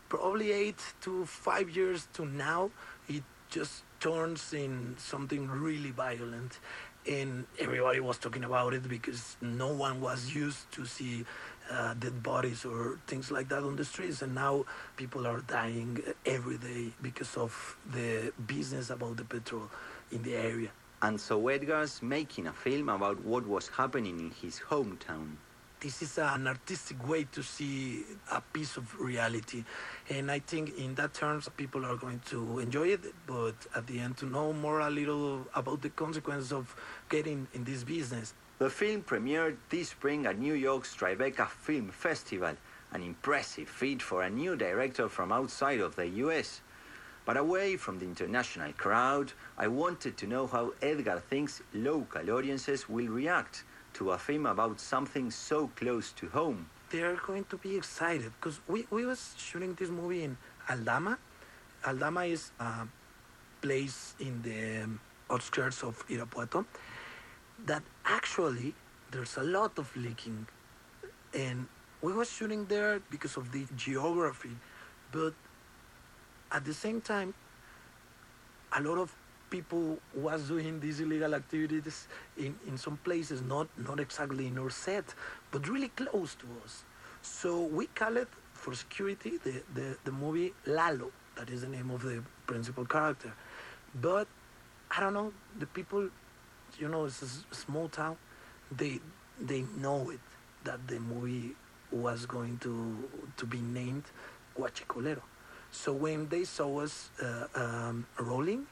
probably eight to five years to now, it just turns in something really violent and everybody was talking about it because no one was used to see uh, dead bodies or things like that on the streets. And now people are dying every day because of the business about the petrol in the area. And so edgar's making a film about what was happening in his hometown this is an artistic way to see a piece of reality. And I think in that terms, people are going to enjoy it, but at the end, to know more a little about the consequences of getting in this business. The film premiered this spring at New York's Tribeca Film Festival, an impressive feat for a new director from outside of the US. But away from the international crowd, I wanted to know how Edgar thinks local audiences will react to a about something so close to home. They're going to be excited because we, we was shooting this movie in Aldama. Aldama is a place in the outskirts of Irapuato that actually there's a lot of leaking and we was shooting there because of the geography but at the same time a lot of people was doing these illegal activities in, in some places, not, not exactly in our set, but really close to us. So we call it, for security, the, the, the movie Lalo. That is the name of the principal character. But, I don't know, the people, you know, it's a small town, they, they know it, that the movie was going to, to be named Huachicolero. So when they saw us uh, um, rolling,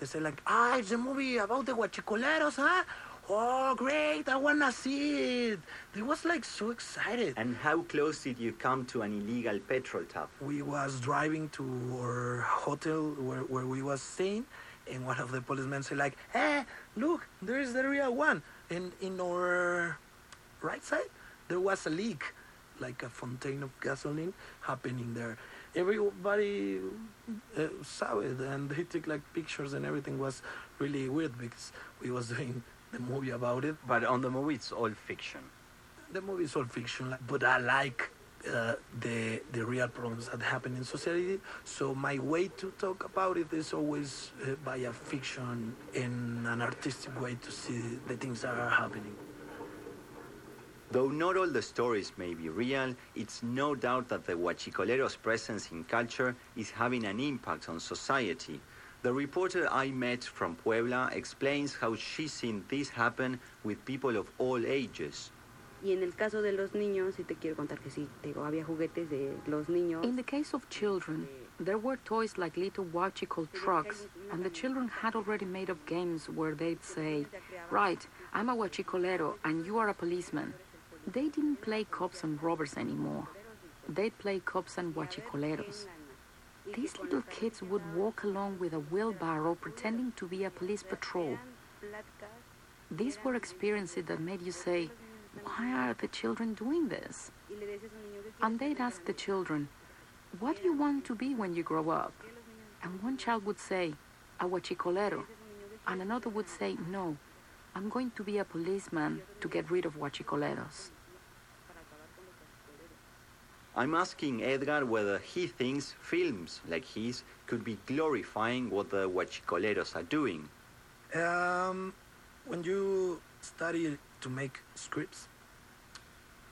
they say like, ah, it's a movie about the Huachicoleros, huh? Oh, great! I wanna see it. They was like so excited. And how close did you come to an illegal petrol tap? We was driving to our hotel where, where we was staying, and one of the policemen said like, "Hey, look, there is the real one." And in our right side, there was a leak, like a fountain of gasoline happening there. Everybody uh, saw it, and they took like pictures, and everything was really weird because we was doing the movie about it. But on the movie, it's all fiction. The movie is all fiction, but I like uh, the the real problems that happen in society. So my way to talk about it is always uh, by a fiction in an artistic way to see the things that are happening. Though not all the stories may be real, it's no doubt that the Huachicoleros' presence in culture is having an impact on society. The reporter I met from Puebla explains how she's seen this happen with people of all ages. Y en el caso de los niños, sí te quiero contar que sí, te digo, había juguetes de los niños. In the case of children, there were toys like little Huachical trucks, and the children had already made up games where they'd say, Right, I'm a Huachicolero and you are a policeman. They didn't play cops and robbers anymore. They'd play cops and Huachicoleros. These little kids would walk along with a wheelbarrow pretending to be a police patrol. These were experiences that made you say, Why are the children doing this? And they'd ask the children, What do you want to be when you grow up? And one child would say, A huachicolero. And another would say, No, I'm going to be a policeman to get rid of huachicoleros. I'm asking Edgar whether he thinks films like his could be glorifying what the Huachicoleros are doing. Um, when you study to make scripts,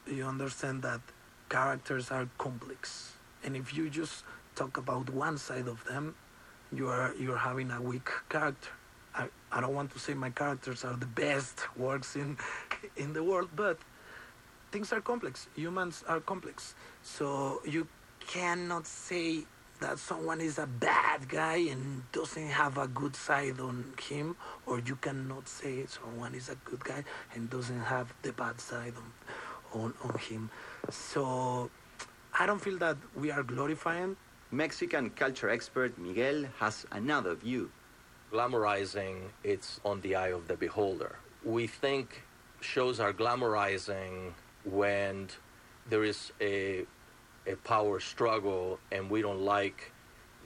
you understand that characters are complex, and if you just talk about one side of them, you are you're having a weak character. I, don't want to say my characters are the best works in in the world, but things are complex. Humans are complex, so you cannot say that someone is a bad guy and doesn't have a good side on him, or you cannot say someone is a good guy and doesn't have the bad side on, on, on him. So I don't feel that we are glorifying. Mexican culture expert Miguel has another view. Glamorizing, it's on the eye of the beholder. We think shows are glamorizing when there is a a power struggle and we don't like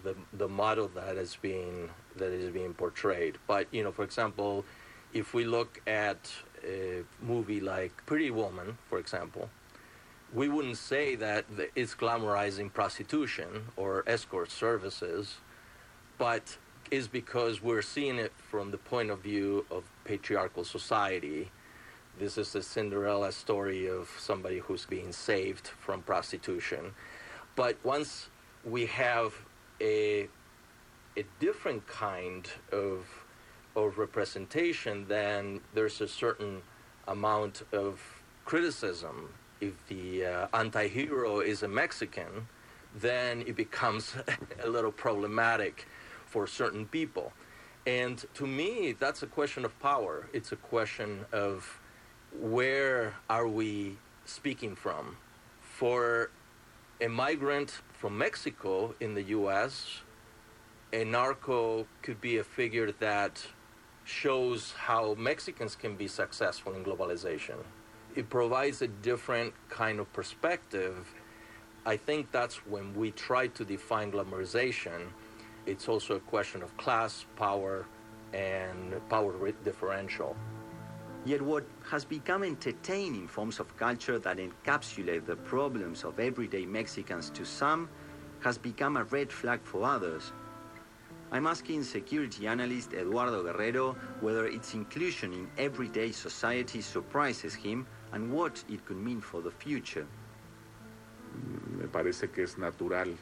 the the model that is being that is being portrayed. But you know, for example, if we look at a movie like Pretty Woman, for example, we wouldn't say that it's glamorizing prostitution or escort services, but is because we're seeing it from the point of view of patriarchal society. This is the Cinderella story of somebody who's being saved from prostitution. But once we have a, a different kind of, of representation, then there's a certain amount of criticism. If the uh, anti hero is a Mexican, then it becomes a little problematic for certain people. And to me, that's a question of power. It's a question of where are we speaking from? For a migrant from Mexico in the US, a narco could be a figure that shows how Mexicans can be successful in globalization. It provides a different kind of perspective. I think that's when we try to define glamorization. It's also a question of class, power, and power differential. Yet what has become entertaining forms of culture that encapsulate the problems of everyday Mexicans to some has become a red flag for others. I'm asking security analyst Eduardo Guerrero whether its inclusion in everyday society surprises him and what it could mean for the future. Mm, me parece que es natural.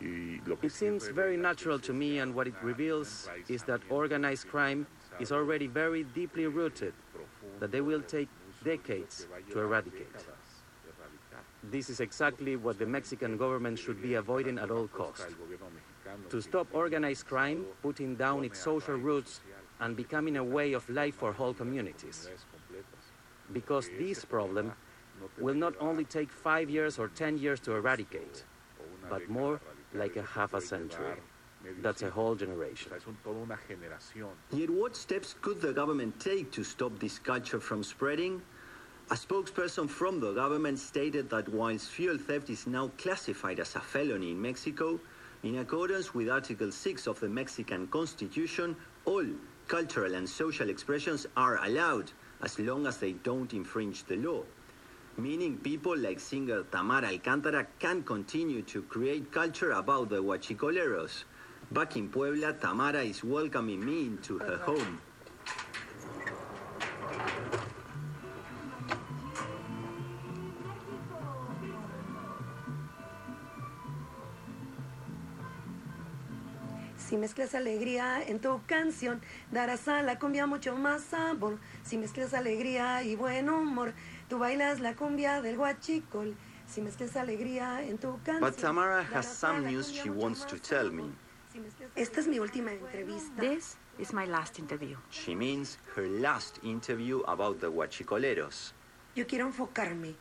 It seems very natural to me, and what it reveals is that organized crime is already very deeply rooted, that they will take decades to eradicate. This is exactly what the Mexican government should be avoiding at all costs. to stop organized crime, putting down its social roots, and becoming a way of life for whole communities. Because this problem will not only take five years or ten years to eradicate, but more like a half a century. That's a whole generation. Yet what steps could the government take to stop this culture from spreading? A spokesperson from the government stated that whilst fuel theft is now classified as a felony in Mexico, in accordance with Article 6 of the Mexican Constitution, all cultural and social expressions are allowed as long as they don't infringe the law. Meaning people like singer Tamara Alcántara can continue to create culture about the huachicoleros. Back in Puebla, Tamara is welcoming me into her home. Si mezclas alegría en tu canción, darás a la cumbia mucho más sabor. Si mezclas alegría y buen humor, tú bailas la cumbia del huachicol. Si mezclas alegría en tu canción. But Tamara has some news she wants to tell me. Esta es mi última entrevista. This is my last interview. She means her last interview about the huachicoleros. Yo quiero enfocarme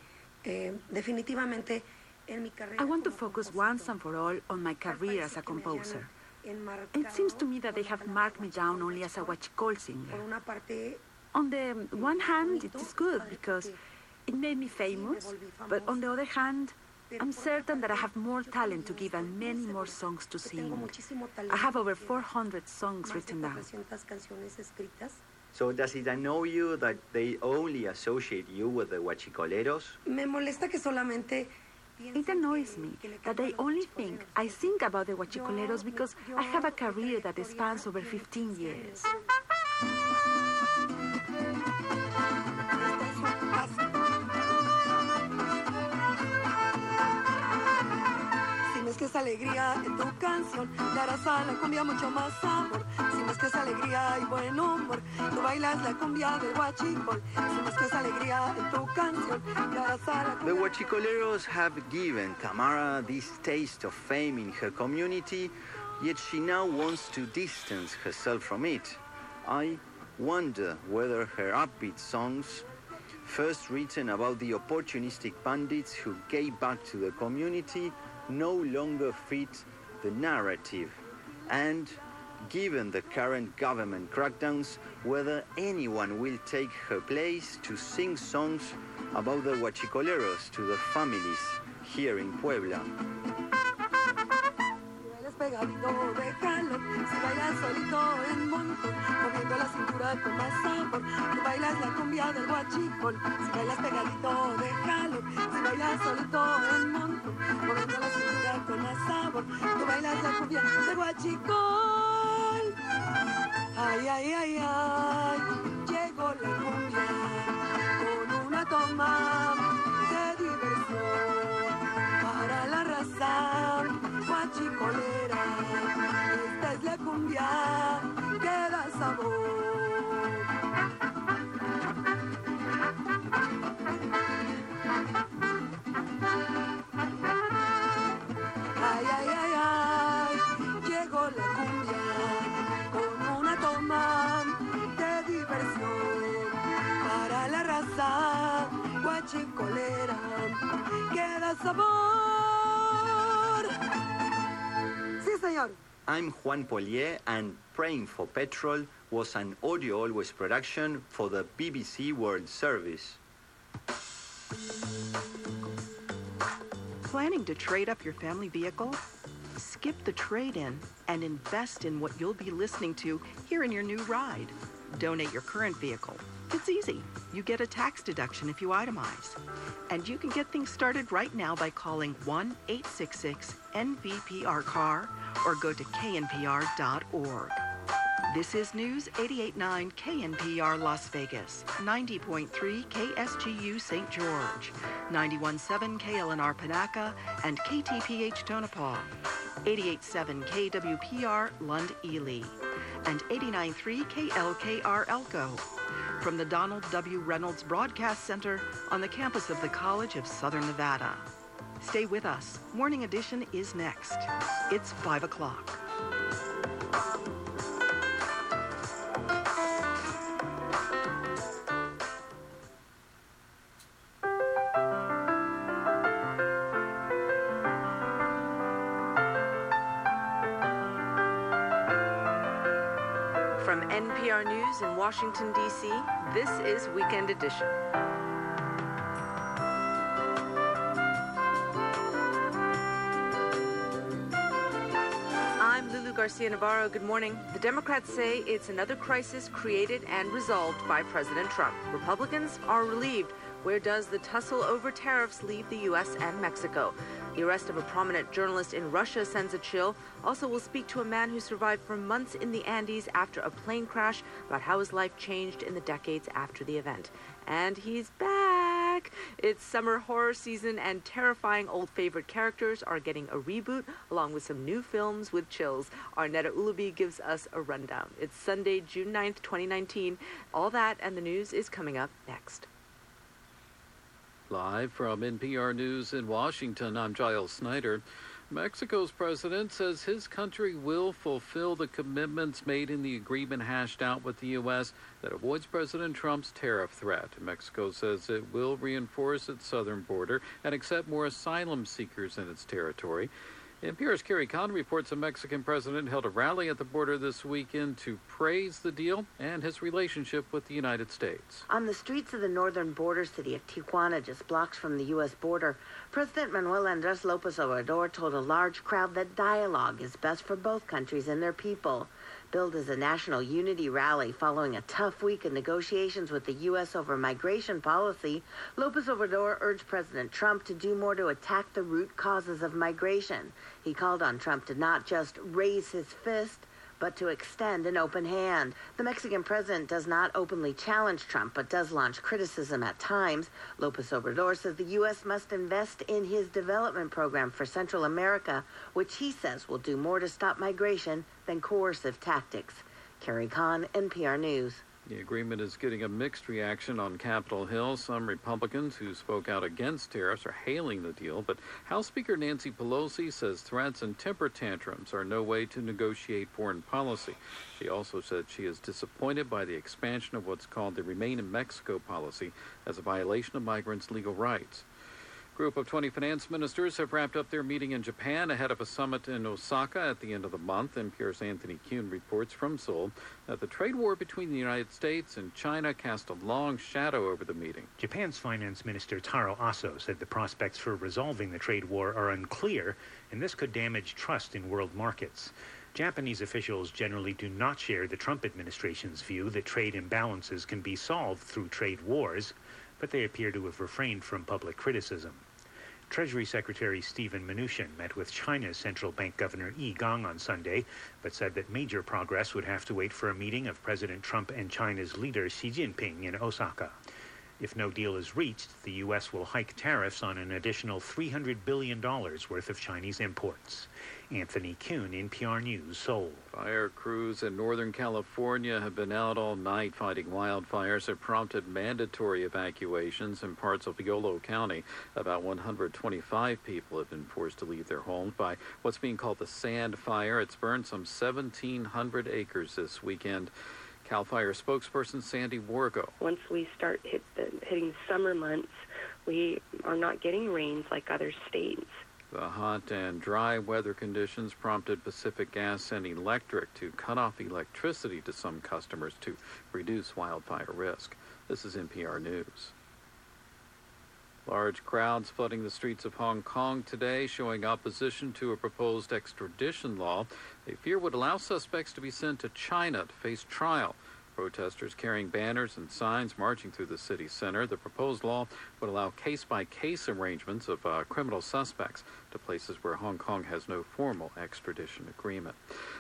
eh, definitivamente en mi carrera. I want to focus once and for all on my career as a composer. It seems to me that they have marked me down only as a huachicol singer. On the one hand, it is good because it made me famous, but on the other hand, I'm certain that I have more talent to give and many more songs to sing. I have over 400 songs written down. So does it annoy you that they only associate you with the huachicoleros? Me molesta que solamente It annoys me that they only think I think about the huachicoleros because I have a career that spans over 15 years. Mezclas alegría en tu canción, darás a la cumbia mucho más sabor. Si mezclas alegría y buen humor, tú bailas la cumbia del huachicol. Si mezclas alegría en tu canción, darás a la The huachicoleros have given Tamara this taste of fame in her community, yet she now wants to distance herself from it. I wonder whether her upbeat songs, first written about the opportunistic bandits who gave back to the community, no longer fit the narrative. And given the current government crackdowns, whether anyone will take her place to sing songs about the huachicoleros to the families here in Puebla. Montón, moviendo la cintura con más sabor. Tú bailas la cumbia del huachicol. Si bailas pegadito, déjalo. Si bailas solito en montón, moviendo la cintura con más sabor. Tú bailas la cumbia del huachicol. Ay, ay, ay, ay, llegó la cumbia con una toma de diversión para la raza guachicolera. Esta es la cumbia guachicolera que da sabor. Sí, señor. I'm Juan Paullier, and Praying for Petrol was an Audio Always production for the BBC World Service. Planning to trade up your family vehicle? Skip the trade in and invest in what you'll be listening to here in your new ride. Donate your current vehicle. It's easy. You get a tax deduction if you itemize. And you can get things started right now by calling 1 866 NVPR CAR or go to knpr.org. This is News 889 KNPR Las Vegas, 90.3 KSGU St. George, 91.7 KLNR Panaca, and KTPH Tonopah, 88.7 KWPR Lund Ely, and 89.3 KLKR Elko. From the Donald W. Reynolds Broadcast Center on the campus of the College of Southern Nevada. Stay with us. Morning Edition is next. It's 5 o'clock. NPR News in Washington, D.C., this is Weekend Edition. I'm Lulu Garcia Navarro. Good morning. The Democrats say it's another crisis created and resolved by President Trump. Republicans are relieved. Where does the tussle over tariffs leave the U.S. and Mexico? The arrest of a prominent journalist in Russia sends a chill. Also, we'll speak to a man who survived for months in the Andes after a plane crash about how his life changed in the decades after the event. And he's back. It's summer horror season, and terrifying old favorite characters are getting a reboot, along with some new films with chills. Arnetta Ulubi gives us a rundown. It's Sunday, June 9th, 2019. All that and the news is coming up next. Live from NPR News in Washington, I'm Giles Snyder. Mexico's president says his country will fulfill the commitments made in the agreement hashed out with the U.S. that avoids President Trump's tariff threat. Mexico says it will reinforce its southern border and accept more asylum seekers in its territory. NPR's Carrie Kahn reports the Mexican president held a rally at the border this weekend to praise the deal and his relationship with the United States. On the streets of the northern border city of Tijuana, just blocks from the U.S. border, President Manuel Andres Lopez Obrador told a large crowd that dialogue is best for both countries and their people. Billed as a national unity rally following a tough week of negotiations with the U.S. over migration policy, Lopez Obrador urged President Trump to do more to attack the root causes of migration. He called on Trump to not just raise his fist, but to extend an open hand. The Mexican president does not openly challenge Trump, but does launch criticism at times. Lopez Obrador says the U.S. must invest in his development program for Central America, which he says will do more to stop migration than coercive tactics. Carrie Kahn, NPR News. The agreement is getting a mixed reaction on Capitol Hill. Some Republicans who spoke out against tariffs are hailing the deal, but House Speaker Nancy Pelosi says threats and temper tantrums are no way to negotiate foreign policy. She also said she is disappointed by the expansion of what's called the Remain in Mexico policy as a violation of migrants' legal rights. Group of 20 finance ministers have wrapped up their meeting in Japan ahead of a summit in Osaka at the end of the month. And NPR's Anthony Kuhn reports from Seoul that the trade war between the United States and China cast a long shadow over the meeting. Japan's Finance Minister Taro Aso said the prospects for resolving the trade war are unclear, and this could damage trust in world markets. Japanese officials generally do not share the Trump administration's view that trade imbalances can be solved through trade wars, but they appear to have refrained from public criticism. Treasury Secretary Steven Mnuchin met with China's central bank governor Yi Gang on Sunday, but said that major progress would have to wait for a meeting of President Trump and China's leader Xi Jinping in Osaka. If no deal is reached, the U.S. will hike tariffs on an additional $300 billion worth of Chinese imports. Anthony Kuhn, NPR News, Seoul. Fire crews in Northern California have been out all night fighting wildfires that prompted mandatory evacuations in parts of Yolo County. About 125 people have been forced to leave their homes by what's being called the Sand Fire. It's burned some 1,700 acres this weekend. CAL FIRE spokesperson Sandy Wargo. Once we start hit the, hitting the summer months, we are not getting rains like other states. The hot and dry weather conditions prompted Pacific Gas and Electric to cut off electricity to some customers to reduce wildfire risk. This is NPR News. Large crowds flooding the streets of Hong Kong today, showing opposition to a proposed extradition law they fear would allow suspects to be sent to China to face trial. Protesters carrying banners and signs marching through the city center. The proposed law would allow case by case arrangements of uh, criminal suspects to places where Hong Kong has no formal extradition agreement.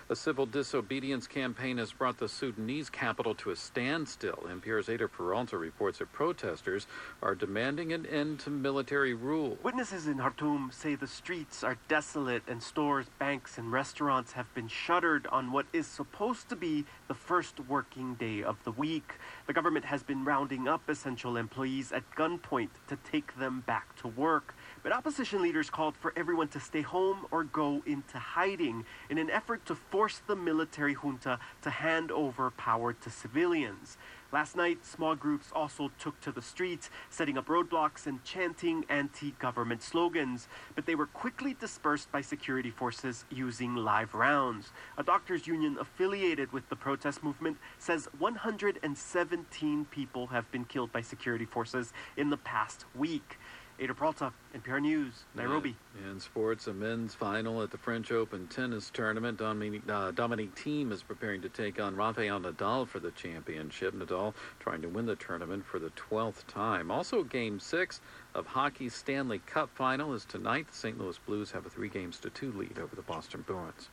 A civil disobedience campaign has brought the Sudanese capital to a standstill. NPR's Eyder Peralta reports that protesters are demanding an end to military rule. Witnesses in Khartoum say the streets are desolate and stores, banks, and restaurants have been shuttered on what is supposed to be the first working day of the week. The government has been rounding up essential employees at gunpoint to take them back to work. But opposition leaders called for everyone to stay home or go into hiding in an effort to force the military junta to hand over power to civilians. Last night, small groups also took to the streets, setting up roadblocks and chanting anti government slogans, but they were quickly dispersed by security forces using live rounds. A doctors' union affiliated with the protest movement says 117 people have been killed by security forces in the past week. Eyder Peralta, NPR News, Nairobi. And, In sports, a men's final at the French Open tennis tournament. Dominique, uh, Dominique Thiem is preparing to take on Rafael Nadal for the championship. Nadal trying to win the tournament for the 12th time. Also, Game 6 of hockey's Stanley Cup final is tonight. The St. Louis Blues have a three games to two lead over the Boston Bruins.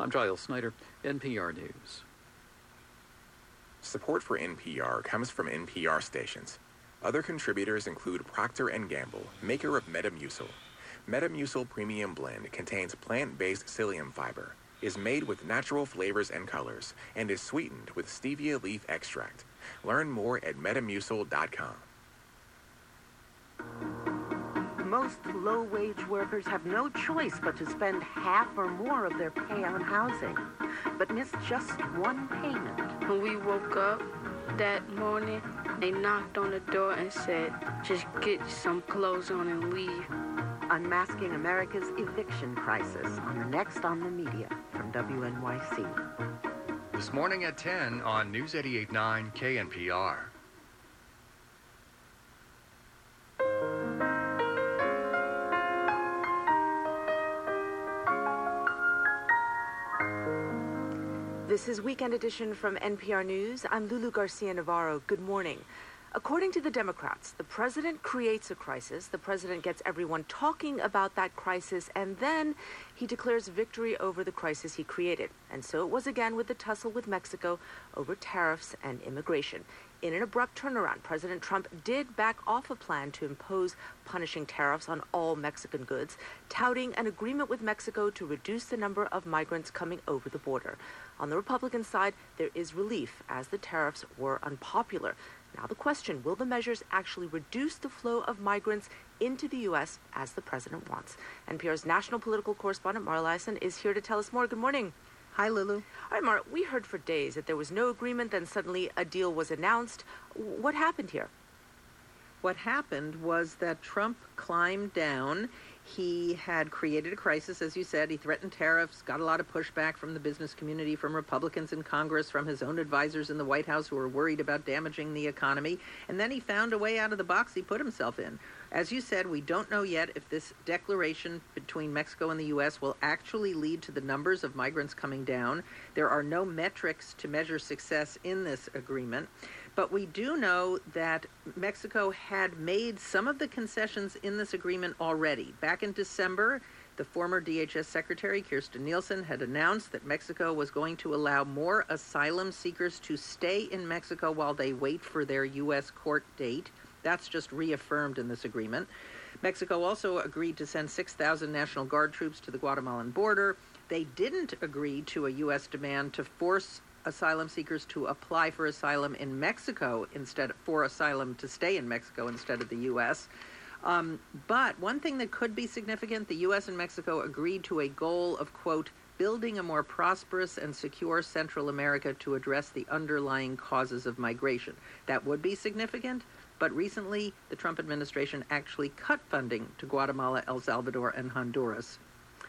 I'm Giles Snyder, NPR News. Support for NPR comes from NPR stations. Other contributors include Procter & Gamble, maker of Metamucil. Metamucil Premium Blend contains plant-based psyllium fiber, is made with natural flavors and colors, and is sweetened with stevia leaf extract. Learn more at metamucil.com. Most low-wage workers have no choice but to spend half or more of their pay on housing, but miss just one payment. When we woke up that morning, they knocked on the door and said, just get some clothes on and leave. Unmasking America's eviction crisis on the next on the media from WNYC. This morning at 10 on News 889 KNPR. This is Weekend Edition from NPR News. I'm Lulu Garcia Navarro. Good morning. According to the Democrats, the president creates a crisis, the president gets everyone talking about that crisis, and then he declares victory over the crisis he created. And so it was again with the tussle with Mexico over tariffs and immigration. In an abrupt turnaround, President Trump did back off a plan to impose punishing tariffs on all Mexican goods, touting an agreement with Mexico to reduce the number of migrants coming over the border. On the Republican side, there is relief as the tariffs were unpopular. Now, the question will the measures actually reduce the flow of migrants into the U.S. as the president wants? NPR's national political correspondent, Mara Liasson, is here to tell us more. Good morning. Hi, Lulu. All right, Mara, we heard for days that there was no agreement, then suddenly a deal was announced. What happened here? What happened was that Trump climbed down. He had created a crisis, as you said. He threatened tariffs, got a lot of pushback from the business community, from Republicans in Congress, from his own advisors in the White House who were worried about damaging the economy. And then he found a way out of the box he put himself in. As you said, we don't know yet if this declaration between Mexico and the U.S. will actually lead to the numbers of migrants coming down. There are no metrics to measure success in this agreement. But we do know that Mexico had made some of the concessions in this agreement already. Back in December, the former DHS Secretary, Kirstjen Nielsen, had announced that Mexico was going to allow more asylum seekers to stay in Mexico while they wait for their U.S. court date. That's just reaffirmed in this agreement. Mexico also agreed to send 6,000 National Guard troops to the Guatemalan border. They didn't agree to a U.S. demand to force asylum seekers to apply for asylum in Mexico instead of, for asylum to stay in Mexico instead of the U.S. Um, but one thing that could be significant, the U.S. and Mexico agreed to a goal of quote building a more prosperous and secure Central America to address the underlying causes of migration. That would be significant. But recently, the Trump administration actually cut funding to Guatemala, El Salvador, and Honduras.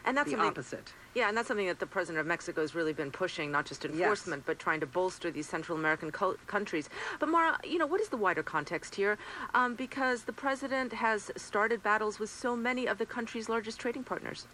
And that's the opposite. Yeah, and that's something that the president of Mexico has really been pushing, not just enforcement, yes. but trying to bolster these Central American co- countries. But Mara, you know, what is the wider context here? Um, because the president has started battles with so many of the country's largest trading partners.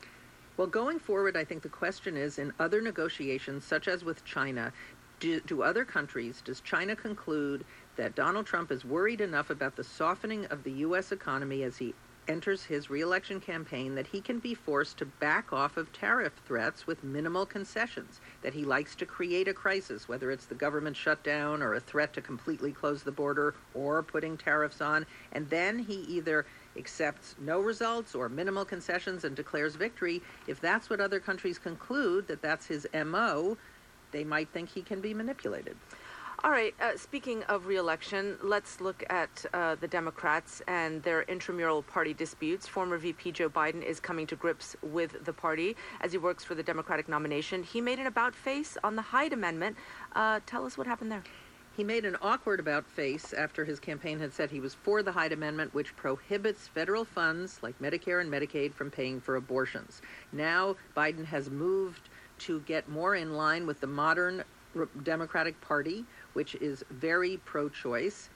Well, going forward, I think the question is in other negotiations, such as with China, do, do other countries, does China conclude that Donald Trump is worried enough about the softening of the U.S. economy as he enters his reelection campaign that he can be forced to back off of tariff threats with minimal concessions, that he likes to create a crisis, whether it's the government shutdown or a threat to completely close the border or putting tariffs on, and then he either accepts no results or minimal concessions and declares victory. If that's what other countries conclude that that's his MO, they might think he can be manipulated. All right. Uh, speaking of reelection, let's look at uh, the Democrats and their intramural party disputes. Former VP Joe Biden is coming to grips with the party as he works for the Democratic nomination. He made an about face on the Hyde Amendment. Uh, tell us what happened there. He made an awkward about face after his campaign had said he was for the Hyde Amendment, which prohibits federal funds like Medicare and Medicaid from paying for abortions. Now, Biden has moved to get more in line with the modern Democratic Party, which is very pro choice.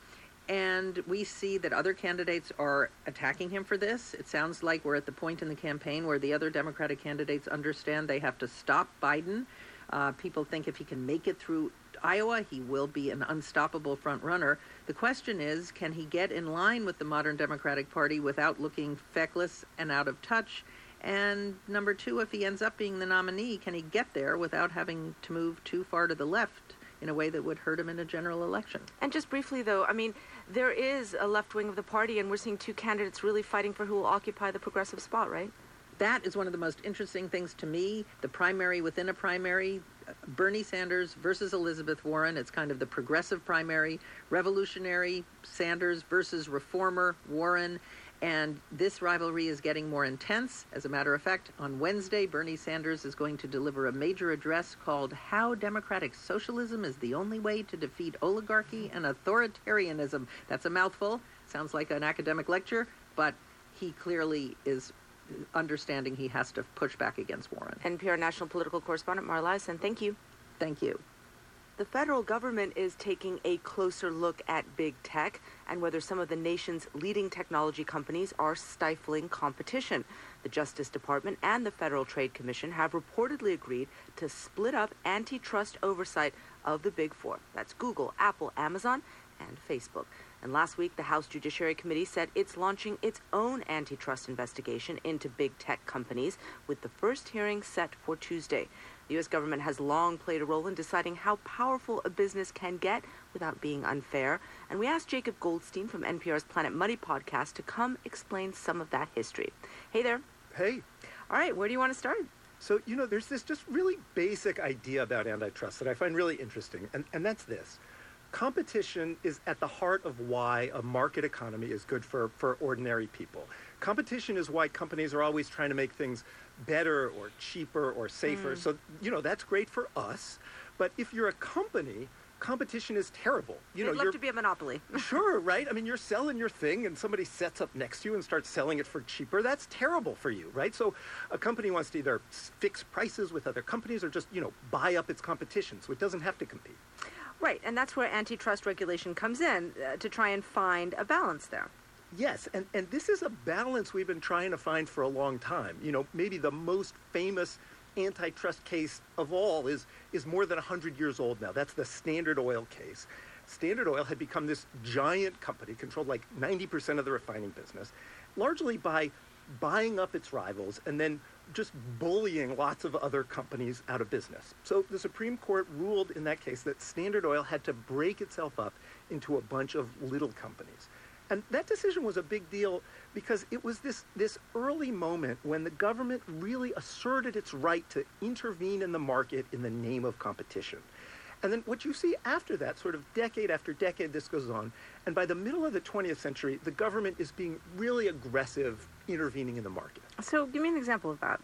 And we see that other candidates are attacking him for this. It sounds like we're at the point in the campaign where the other Democratic candidates understand they have to stop Biden. Uh, people think if he can make it through Iowa, he will be an unstoppable front runner. The question is can he get in line with the modern Democratic Party without looking feckless and out of touch? And number two, if he ends up being the nominee, can he get there without having to move too far to the left in a way that would hurt him in a general election? And just briefly, though, I mean, there is a left wing of the party, and we're seeing two candidates really fighting for who will occupy the progressive spot, right? That is one of the most interesting things to me. The primary within a primary, uh, Bernie Sanders versus Elizabeth Warren. It's kind of the progressive primary, revolutionary Sanders versus reformer Warren. And this rivalry is getting more intense. As a matter of fact, on Wednesday, Bernie Sanders is going to deliver a major address called How Democratic Socialism is the Only Way to Defeat Oligarchy and Authoritarianism. That's a mouthful. Sounds like an academic lecture, but he clearly is understanding he has to push back against Warren. NPR national political correspondent Mara Liasson, thank you. Thank you. The federal government is taking a closer look at big tech and whether some of the nation's leading technology companies are stifling competition. The Justice Department and the Federal Trade Commission have reportedly agreed to split up antitrust oversight of the Big Four. That's Google, Apple, Amazon, and Facebook. And last week, the House Judiciary Committee said it's launching its own antitrust investigation into big tech companies, with the first hearing set for Tuesday. The U.S. government has long played a role in deciding how powerful a business can get without being unfair. And we asked Jacob Goldstein from NPR's Planet Money podcast to come explain some of that history. Hey there. Hey. All right, where do you want to start? So, you know, there's this just really basic idea about antitrust that I find really interesting, and, and that's this competition is at the heart of why a market economy is good for, for ordinary people. Competition is why companies are always trying to make things better or cheaper or safer. Mm. So, you know, that's great for us. But if you're a company, competition is terrible. You They'd know, love to be a monopoly. sure, right? I mean, you're selling your thing and somebody sets up next to you and starts selling it for cheaper. That's terrible for you, right? So a company wants to either fix prices with other companies or just, you know, buy up its competition so it doesn't have to compete. Right, and that's where antitrust regulation comes in uh, to try and find a balance there. Yes, and, and this is a balance we've been trying to find for a long time. You know, maybe the most famous antitrust case of all is, is more than 100 years old now. That's the Standard Oil case. Standard Oil had become this giant company, controlled like 90% of the refining business, largely by buying up its rivals and then just bullying lots of other companies out of business. So the Supreme Court ruled in that case that Standard Oil had to break itself up into a bunch of little companies. And that decision was a big deal because it was this, this early moment when the government really asserted its right to intervene in the market in the name of competition. And then what you see after that, sort of decade after decade, this goes on. And by the middle of the 20th century, the government is being really aggressive intervening in the market. So, give me an example of that.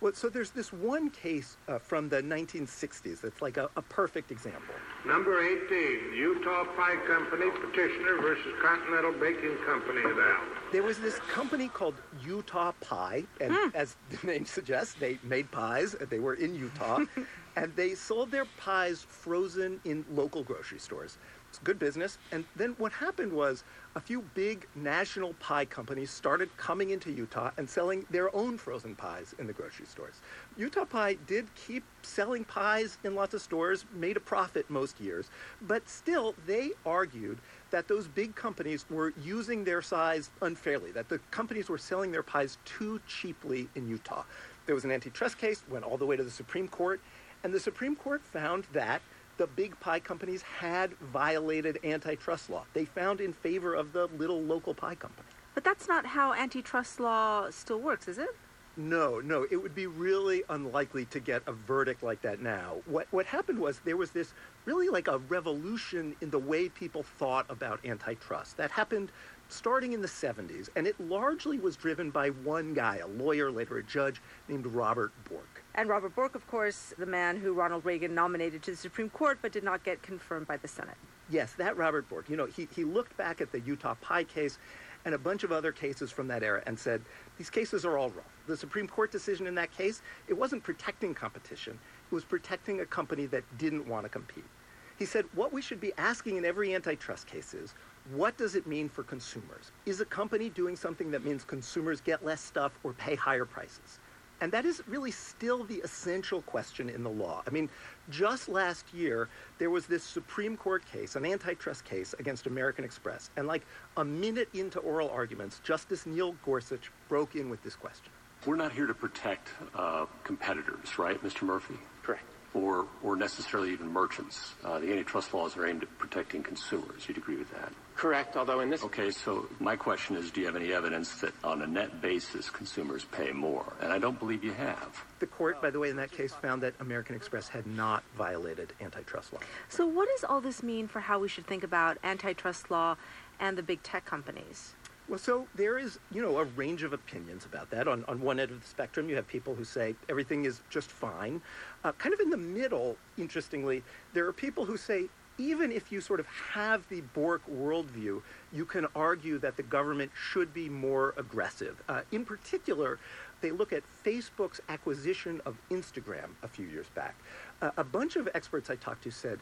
Well, so there's this one case uh, from the 1960s that's like a, a perfect example. Number 18, Utah Pie Company petitioner versus Continental Baking Company et al. There was this company called Utah Pie, and as the name suggests, they made pies. They were in Utah, and they sold their pies frozen in local grocery stores. It's good business. And then what happened was a few big national pie companies started coming into Utah and selling their own frozen pies in the grocery stores. Utah Pie did keep selling pies in lots of stores, made a profit most years, but still they argued that those big companies were using their size unfairly, that the companies were selling their pies too cheaply in Utah. There was an antitrust case, went all the way to the Supreme Court, and the Supreme Court found that the big pie companies had violated antitrust law. They found in favor of the little local pie company. But that's not how antitrust law still works, is it? No, no, it would be really unlikely to get a verdict like that now. What what happened was there was this really like a revolution in the way people thought about antitrust. That happened starting in the 70s, and it largely was driven by one guy, a lawyer, later a judge, named Robert Bork. And Robert Bork, of course, the man who Ronald Reagan nominated to the Supreme Court but did not get confirmed by the Senate. Yes, that Robert Bork. You know, he, he looked back at the Utah Pie case and a bunch of other cases from that era and said, these cases are all wrong. The Supreme Court decision in that case, it wasn't protecting competition. It was protecting a company that didn't want to compete. He said, what we should be asking in every antitrust case is, what does it mean for consumers? Is a company doing something that means consumers get less stuff or pay higher prices? And that is really still the essential question in the law. I mean, just last year, there was this Supreme Court case, an antitrust case against American Express. And like a minute into oral arguments, Justice Neil Gorsuch broke in with this question. We're not here to protect uh, competitors, right, Mr. Murphy? Correct. Or, or necessarily even merchants. Uh, the antitrust laws are aimed at protecting consumers. You'd agree with that? Correct, although in this... Okay, so my question is, do you have any evidence that on a net basis consumers pay more? And I don't believe you have. The court, by the way, in that case found that American Express had not violated antitrust law. So what does all this mean for how we should think about antitrust law and the big tech companies? Well, so there is, you know, a range of opinions about that. On, on one end of the spectrum, you have people who say everything is just fine. Uh, kind of in the middle, interestingly, there are people who say even if you sort of have the Bork worldview, you can argue that the government should be more aggressive. Uh, in particular, they look at Facebook's acquisition of Instagram a few years back. Uh, a bunch of experts I talked to said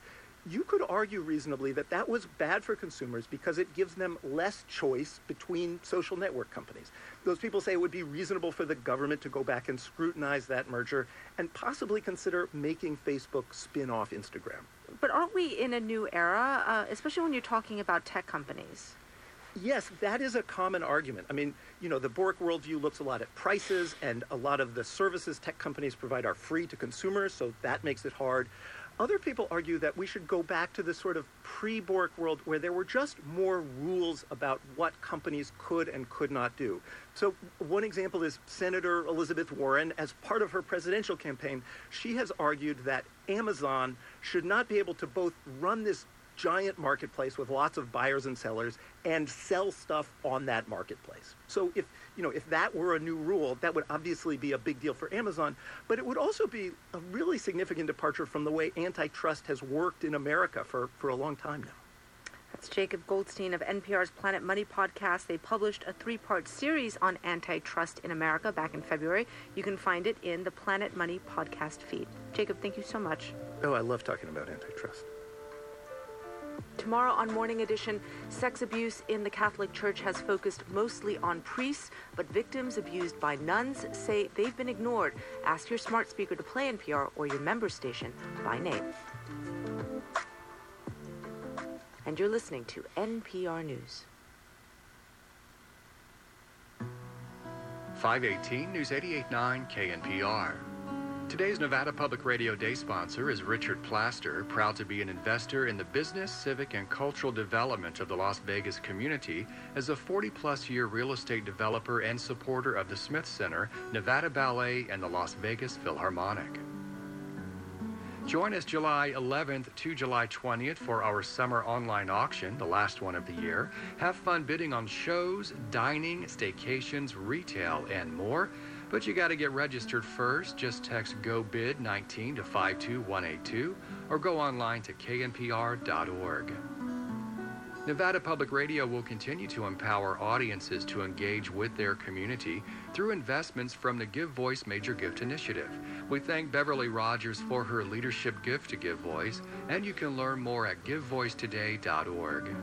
you could argue reasonably that that was bad for consumers because it gives them less choice between social network companies. Those people say it would be reasonable for the government to go back and scrutinize that merger and possibly consider making Facebook spin off Instagram. But aren't we in a new era, uh, especially when you're talking about tech companies? Yes, that is a common argument. I mean, you know, the Bork worldview looks a lot at prices, and a lot of the services tech companies provide are free to consumers, so that makes it hard. Other people argue that we should go back to the sort of pre Bork world where there were just more rules about what companies could and could not do. So, one example is Senator Elizabeth Warren, as part of her presidential campaign, she has argued that Amazon should not be able to both run this giant marketplace with lots of buyers and sellers and sell stuff on that marketplace. So if you know if that were a new rule, that would obviously be a big deal for Amazon, but it would also be a really significant departure from the way antitrust has worked in America for, for a long time now. That's Jacob Goldstein of NPR's Planet Money podcast. They published a three part series on antitrust in America back in February. You can find it in the Planet Money podcast feed. Jacob, thank you so much. Oh, I love talking about antitrust. Tomorrow on Morning Edition, sex abuse in the Catholic Church has focused mostly on priests, but victims abused by nuns say they've been ignored. Ask your smart speaker to play NPR or your member station by name. And you're listening to NPR News. 518 News 889 KNPR. Today's Nevada Public Radio Day sponsor is Richard Plaster, proud to be an investor in the business, civic, and cultural development of the Las Vegas community as a 40 plus year real estate developer and supporter of the Smith Center, Nevada Ballet, and the Las Vegas Philharmonic. Join us July 11th to July 20th for our summer online auction, the last one of the year. Have fun bidding on shows, dining, staycations, retail, and more. But you got to get registered first. Just text GOBID 19 to 52182 or go online to knpr.org. Nevada Public Radio will continue to empower audiences to engage with their community through investments from the Give Voice Major Gift Initiative. We thank Beverly Rogers for her leadership gift to Give Voice, and you can learn more at givevoicetoday.org.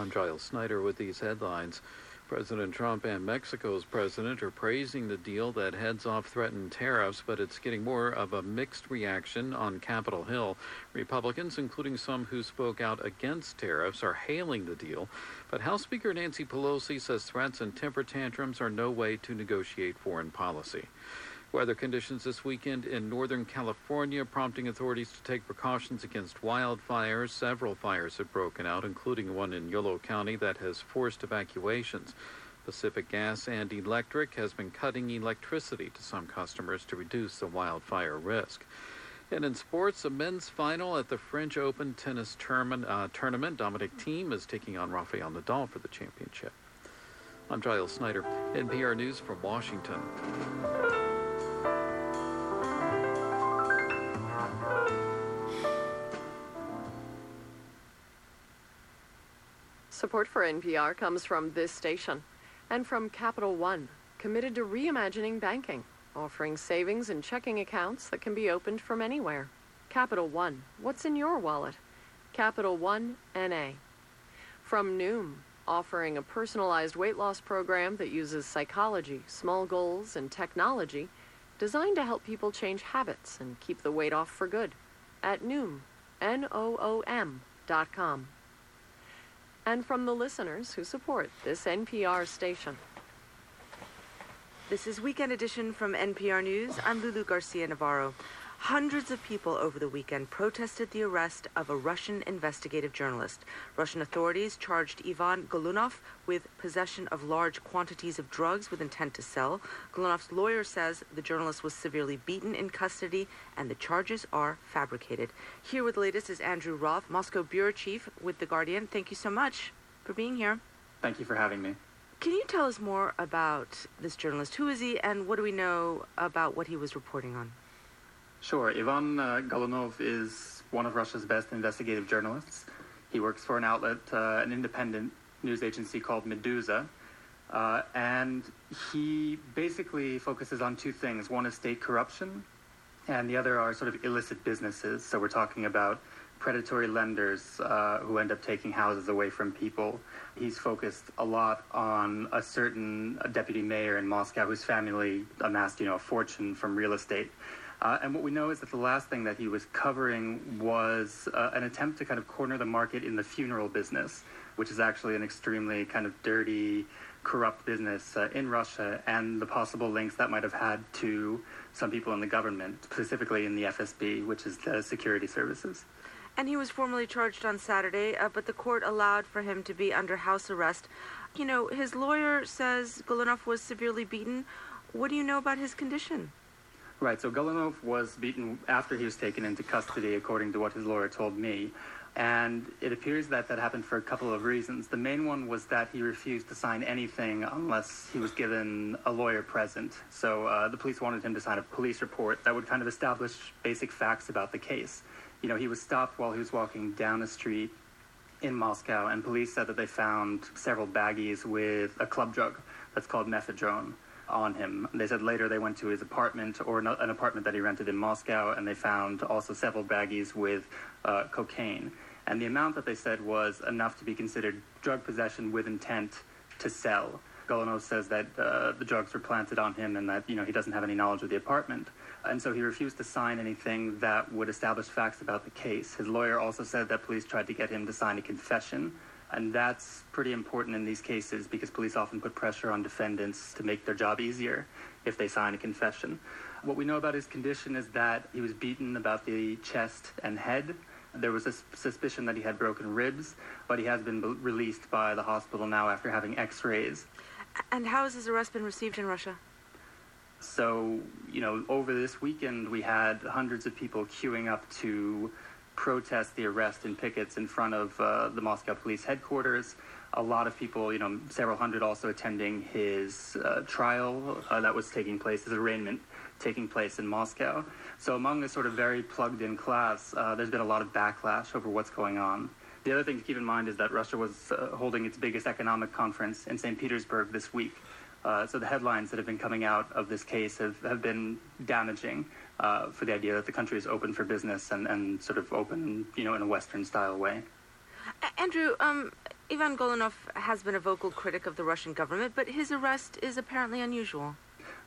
I'm Giles Snyder with these headlines. President Trump and Mexico's president are praising the deal that heads off threatened tariffs, but it's getting more of a mixed reaction on Capitol Hill. Republicans, including some who spoke out against tariffs, are hailing the deal, but House Speaker Nancy Pelosi says threats and temper tantrums are no way to negotiate foreign policy. Weather conditions this weekend in Northern California, prompting authorities to take precautions against wildfires. Several fires have broken out, including one in Yolo County that has forced evacuations. Pacific Gas and Electric has been cutting electricity to some customers to reduce the wildfire risk. And in sports, a men's final at the French Open tennis tournament, uh, tournament. Dominic Thiem is taking on Rafael Nadal for the championship. I'm Giles Snyder, NPR News from Washington. Support for NPR comes from this station and from Capital One, committed to reimagining banking, offering savings and checking accounts that can be opened from anywhere. Capital One, what's in your wallet? Capital One NA. From Noom, offering a personalized weight loss program that uses psychology, small goals, and technology designed to help people change habits and keep the weight off for good at Noom, N-O-O-M dot com and from the listeners who support this NPR station. This is Weekend Edition from NPR News. I'm Lulu Garcia Navarro. Hundreds of people over the weekend protested the arrest of a Russian investigative journalist. Russian authorities charged Ivan Golunov with possession of large quantities of drugs with intent to sell. Golunov's lawyer says the journalist was severely beaten in custody and the charges are fabricated. Here with the latest is Andrew Roth, Moscow bureau chief with The Guardian. Thank you so much for being here. Thank you for having me. Can you tell us more about this journalist? Who is he and what do we know about what he was reporting on? Sure. Ivan uh, is one of Russia's best investigative journalists. He works for an outlet, uh, an independent news agency called Meduza. Uh, and he basically focuses on two things. One is state corruption, and the other are sort of illicit businesses. So we're talking about predatory lenders uh, who end up taking houses away from people. He's focused a lot on a certain deputy mayor in Moscow whose family amassed, you know, a fortune from real estate. Uh, and what we know is that the last thing that he was covering was uh, an attempt to kind of corner the market in the funeral business, which is actually an extremely kind of dirty, corrupt business uh, in Russia, and the possible links that might have had to some people in the government, specifically in the FSB, which is the security services. And he was formally charged on Saturday, uh, but the court allowed for him to be under house arrest. You know, his lawyer says Golunov was severely beaten. What do you know about his condition? Right, so Golunov was beaten after he was taken into custody, according to what his lawyer told me. And it appears that that happened for a couple of reasons. The main one was that he refused to sign anything unless he was given a lawyer present. So uh, the police wanted him to sign a police report that would kind of establish basic facts about the case. You know, he was stopped while he was walking down a street in Moscow, and police said that they found several baggies with a club drug that's called mephedrone on him. They said later they went to his apartment or an apartment that he rented in Moscow and they found also several baggies with uh, cocaine. And the amount that they said was enough to be considered drug possession with intent to sell. Golunov says that uh, the drugs were planted on him and that you know he doesn't have any knowledge of the apartment. And so he refused to sign anything that would establish facts about the case. His lawyer also said that police tried to get him to sign a confession and that's pretty important in these cases because police often put pressure on defendants to make their job easier if they sign a confession. What we know about his condition is that he was beaten about the chest and head. There was a suspicion that he had broken ribs, but he has been released by the hospital now after having x rays. And how has his arrest been received in Russia? So, you know, over this weekend, we had hundreds of people queuing up to protest the arrest and pickets in front of uh, the Moscow police headquarters. A lot of people, you know, several hundred also attending his uh, trial uh, that was taking place, his arraignment taking place in Moscow. So among this sort of very plugged in class, uh, there's been a lot of backlash over what's going on. The other thing to keep in mind is that Russia was uh, holding its biggest economic conference in St. Petersburg this week. Uh, so the headlines that have been coming out of this case have, have been damaging uh, for the idea that the country is open for business and, and sort of open, you know, in a Western style way. Andrew, um, Ivan Golunov has been a vocal critic of the Russian government, but his arrest is apparently unusual.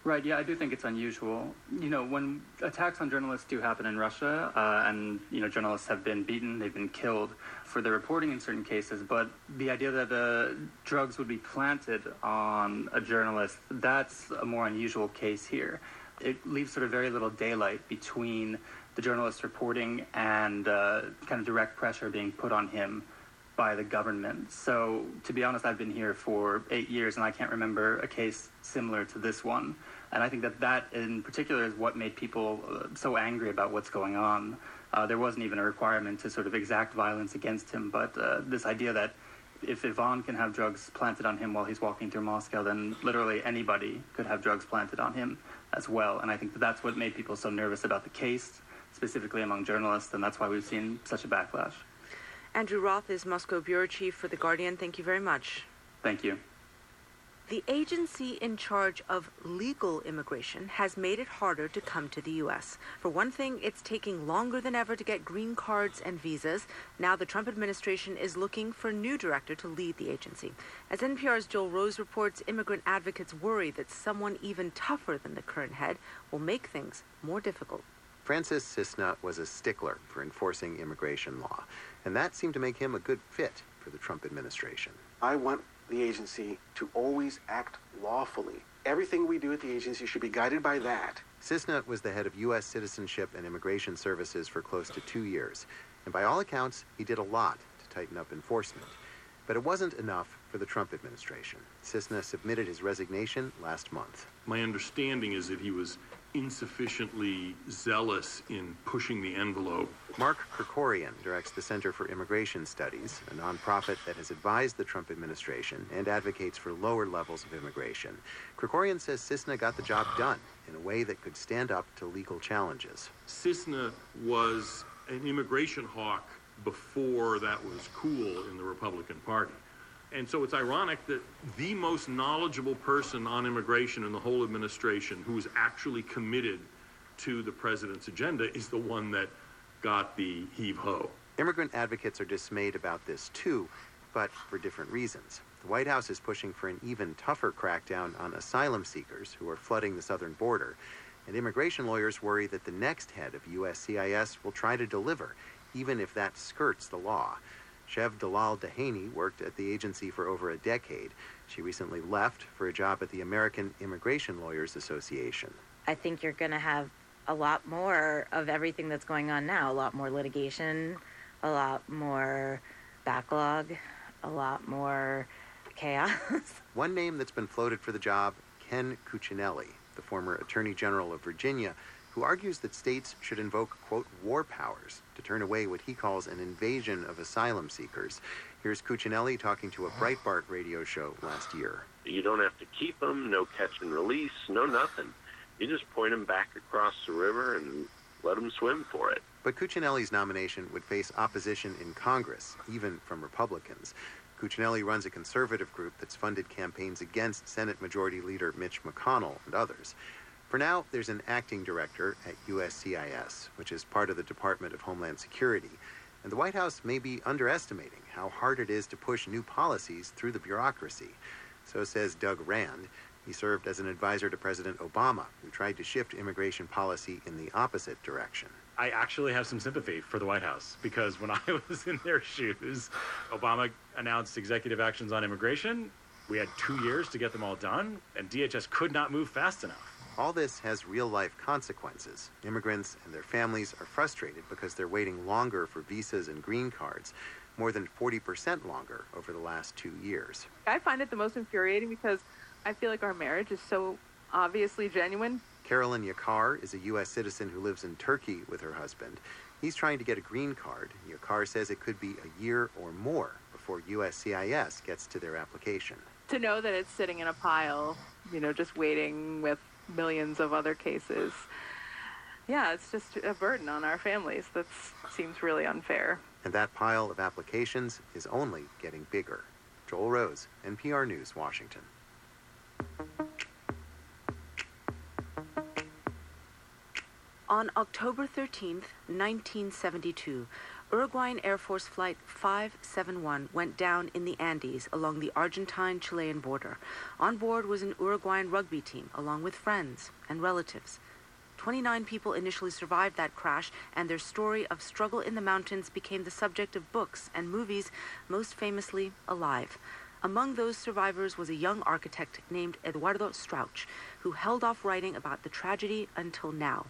Right, yeah, I do think it's unusual. You know, when attacks on journalists do happen in Russia, uh, and, you know, journalists have been beaten, they've been killed for their reporting in certain cases, but the idea that uh, drugs would be planted on a journalist, that's a more unusual case here. It leaves sort of very little daylight between the journalist reporting and uh, kind of direct pressure being put on him by the government. So, to be honest, I've been here for eight years and I can't remember a case similar to this one. And I think that that in particular is what made people uh, so angry about what's going on. Uh, there wasn't even a requirement to sort of exact violence against him, but uh, this idea that if Ivan can have drugs planted on him while he's walking through Moscow, then literally anybody could have drugs planted on him as well. And I think that that's what made people so nervous about the case, specifically among journalists, and that's why we've seen such a backlash. Andrew Roth is Moscow bureau chief for The Guardian. Thank you very much. Thank you. The agency in charge of legal immigration has made it harder to come to the U.S. For one thing, it's taking longer than ever to get green cards and visas. Now, the Trump administration is looking for a new director to lead the agency. As NPR's Joel Rose reports, immigrant advocates worry that someone even tougher than the current head will make things more difficult. Francis Cissna was a stickler for enforcing immigration law, and that seemed to make him a good fit for the Trump administration. I want the agency to always act lawfully. Everything we do at the agency should be guided by that. Cissna was the head of U.S. Citizenship and Immigration Services for close to two years, and by all accounts, he did a lot to tighten up enforcement. But it wasn't enough for the Trump administration. Cissna submitted his resignation last month. My understanding is that he was insufficiently zealous in pushing the envelope. Mark Krikorian directs the Center for Immigration Studies, a nonprofit that has advised the Trump administration and advocates for lower levels of immigration. Krikorian says Cissna got the job done in a way that could stand up to legal challenges. Cissna was an immigration hawk before that was cool in the Republican Party. And so it's ironic that the most knowledgeable person on immigration in the whole administration who is actually committed to the president's agenda is the one that got the heave ho. Immigrant advocates are dismayed about this too, but for different reasons. The White House is pushing for an even tougher crackdown on asylum seekers who are flooding the southern border. And immigration lawyers worry that the next head of USCIS will try to deliver, even if that skirts the law. Chev Dalal Dheini worked at the agency for over a decade. She recently left for a job at the American Immigration Lawyers Association. I think you're going to have a lot more of everything that's going on now a lot more litigation, a lot more backlog, a lot more chaos. One name that's been floated for the job Ken Cuccinelli, the former Attorney General of Virginia, who argues that states should invoke, quote, war powers to turn away what he calls an invasion of asylum seekers. Here's Cuccinelli talking to a ah. Breitbart radio show last year. You don't have to keep them, no catch and release, no nothing. You just point them back across the river and let them swim for it. But Cuccinelli's nomination would face opposition in Congress, even from Republicans. Cuccinelli runs a conservative group that's funded campaigns against Senate Majority Leader Mitch McConnell and others. For now, there's an acting director at USCIS, which is part of the Department of Homeland Security. And the White House may be underestimating how hard it is to push new policies through the bureaucracy. So says Doug Rand. He served as an advisor to President Obama, who tried to shift immigration policy in the opposite direction. I actually have some sympathy for the White House because when I was in their shoes, Obama announced executive actions on immigration. We had two years to get them all done, and DHS could not move fast enough. All this has real life consequences. Immigrants and their families are frustrated because they're waiting longer for visas and green cards, more than 40% longer over the last two years. I find it the most infuriating because I feel like our marriage is so obviously genuine. Carolyn Yakar is a U.S. citizen who lives in Turkey with her husband. He's trying to get a green card. Yakar says it could be a year or more before USCIS gets to their application. To know that it's sitting in a pile, you know, just waiting with millions of other cases. Yeah, it's just a burden on our families that seems really unfair. And that pile of applications is only getting bigger. Joel Rose, NPR News, Washington. On October 13th, 1972, Uruguayan Air Force Flight 571 went down in the Andes along the Argentine Chilean border. On board was an Uruguayan rugby team, along with friends and relatives. 29 people initially survived that crash, and their story of struggle in the mountains became the subject of books and movies, most famously Alive. Among those survivors was a young architect named Eduardo Strauch, who held off writing about the tragedy until now.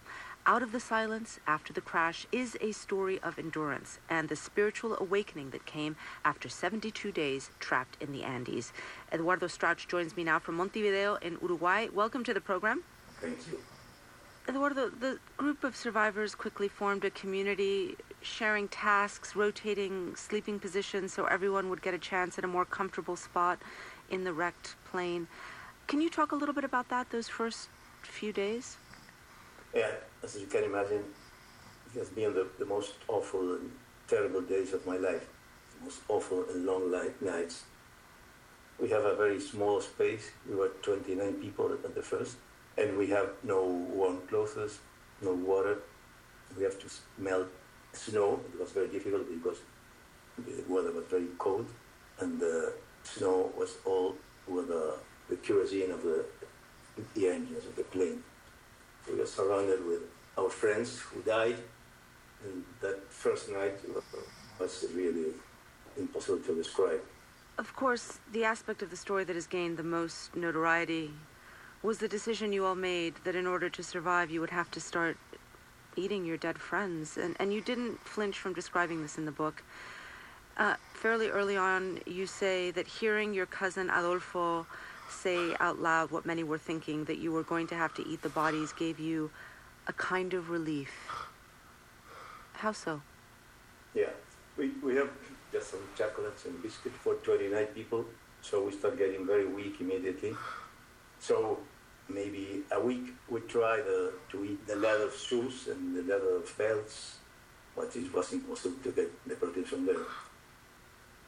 Out of the Silence After the Crash is a story of endurance and the spiritual awakening that came after 72 days trapped in the Andes. Eduardo Strauch joins me now from Montevideo in Uruguay. Welcome to the program. Thank you. Eduardo, the group of survivors quickly formed a community sharing tasks, rotating sleeping positions so everyone would get a chance at a more comfortable spot in the wrecked plane. Can you talk a little bit about that, those first few days? Yeah, as you can imagine, it has been the, the most awful and terrible days of my life, the most awful and long light nights. We have a very small space. We were 29 people at the first, and we have no warm clothes, no water. We have to melt snow. It was very difficult because the weather was very cold, and the snow was all with the, the kerosene of the, the engines of the plane. We were surrounded with our friends who died, and that first night was really impossible to describe. Of course, the aspect of the story that has gained the most notoriety was the decision you all made that in order to survive, you would have to start eating your dead friends. And, and you didn't flinch from describing this in the book. Uh, fairly early on, you say that hearing your cousin Adolfo say out loud what many were thinking that you were going to have to eat the bodies gave you a kind of relief. How so? Yeah, we, we have just some chocolates and biscuits for 29 people, so we start getting very weak immediately. So maybe a week we try the, to eat the leather shoes and the leather belts, but it was impossible to get the protein from there.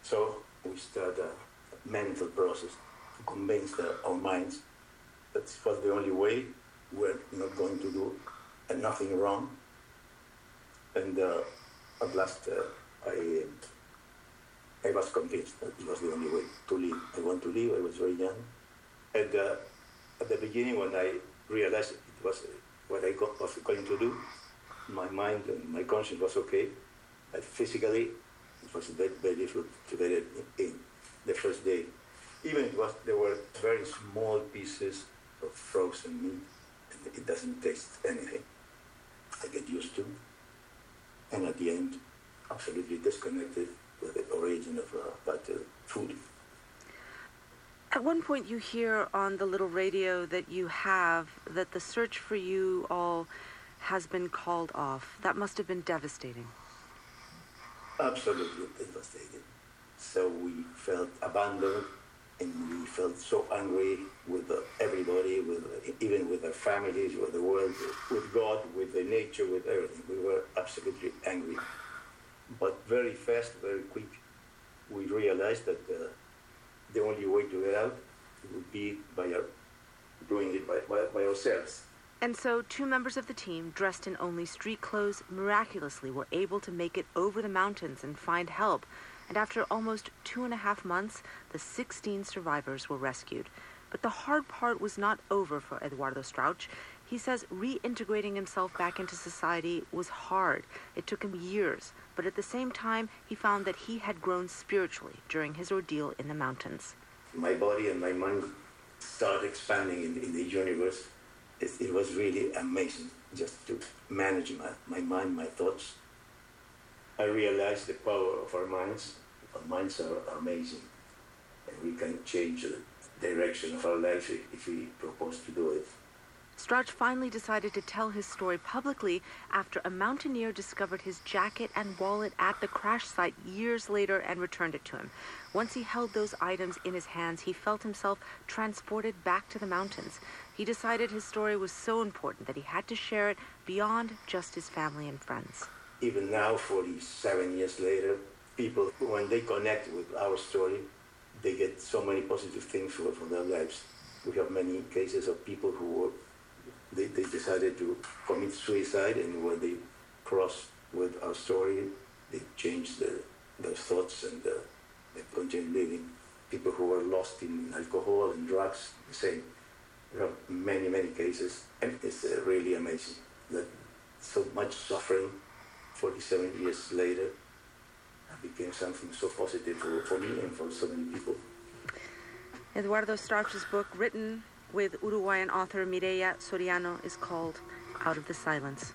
So we start a mental process convince our minds that it was the only way we're not going to do nothing wrong. And uh, at last, uh, I, I was convinced that it was the only way to live. I want to live. I was very young. And uh, at the beginning, when I realized it was what I got, was going to do, my mind and my conscience was okay. But physically, it was very, very difficult to get it in, in the first day. Even it was there were very small pieces of frozen meat. It doesn't taste anything. I get used to. And at the end, absolutely disconnected with the origin of uh, that uh, food. At one point, you hear on the little radio that you have that the search for you all has been called off. That must have been devastating. Absolutely devastating. So we felt abandoned and we felt so angry with uh, everybody, with uh, even with our families, with the world, with God, with the nature, with everything. We were absolutely angry. But very fast, very quick, we realized that uh, the only way to get out would be by our, doing it by, by, by ourselves. And so, two members of the team, dressed in only street clothes, miraculously were able to make it over the mountains and find help. And after almost two and a half months, the 16 survivors were rescued. But the hard part was not over for Eduardo Strauch. He says reintegrating himself back into society was hard. It took him years, but at the same time, he found that he had grown spiritually during his ordeal in the mountains. My body and my mind started expanding in, in the universe. It, it, was really amazing just to manage my, my mind, my thoughts. I realized the power of our minds. Our minds are amazing, and we can change the direction of our life if we propose to do it. Strauch finally decided to tell his story publicly after a mountaineer discovered his jacket and wallet at the crash site years later and returned it to him. Once he held those items in his hands, he felt himself transported back to the mountains. He decided his story was so important that he had to share it beyond just his family and friends. Even now, 47 years later, people, when they connect with our story, they get so many positive things for, for their lives. We have many cases of people who were they, they decided to commit suicide and when they crossed with our story, they changed the, their thoughts and the, they continue living. People who were lost in alcohol and drugs, the same. There are many, many cases, and it's uh, really amazing that so much suffering 47 years later became something so positive for, me and for so many people. Eduardo Strauch's book, written with Uruguayan author Mireya Soriano, is called Out of the Silence.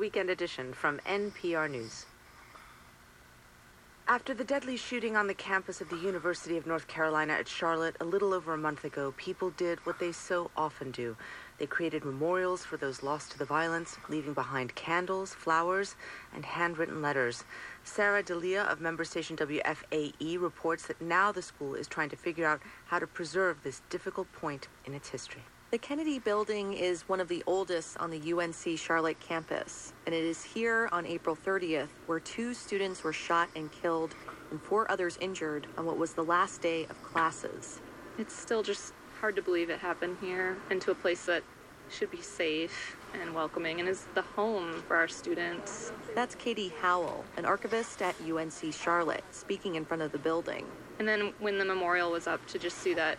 Weekend Edition from NPR News. After the deadly shooting on the campus of the University of North Carolina at Charlotte a little over a month ago, people did what they so often do. They created memorials for those lost to the violence, leaving behind candles, flowers, and handwritten letters. Sarah Delia of member station WFAE reports that now the school is trying to figure out how to preserve this difficult point in its history. The Kennedy Building is one of the oldest on the UNC Charlotte campus, and it is here on April 30th where two students were shot and killed and four others injured on what was the last day of classes. It's still just hard to believe it happened here and to a place that should be safe and welcoming and is the home for our students. That's Katie Howell, an archivist at UNC Charlotte, speaking in front of the building. And then when the memorial was up, to just see that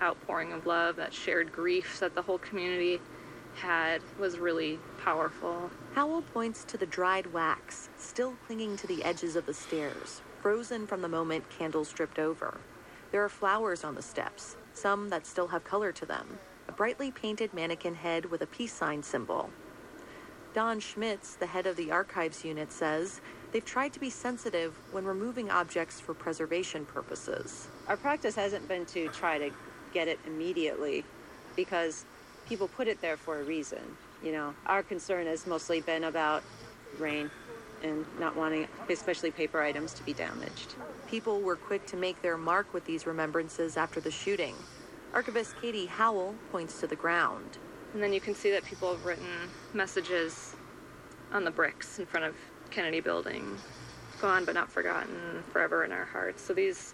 outpouring of love, that shared grief that the whole community had was really powerful. Howell points to the dried wax still clinging to the edges of the stairs, frozen from the moment candles dripped over. There are flowers on the steps, some that still have color to them, a brightly painted mannequin head with a peace sign symbol. Dawn Schmitz, the head of the archives unit, says they've tried to be sensitive when removing objects for preservation purposes. Our practice hasn't been to try to get it immediately because people put it there for a reason. You know, our concern has mostly been about rain and not wanting, especially paper items, to be damaged. People were quick to make their mark with these remembrances after the shooting. Archivist Katie Howell points to the ground. And then you can see that people have written messages on the bricks in front of Kennedy Building. Gone but not forgotten, forever in our hearts. So these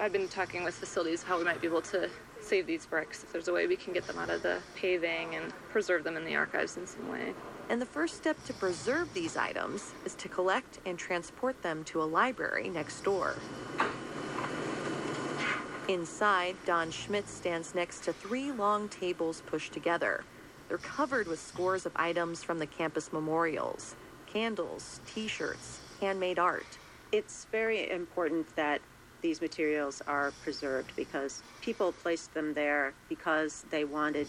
I've been talking with facilities how we might be able to save these bricks if there's a way we can get them out of the paving and preserve them in the archives in some way. And the first step to preserve these items is to collect and transport them to a library next door. Inside, Dawn Schmitz stands next to three long tables pushed together. They're covered with scores of items from the campus memorials candles, t shirts, handmade art. It's very important that these materials are preserved because people placed them there because they wanted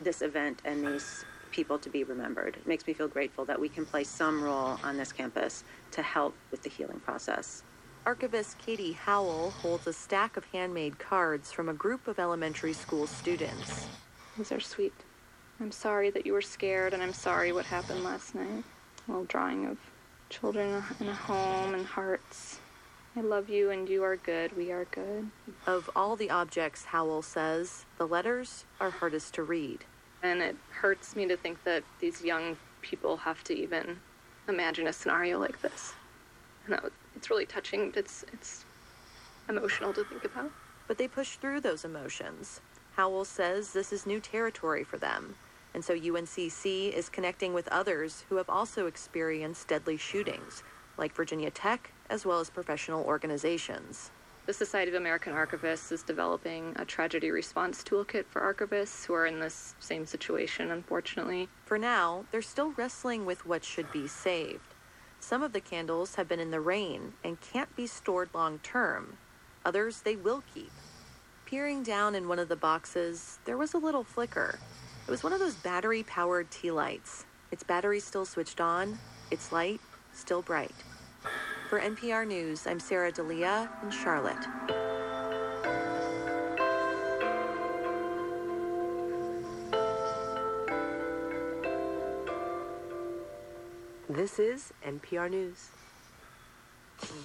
this event and these people to be remembered. It makes me feel grateful that we can play some role on this campus to help with the healing process. Archivist Katie Howell holds a stack of handmade cards from a group of elementary school students. These are sweet. I'm sorry that you were scared, and I'm sorry what happened last night. A little drawing of children in a home and hearts. I love you and you are good. We are good. Of all the objects, Howell says, the letters are hardest to read. And it hurts me to think that these young people have to even imagine a scenario like this. And that, it's really touching. It's, it's emotional to think about. But they push through those emotions. Howell says this is new territory for them. And so UNCC is connecting with others who have also experienced deadly shootings, like Virginia Tech as well as professional organizations. The Society of American Archivists is developing a tragedy response toolkit for archivists who are in this same situation, unfortunately. For now, they're still wrestling with what should be saved. Some of the candles have been in the rain and can't be stored long term. Others they will keep. Peering down in one of the boxes, there was a little flicker. It was one of those battery powered tea lights. Its battery still switched on, its light still bright. For NPR News, I'm Sarah Delia in Charlotte. This is NPR News.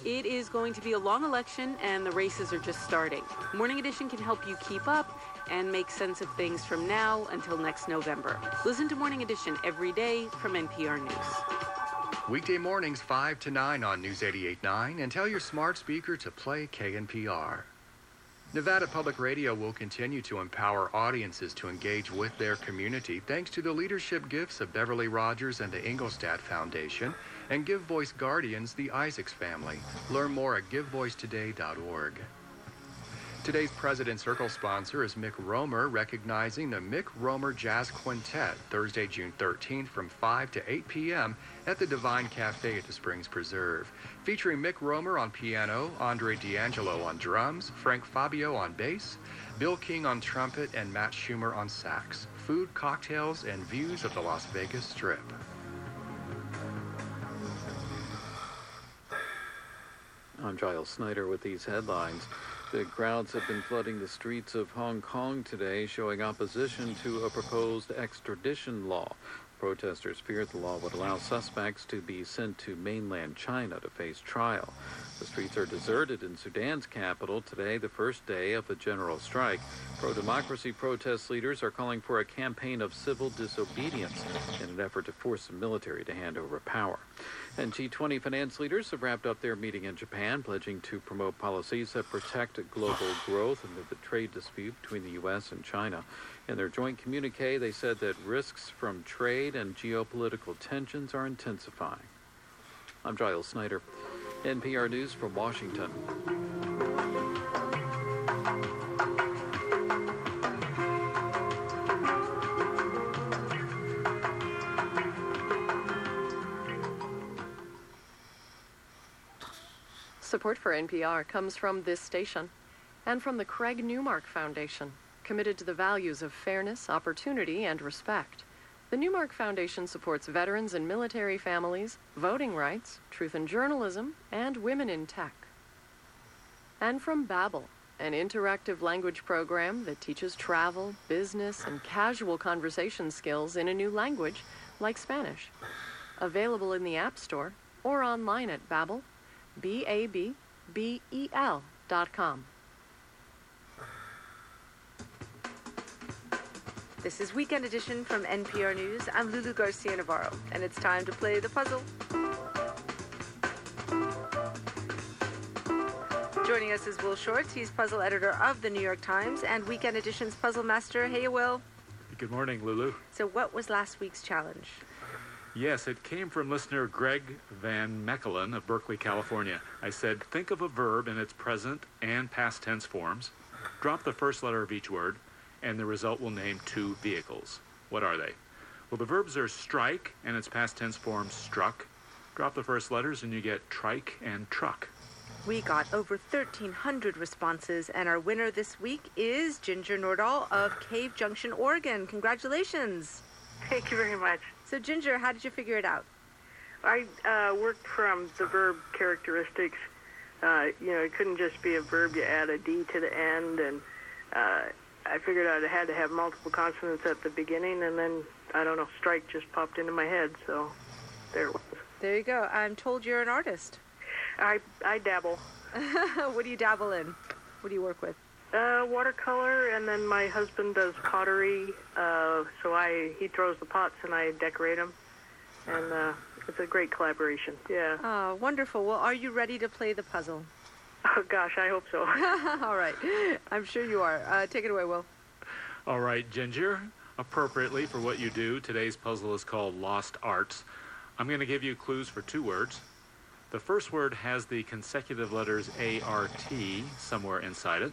It is going to be a long election, and the races are just starting. Morning Edition can help you keep up and make sense of things from now until next November. Listen to Morning Edition every day from NPR News. Weekday mornings 5 to 9 on News 88.9 and tell your smart speaker to play KNPR. Nevada Public Radio will continue to empower audiences to engage with their community thanks to the leadership gifts of Beverly Rogers and the Engelstad Foundation and Give Voice Guardians, the Isaacs family. Learn more at givevoicetoday.org. Today's President Circle sponsor is Mick Romer, recognizing the Mick Romer Jazz Quintet Thursday, June 13th from 5 to 8 p.m. at the Divine Cafe at the Springs Preserve. Featuring Mick Romer on piano, Andre D'Angelo on drums, Frank Fabio on bass, Bill King on trumpet, and Matt Schumer on sax. Food, cocktails, and views of the Las Vegas Strip. I'm Giles Snyder with these headlines. The crowds have been flooding the streets of Hong Kong today, showing opposition to a proposed extradition law. Protesters feared the law would allow suspects to be sent to mainland China to face trial. The streets are deserted in Sudan's capital today, the first day of the general strike. Pro democracy protest leaders are calling for a campaign of civil disobedience in an effort to force the military to hand over power. And G20 finance leaders have wrapped up their meeting in Japan, pledging to promote policies that protect global growth amid the trade dispute between the U.S. and China. In their joint communique, they said that risks from trade and geopolitical tensions are intensifying. I'm Giles Snyder, NPR News from Washington. Support for NPR comes from this station and from the Craig Newmark Foundation, committed to the values of fairness, opportunity, and respect. The Newmark Foundation supports veterans and military families, voting rights, truth in journalism, and women in tech. And from Babbel, an interactive language program that teaches travel, business, and casual conversation skills in a new language like Spanish. Available in the App Store or online at Babbel, B-A-B-B-E-L dot com. This is Weekend Edition from NPR News. I'm Lulu Garcia Navarro, and it's time to play the puzzle. Joining us is Will Shortz. He's puzzle editor of the New York Times and Weekend Edition's puzzle master. Hey, Will. Good morning, Lulu. So, what was last week's challenge? Yes, it came from listener Greg Van Mechelen of Berkeley, California. I said, think of a verb in its present and past tense forms, drop the first letter of each word, and the result will name two vehicles. What are they? Well, the verbs are strike and its past tense form struck. Drop the first letters and you get trike and truck. We got over 1,300 responses, and our winner this week is Ginger Nordahl of Cave Junction, Oregon. Congratulations. Thank you very much. So, Ginger, how did you figure it out? I uh, worked from the verb characteristics. Uh, you know, it couldn't just be a verb. You add a D to the end, and uh, I figured out it had to have multiple consonants at the beginning, and then, I don't know, strike just popped into my head, so there it was. There you go. I'm told you're an artist. I, I dabble. what do you dabble in? What do you work with? Uh, watercolor, and then my husband does pottery. Uh, so I he throws the pots and I decorate them, and uh, it's a great collaboration. Yeah. Oh, wonderful. Well, are you ready to play the puzzle? Oh gosh, I hope so. All right, I'm sure you are. Uh, take it away, Will. All right, Ginger. Appropriately for what you do, today's puzzle is called Lost Arts. I'm going to give you clues for two words. The first word has the consecutive letters A-R-T somewhere inside it.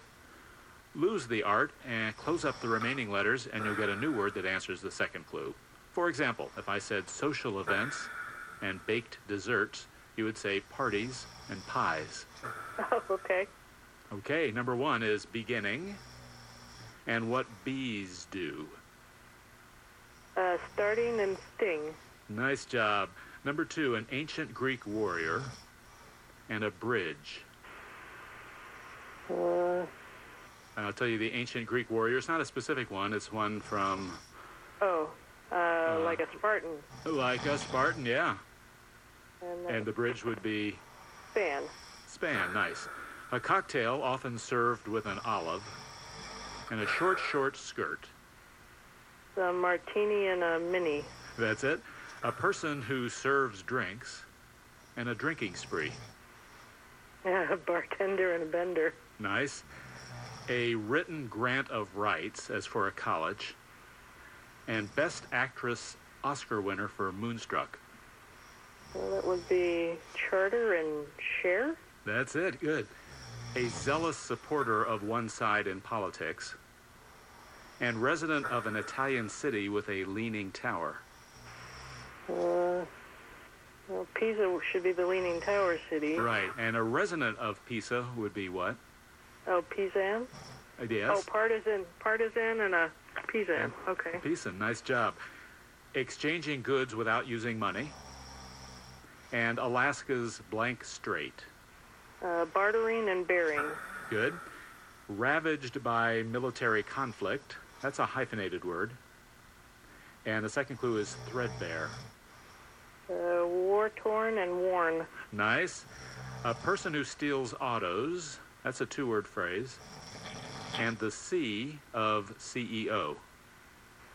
Lose the art and close up the remaining letters and you'll get a new word that answers the second clue. For example, if I said social events and baked desserts, you would say parties and pies. Oh, okay. Okay, number one is beginning. And what bees do. Uh, starting and sting. Nice job. Number two, an ancient Greek warrior and a bridge. Uh, And I'll tell you the ancient Greek warrior. It's not a specific one. It's one from oh, uh, like a Spartan. like a Spartan. Yeah. And, uh, And the bridge would be span. Span, nice. A cocktail often served with an olive. And a short, short skirt. The martini and a mini. That's it. A person who serves drinks. And a drinking spree. Yeah, a bartender and a bender. Nice. A written grant of rights, as for a college. And Best Actress Oscar winner for Moonstruck. Well, that would be Charter and Share. That's it. Good. A zealous supporter of one side in politics. And resident of an Italian city with a leaning tower. Uh, well, Pisa should be the Leaning Tower city. Right. And a resident of Pisa would be what? Oh, Pisan? Uh, Yes. Oh, partisan, partisan and a Pisan. Okay. Pisan. Nice job. Exchanging goods without using money. And Alaska's blank strait. Uh, bartering and bearing. Good. Ravaged by military conflict. That's a hyphenated word. And the second clue is threadbare. Uh, war torn and worn. Nice. A person who steals autos. That's a two word phrase. And the C of CEO.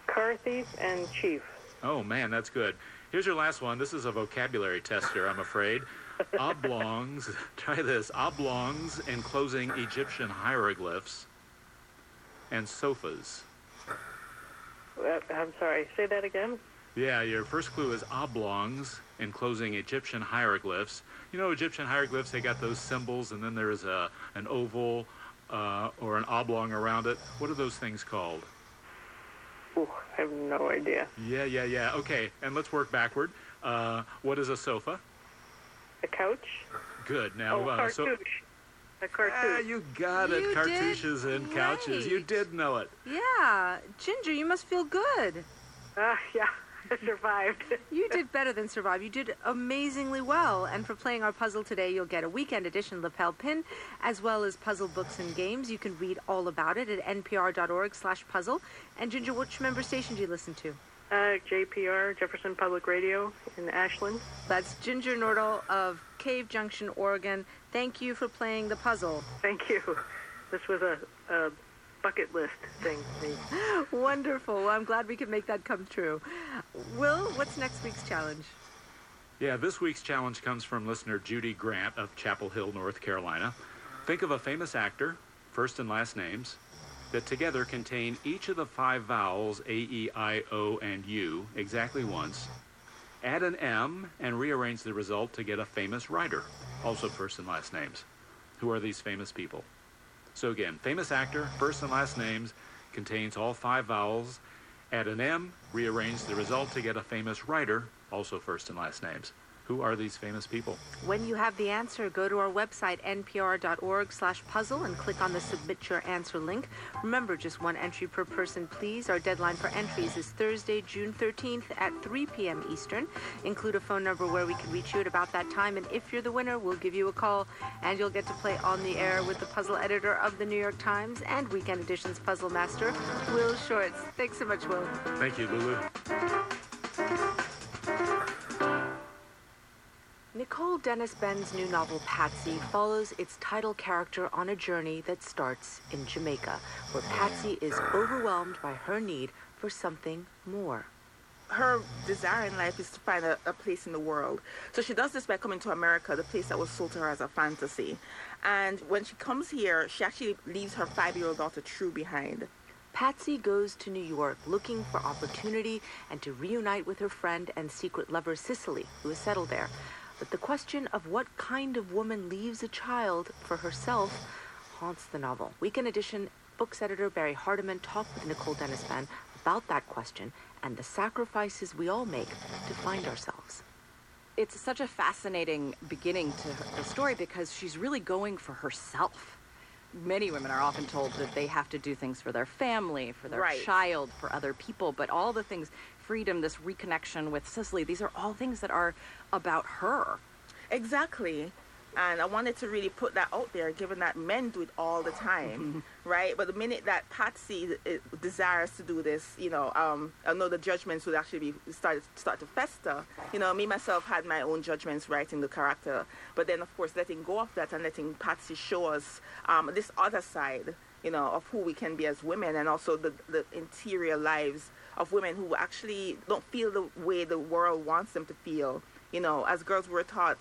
Car thief and chief. Oh man, that's good. Here's your last one. This is a vocabulary tester, I'm afraid. Oblongs, try this. Oblongs enclosing Egyptian hieroglyphs and sofas. Uh, I'm sorry. Say that again. Yeah, your first clue is oblongs enclosing Egyptian hieroglyphs. You know, Egyptian hieroglyphs, they got those symbols, and then there's a, an oval uh, or an oblong around it. What are those things called? Ooh, I have no idea. Yeah, yeah, yeah. Okay, and let's work backward. Uh, what is a sofa? A couch? Good. Now, oh, uh, so cartouche. A cartouche. Ah, you got it. You Cartouches and couches. You did know it. Yeah, Ginger, you must feel good. Ah, yeah, I survived. You did better than survive. You did amazingly well. And for playing our puzzle today, you'll get a weekend edition lapel pin, as well as puzzle books and games. You can read all about it at npr.org/puzzle. And Ginger, which member station do you listen to? Uh, JPR, Jefferson Public Radio in Ashland. That's Ginger Nordal of Cave Junction, Oregon. Thank you for playing the puzzle. Thank you. This was a, a bucket list thing. for me. Wonderful. Well, I'm glad we could make that come true. Will, what's next week's challenge? Yeah, this week's challenge comes from listener Judy Grant of Chapel Hill, North Carolina. Think of a famous actor, first and last names, that together contain each of the five vowels A, E, I, O, and U exactly once. Add an M and rearrange the result to get a famous writer, also first and last names. Who are these famous people? So again, famous actor, first and last names, contains all five vowels. Add an M, rearrange the result to get a famous writer, also first and last names. Who are these famous people? When you have the answer, go to our website, npr.org slash puzzle, and click on the Submit Your Answer link. Remember, just one entry per person, please. Our deadline for entries is Thursday, June 13th at 3 p.m. Eastern. Include a phone number where we can reach you at about that time, and if you're the winner, we'll give you a call, and you'll get to play on the air with the puzzle editor of the New York Times and Weekend Edition's puzzle master, Will Shortz. Thanks so much, Will. Thank you, Lulu. Nicole Dennis Benn's new novel Patsy follows its title character on a journey that starts in Jamaica, where Patsy is overwhelmed by her need for something more. her desire in life is to find a, a place in the world. So she does this by coming to America, the place that was sold to her as a fantasy. And when she comes here, she actually leaves her five-year-old daughter True behind. Patsy goes to New York looking for opportunity and to reunite with her friend and secret lover Cicely, who is settled there. But the question of what kind of woman leaves a child for herself haunts the novel. Weekend Edition books editor Barrie Hardymon talked with Nicole Dennis Benn about that question and the sacrifices we all make to find ourselves. It's such a fascinating beginning to the story because she's really going for herself. Many women are often told that they have to do things for their family, for their Right. child, for other people, but all the things, freedom, this reconnection with Cicely, these are all things that are about her. Exactly. And I wanted to really put that out there, given that men do it all the time, right? But the minute that Patsy uh, desires to do this, you know, um, I know the judgments would actually be start start to fester. You know, me myself had my own judgments writing the character, but then of course letting go of that and letting Patsy show us um, this other side, you know, of who we can be as women, and also the the interior lives of women who actually don't feel the way the world wants them to feel. You know, as girls we're taught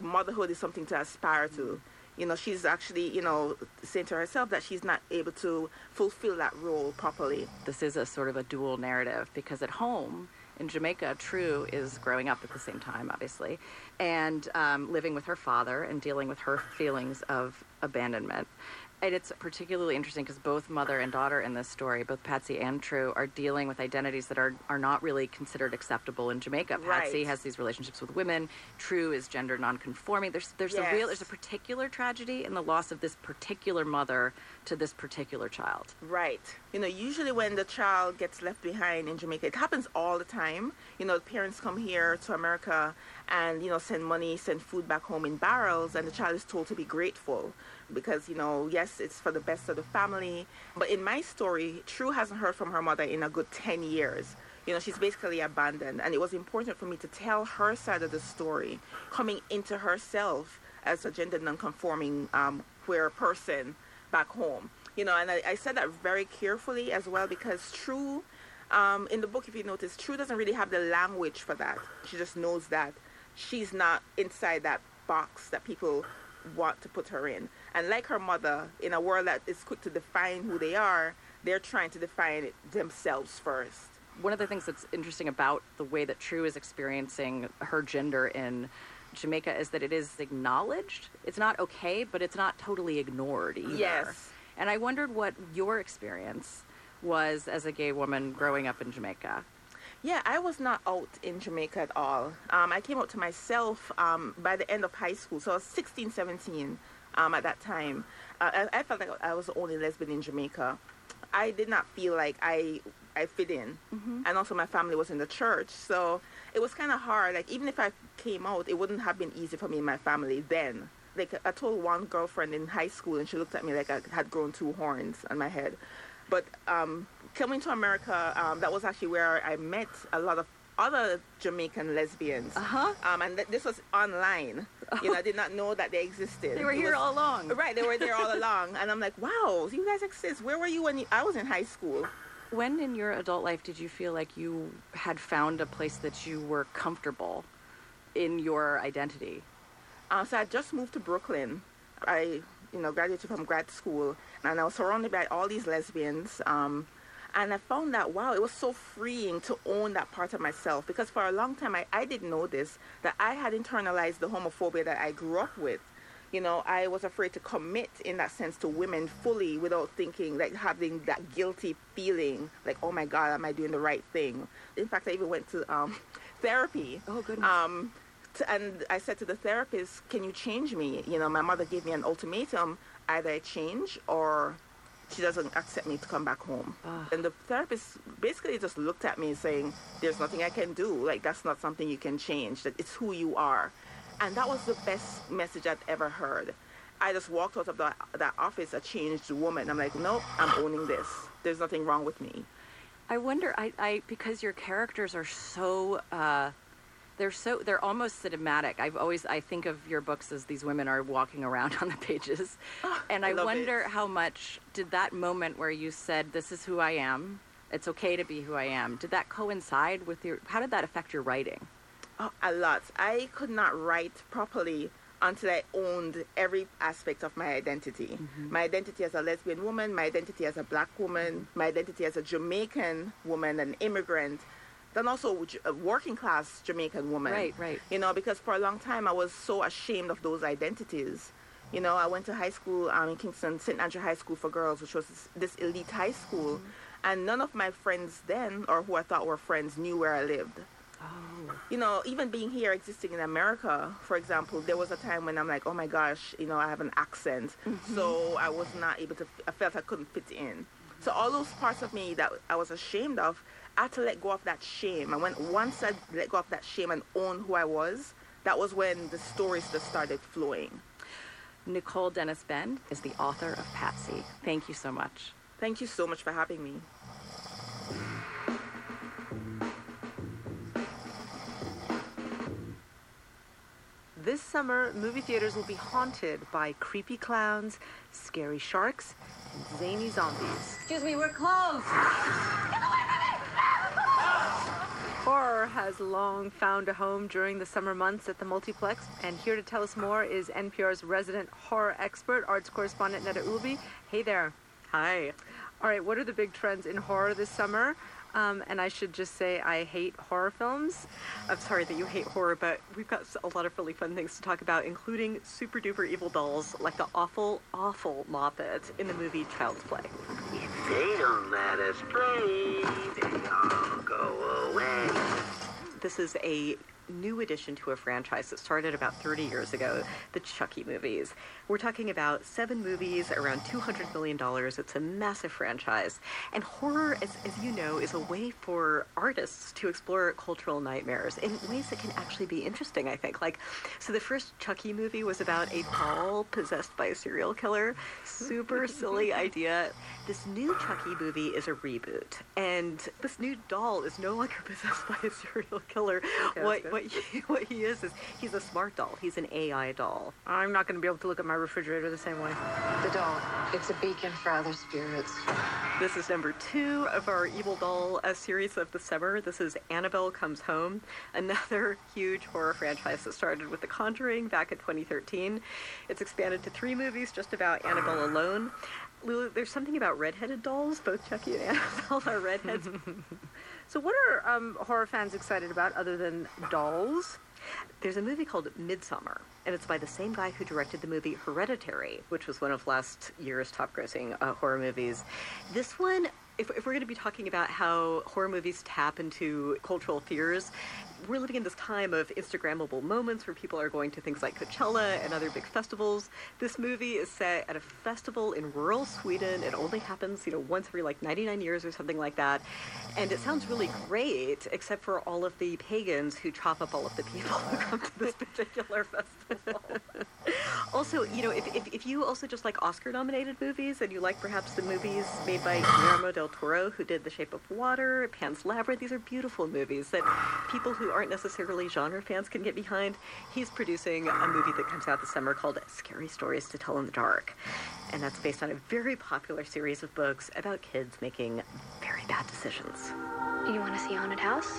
motherhood is something to aspire to. You know, she's actually, you know, saying to herself that she's not able to fulfill that role properly. This is a sort of a dual narrative because at home in Jamaica, True is growing up at the same time, obviously, and um, living with her father and dealing with her feelings of abandonment. And it's particularly interesting because both mother and daughter in this story, both Patsy and True, are dealing with identities that are, are not really considered acceptable in Jamaica. Right. Patsy has these relationships with women. True is gender nonconforming. There's there's a real there's a particular tragedy in the loss of this particular mother to this particular child. Right. You know, usually when the child gets left behind in Jamaica, it happens all the time. You know, parents come here to America and, you know, send money, send food back home in barrels, and the child is told to be grateful because, you know, yes, it's for the best of the family. But in my story, True hasn't heard from her mother in a good 10 years. You know, she's basically abandoned. And it was important for me to tell her side of the story, coming into herself as a gender nonconforming um, queer person back home. You know, and I, I said that very carefully as well because True, um, in the book, if you notice, True doesn't really have the language for that. She just knows that she's not inside that box that people want to put her in. And like her mother, in a world that is quick to define who they are, they're trying to define it themselves first. One of the things that's interesting about the way that True is experiencing her gender in Jamaica is that it is acknowledged. It's not okay, but it's not totally ignored either. Yes. And I wondered what your experience was as a gay woman growing up in Jamaica. Yeah, I was not out in Jamaica at all. Um, I came out to myself um, by the end of high school. So I was 16, 17 um, at that time. Uh, I, I felt like I was the only lesbian in Jamaica. I did not feel like I I fit in, and also my family was in the church, so it was kind of hard. Like even if I came out, it wouldn't have been easy for me and my family then. Like I told one girlfriend in high school, and she looked at me like I had grown two horns on my head. But um, coming to America, um, that was actually where I met a lot of other Jamaican lesbians. Uh-huh. Um, and th- this was online. You know, I did not know that they existed. They were It here was- all along. Right, they were there all along. And I'm like, wow, you guys exist. Where were you when you, I was in high school? When in your adult life did you feel like you had found a place that you were comfortable in your identity? Uh, so I just moved to Brooklyn. I, you know, graduated from grad school, and I was surrounded by all these lesbians. Um, and I found that wow, it was so freeing to own that part of myself because for a long time I, I didn't know this that I had internalized the homophobia that I grew up with. You know, I was afraid to commit in that sense to women fully without thinking, like having that guilty feeling, like, oh my God, am I doing the right thing? In fact, I even went to um, therapy. Oh, goodness. Um, to, and I said to the therapist, "Can you change me?" You know, my mother gave me an ultimatum: either I change or she doesn't accept me to come back home. And the therapist basically just looked at me saying, "There's nothing I can do. Like that's not something you can change. That it's who you are." And that was the best message I'd ever heard. I just walked out of the, that office a changed woman. I'm like, nope, I'm owning this. There's nothing wrong with me. I wonder, I, I because your characters are so, uh, they're so, they're almost cinematic. I've always, I think of your books as these women are walking around on the pages, ah, and I I, wonder how much did that moment where you said, "This is who I am. It's okay to be who I am." Did that coincide with your? How did that affect your writing? Oh, a lot. I could not write properly until I owned every aspect of my identity. Mm-hmm. My identity as a lesbian woman, my identity as a black woman, my identity as a Jamaican woman, an immigrant, then also a uh, working class Jamaican woman. Right, right. You know, because for a long time I was so ashamed of those identities. You know, I went to high school um, in Kingston, St. Andrew High School for Girls, which was this, this elite high school. Mm-hmm. And none of my friends then, or who I thought were friends, knew where I lived. Oh. You know, even being here, existing in America, for example, there was a time when I'm like, oh my gosh, you know, I have an accent. Mm-hmm. So I was not able to, I felt I couldn't fit in. So all those parts of me that I was ashamed of, I had to let go of that shame. And when once I let go of that shame and own who I was, that was when the stories just started flowing. Nicole Dennis Benn is the author of Patsy. Thank you so much. Thank you so much for having me. This summer, movie theaters will be haunted by creepy clowns, scary sharks, and zany zombies. Excuse me, we're closed. Horror has long found a home during the summer months at the multiplex, and here to tell us more is NPR's resident horror expert, arts correspondent Neda Ulaby. Hey there. Hi. All right, what are the big trends in horror this summer? Um, and I should just say I hate horror films. I'm sorry that you hate horror, but we've got a lot of really fun things to talk about, including super duper evil dolls like the awful, awful Moppet in the movie Child's Play. If they don't let us play, they all go away. This is a new addition to a franchise that started about 30 years ago, the Chucky movies. We're talking about seven movies, around $200 million. It's a massive franchise. And horror, as, as you know, is a way for artists to explore cultural nightmares in ways that can actually be interesting, I think. Like, so the first Chucky movie was about a doll possessed by a serial killer. Super silly idea. This new Chucky movie is a reboot. And this new doll is no longer possessed by a serial killer. Okay, what, what, he, what he is, is he's a smart doll. He's an AI doll. I'm not going to be able to look at my refrigerator the same way. The doll. It's a beacon for other spirits. This is number two of our Evil Doll uh, series of the summer. This is Annabelle Comes Home, another huge horror franchise that started with The Conjuring back in 2013. It's expanded to three movies just about Annabelle alone. Lulu, there's something about redheaded dolls. Both Chucky and Annabelle are redheads. So, what are um, horror fans excited about other than dolls? There's a movie called Midsommar, and it's by the same guy who directed the movie Hereditary, which was one of last year's top grossing uh, horror movies. This one, if, if we're going to be talking about how horror movies tap into cultural fears, we're living in this time of Instagrammable moments where people are going to things like Coachella and other big festivals. This movie is set at a festival in rural Sweden. It only happens, you know, once every like 99 years or something like that. And it sounds really great, except for all of the pagans who chop up all of the people who come to this particular festival. also, you know, if, if, if you also just like Oscar nominated movies and you like perhaps the movies made by Guillermo del Toro, who did The Shape of Water, Pan's Labyrinth, these are beautiful movies that people who aren't necessarily genre fans can get behind. He's producing a movie that comes out this summer called Scary Stories to Tell in the Dark. And that's based on a very popular series of books about kids making very bad decisions. You want to see Haunted House?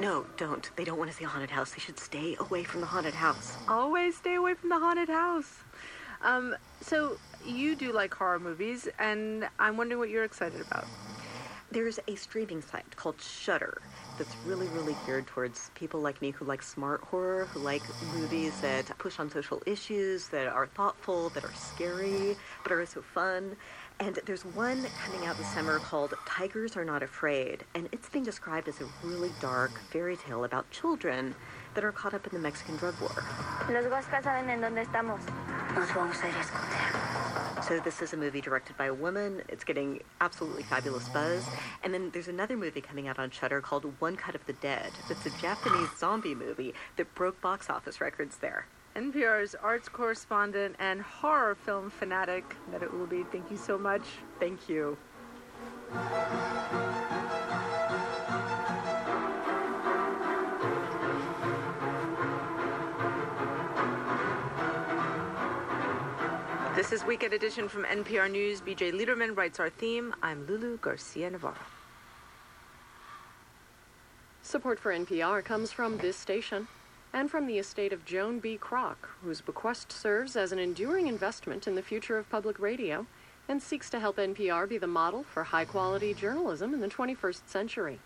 No, don't. They don't want to see a haunted house. They should stay away from the haunted house. Always stay away from the haunted house. Um, so, you do like horror movies, and I'm wondering what you're excited about. There's a streaming site called Shudder that's really, really geared towards people like me who like smart horror, who like movies that push on social issues, that are thoughtful, that are scary, but are also fun. And there's one coming out this summer called Tigers Are Not Afraid, and it's being described as a really dark fairy tale about children that are caught up in the Mexican drug war. Los Huascas saben en dónde estamos. Nos vamos a ir a esconder. So this is a movie directed by a woman. It's getting absolutely fabulous buzz. And then there's another movie coming out on Shudder called One Cut of the Dead. That's a Japanese zombie movie that broke box office records there. NPR's arts correspondent and horror film fanatic, Neda Ulaby, thank you so much. Thank you. This is Weekend Edition from NPR News. BJ Leiderman writes our theme. I'm Lulu Garcia Navarro. Support for NPR comes from this station and from the estate of Joan B. Kroc, whose bequest serves as an enduring investment in the future of public radio and seeks to help NPR be the model for high quality journalism in the 21st century.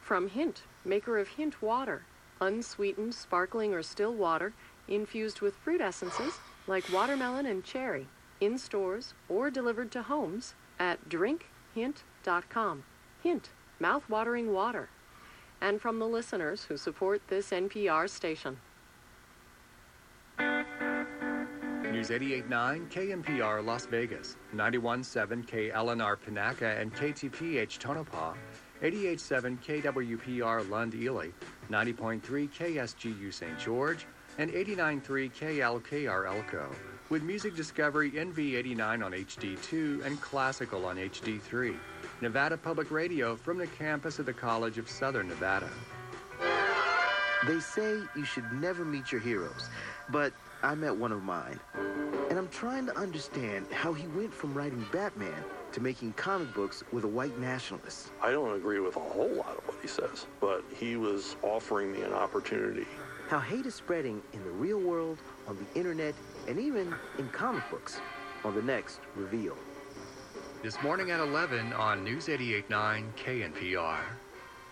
From Hint, maker of Hint Water, unsweetened, sparkling, or still water infused with fruit essences like watermelon and cherry, in stores or delivered to homes at drinkhint.com. Hint, mouth-watering water. And from the listeners who support this NPR station. News 88.9 KNPR Las Vegas, 91.7 KLNR Panaca and KTPH Tonopah, 88.7 KWPR Lund Ely, 90.3 KSGU St. George, and 89.3 KLKR Elko, with music discovery NV89 on HD2 and classical on HD3. Nevada Public Radio from the campus of the College of Southern Nevada. They say you should never meet your heroes, but I met one of mine. And I'm trying to understand how he went from writing Batman to making comic books with a white nationalist. I don't agree with a whole lot of what he says, but he was offering me an opportunity. How hate is spreading in the real world, on the internet, and even in comic books on the next Reveal. This morning at 11 on News 88.9 KNPR.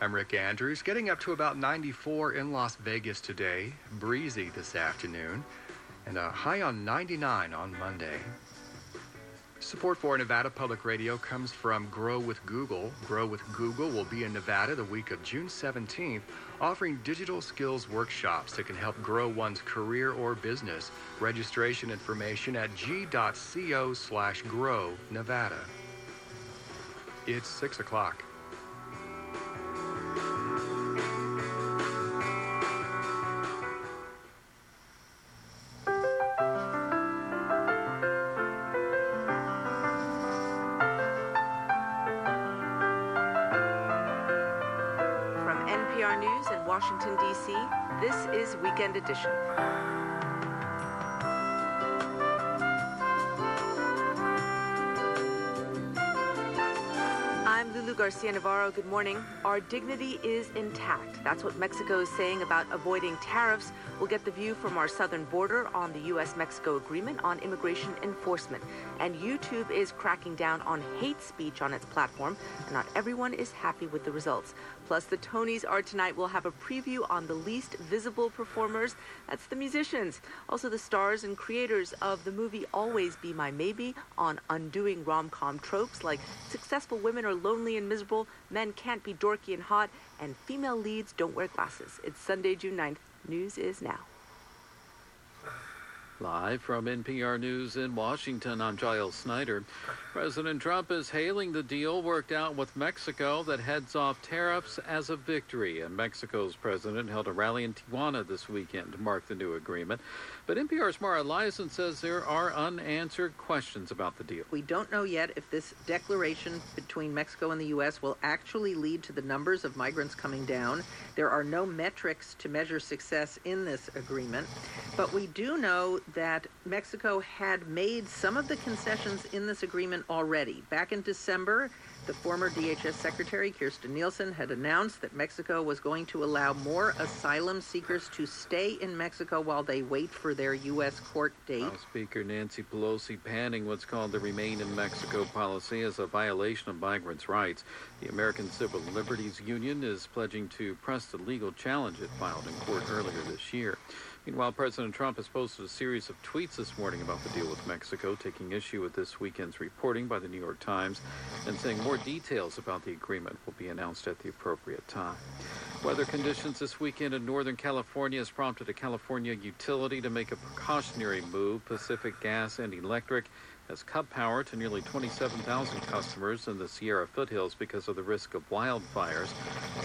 I'm Rick Andrews, getting up to about 94 in Las Vegas today, breezy this afternoon, and a high on 99 on Monday. Support for Nevada Public Radio comes from Grow with Google. Grow with Google will be in Nevada the week of June 17th, offering digital skills workshops that can help grow one's career or business. Registration information at g.co slash grow Nevada. It's 6 o'clock. Edition. Garcia Navarro. Good morning. Our dignity is intact. That's what Mexico is saying about avoiding tariffs. We'll get the view from our southern border on the U.S. Mexico agreement on immigration enforcement. And YouTube is cracking down on hate speech on its platform, and not everyone is happy with the results. Plus, the Tonys are tonight. We'll have a preview on the least visible performers. That's the musicians. Also, the stars and creators of the movie Always Be My Maybe on undoing rom com tropes like successful women are lonely and miserable, men can't be dorky and hot, and female leads don't wear glasses. It's Sunday, June 9th. News is now. Live from NPR News in Washington, I'm Giles Snyder. President Trump is hailing the deal worked out with Mexico that heads off tariffs as a victory. And Mexico's president held a rally in Tijuana this weekend to mark the new agreement. But NPR's Mara Liasson says there are unanswered questions about the deal. We don't know yet if this declaration between Mexico and the U.S. will actually lead to the numbers of migrants coming down. There are no metrics to measure success in this agreement. But we do know that Mexico had made some of the concessions in this agreement already. Back in December, the former DHS Secretary, Kirstjen Nielsen, had announced that Mexico was going to allow more asylum seekers to stay in Mexico while they wait for their U.S. court date. House Speaker Nancy Pelosi panning what's called the Remain in Mexico policy as a violation of migrants' rights. The American Civil Liberties Union is pledging to press the legal challenge it filed in court earlier this year. Meanwhile, President Trump has posted a series of tweets this morning about the deal with Mexico, taking issue with this weekend's reporting by the New York Times and saying more details about the agreement will be announced at the appropriate time. Weather conditions this weekend in Northern California has prompted a California utility to make a precautionary move. Pacific Gas and Electric has cut power to nearly 27,000 customers in the Sierra foothills because of the risk of wildfires.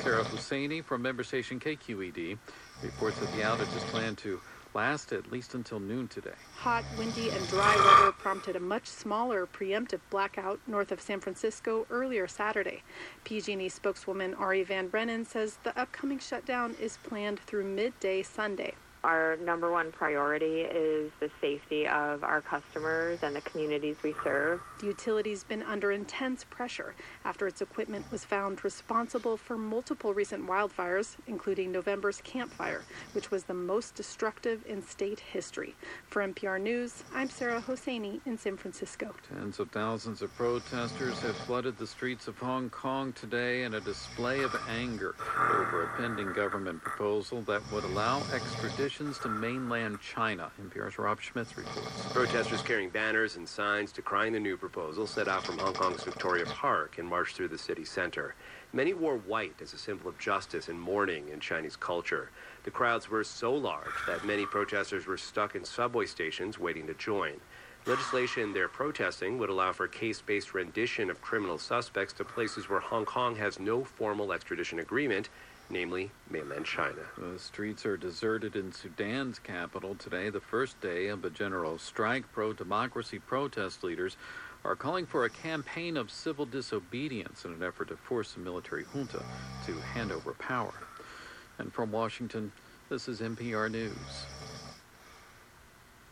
Sarah Husseini from member station KQED reports that the outage is planned to last at least until noon today. Hot, windy, and dry weather prompted a much smaller preemptive blackout north of San Francisco earlier Saturday. PG&E spokeswoman Ari Vanrenen says the upcoming shutdown is planned through midday Sunday. Our number one priority is the safety of our customers and the communities we serve. The utility's been under intense pressure after its equipment was found responsible for multiple recent wildfires, including November's Camp Fire, which was the most destructive in state history. For NPR News, I'm Sarah Hosseini in San Francisco. Tens of thousands of protesters have flooded the streets of Hong Kong today in a display of anger over a pending government proposal that would allow extraditions to mainland China. NPR's Rob Schmitz reports. Protesters carrying banners and signs decrying the new proposal set out from Hong Kong's Victoria Park and marched through the city center. Many wore white as a symbol of justice and mourning in Chinese culture. The crowds were so large that many protesters were stuck in subway stations waiting to join. Legislation they're protesting would allow for case based rendition of criminal suspects to places where Hong Kong has no formal extradition agreement, namely mainland China. The streets are deserted in Sudan's capital today, the first day of a general strike. Pro democracy protest leaders are calling for a campaign of civil disobedience in an effort to force the military junta to hand over power. And from Washington, this is NPR News.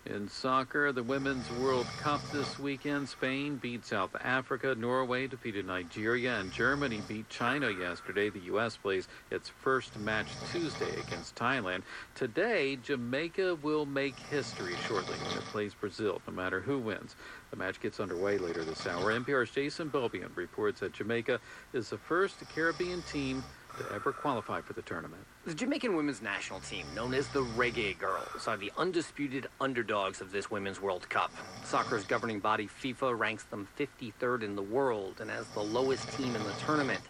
In soccer, the Women's World Cup this weekend. Spain beat South Africa. Norway defeated Nigeria. And Germany beat China yesterday. The U.S. plays its first match Tuesday against Thailand. Today, Jamaica will make history shortly when it plays Brazil, no matter who wins. The match gets underway later this hour. NPR's Jason Beaubien reports that Jamaica is the first Caribbean team to ever qualify for the tournament. The Jamaican women's national team, known as the Reggae Girlz, are the undisputed underdogs of this Women's World Cup. Soccer's governing body, FIFA, ranks them 53rd in the world and as the lowest team in the tournament.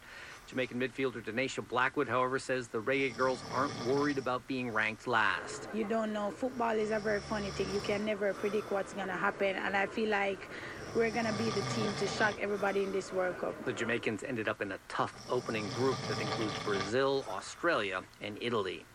Jamaican midfielder Deneisha Blackwood, however, says the Reggae Girlz aren't worried about being ranked last. You don't know. Football is a very funny thing. You can never predict what's going to happen. And I feel like we're going to be the team to shock everybody in this World Cup. The Jamaicans ended up in a tough opening group that includes Brazil, Australia, and Italy.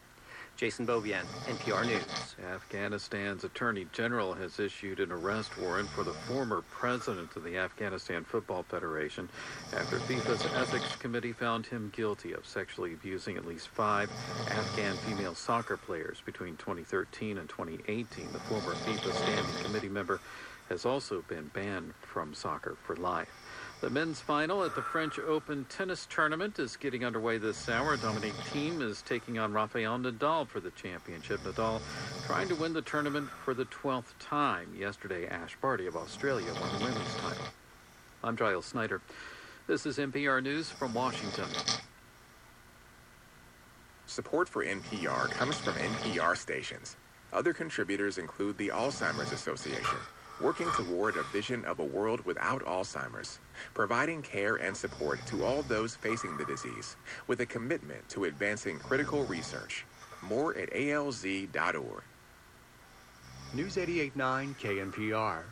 Jason Beaubien, NPR News. Afghanistan's Attorney General has issued an arrest warrant for the former president of the Afghanistan Football Federation after FIFA's Ethics Committee found him guilty of sexually abusing at least five Afghan female soccer players between 2013 and 2018. The former FIFA Standing Committee member has also been banned from soccer for life. The men's final at the French Open tennis tournament is getting underway this hour. Dominic Thiem is taking on Rafael Nadal for the championship. Nadal trying to win the tournament for the 12th time. Yesterday, Ash Barty of Australia won the women's title. I'm Giles Snyder. This is NPR News from Washington. Support for NPR comes from NPR stations. Other contributors include the Alzheimer's Association working toward a vision of a world without Alzheimer's, providing care and support to all those facing the disease, with a commitment to advancing critical research. More at alz.org. News 889 KNPR.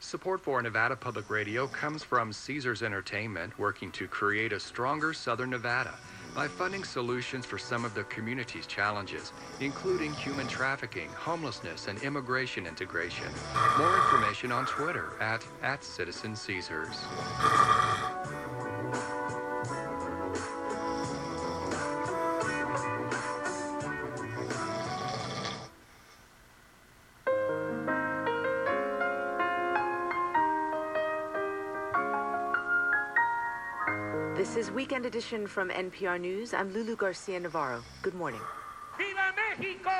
Support for Nevada Public Radio comes from Caesars Entertainment, working to create a stronger Southern Nevada by funding solutions for some of the community's challenges, including human trafficking, homelessness, and immigration integration. More information on Twitter at, at Weekend Edition from NPR News. I'm Lulu Garcia Navarro. Good morning. ¡Viva México!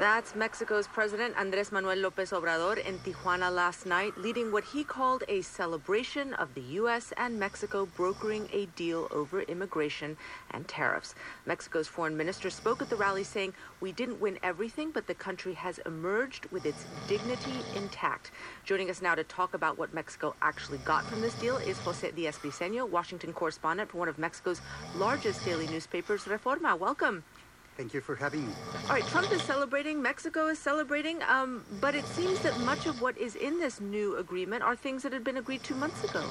That's Mexico's President Andres Manuel Lopez Obrador in Tijuana last night, leading what he called a celebration of the U.S. and Mexico brokering a deal over immigration and tariffs. Mexico's foreign minister spoke at the rally saying, We didn't win everything, but the country has emerged with its dignity intact. Joining us now to talk about what Mexico actually got from this deal is Jose Diaz Briseño, Washington correspondent for one of Mexico's largest daily newspapers, Reforma. Welcome. Thank you for having me. All right, Trump is celebrating, Mexico is celebrating, um, but it seems that much of what is in this new agreement are things that had been agreed two months ago.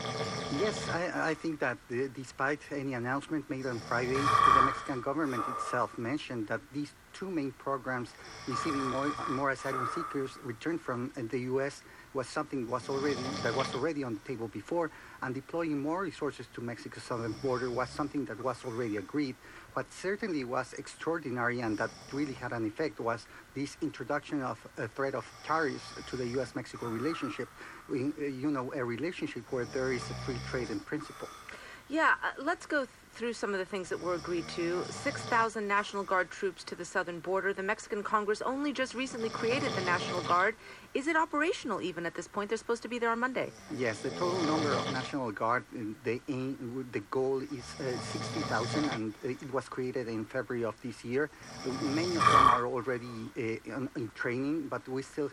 Yes, I, I think that uh, despite any announcement made on Friday, the Mexican government itself mentioned that these two main programs receiving more, more asylum seekers returned from the U.S. was something was already that was already on the table before, and deploying more resources to Mexico's southern border was something that was already agreed. What certainly was extraordinary and that really had an effect was this introduction of a threat of tariffs to the U.S.-Mexico relationship. We, uh, you know, a relationship where there is a free trade in principle. Yeah, uh, let's go through some of the things that were agreed to. 6,000 National Guard troops to the southern border. The Mexican Congress only just recently created the National Guard. Is it operational even at this point? They're supposed to be there on Monday. Yes, the total number of National Guard, uh, the aim, the goal is uh, 60,000, and it was created in February of this year. Many of them are already uh, in, in, training, but we still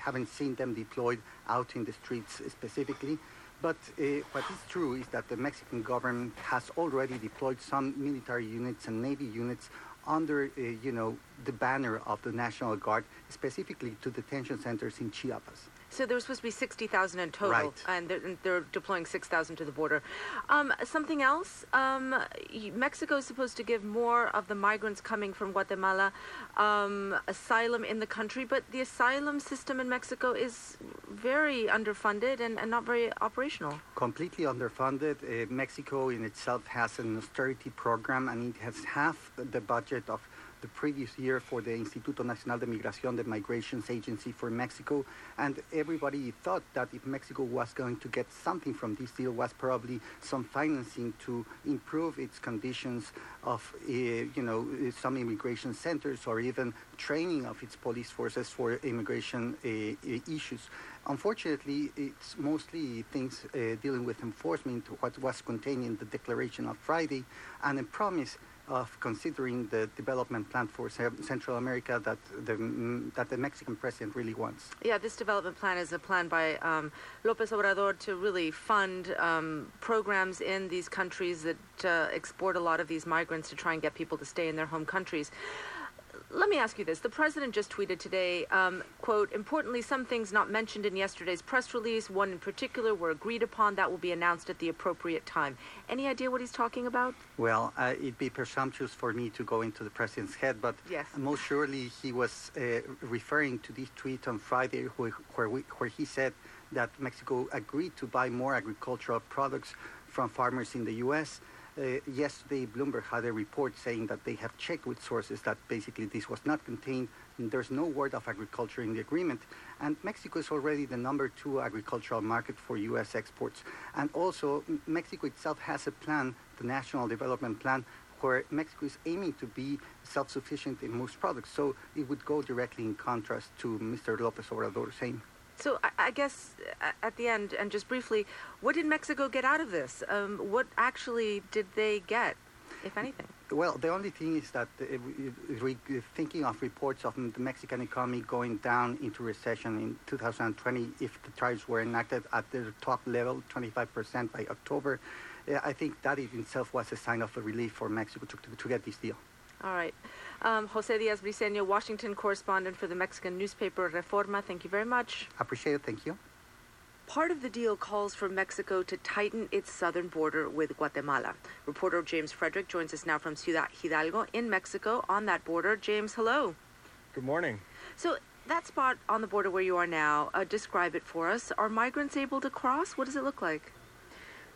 haven't seen them deployed out in the streets specifically. But uh, what is true is that the Mexican government has already deployed some military units and Navy units under, uh, you know, the banner of the National Guard, specifically to detention centers in Chiapas. So there was supposed to be 60,000 in total, Right. and they're, and they're deploying 6,000 to the border. Um, something else, um, Mexico is supposed to give more of the migrants coming from Guatemala um, asylum in the country, but the asylum system in Mexico is very underfunded and, and not very operational. completely underfunded. Uh, Mexico in itself has an austerity program and it has half the budget of the previous year for the Instituto Nacional de Migración, the migrations agency for Mexico. And everybody thought that if Mexico was going to get something from this deal was probably some financing to improve its conditions of, uh, you know, some immigration centers or even training of its police forces for immigration uh, issues. Unfortunately, it's mostly things uh, dealing with enforcement, what was contained in the declaration of Friday, and a promise of considering the development plan for Central America that the, that the Mexican president really wants. Yeah, this development plan is a plan by um, Lopez Obrador to really fund um, programs in these countries that uh, export a lot of these migrants to try and get people to stay in their home countries. Let me ask you this. The president just tweeted today, um, quote, importantly, some things not mentioned in yesterday's press release, one in particular, were agreed upon. That will be announced at the appropriate time. Any idea what he's talking about? Well, uh, it'd be presumptuous for me to go into the president's head, but Yes. most surely he was uh, referring to this tweet on Friday where, where, we, where he said that Mexico agreed to buy more agricultural products from farmers in the U.S. Uh, yesterday, Bloomberg had a report saying that they have checked with sources that basically this was not contained. There's no word of agriculture in the agreement, and Mexico is already the number two agricultural market for U.S. exports. And also, Mexico itself has a plan, the National Development Plan, where Mexico is aiming to be self-sufficient in most products. So it would go directly in contrast to Mr. Lopez Obrador saying. So I, I guess uh, at the end, and just briefly, what did Mexico get out of this? Um, what actually did they get, if anything? Well, the only thing is that uh, thinking of reports of the Mexican economy going down into recession in 2020, if the tariffs were enacted at the top level, 25% by October, uh, I think that in itself was a sign of a relief for Mexico to, to, to get this deal. All right. Um, Jose Diaz Briseño, Washington correspondent for the Mexican newspaper Reforma, thank you very much. Appreciate it. Thank you. Part of the deal calls for Mexico to tighten its southern border with Guatemala. Reporter James Frederick joins us now from Ciudad Hidalgo in Mexico on that border. James, hello. Good morning. So, that spot on the border where you are now, uh, describe it for us. Are migrants able to cross? What does it look like?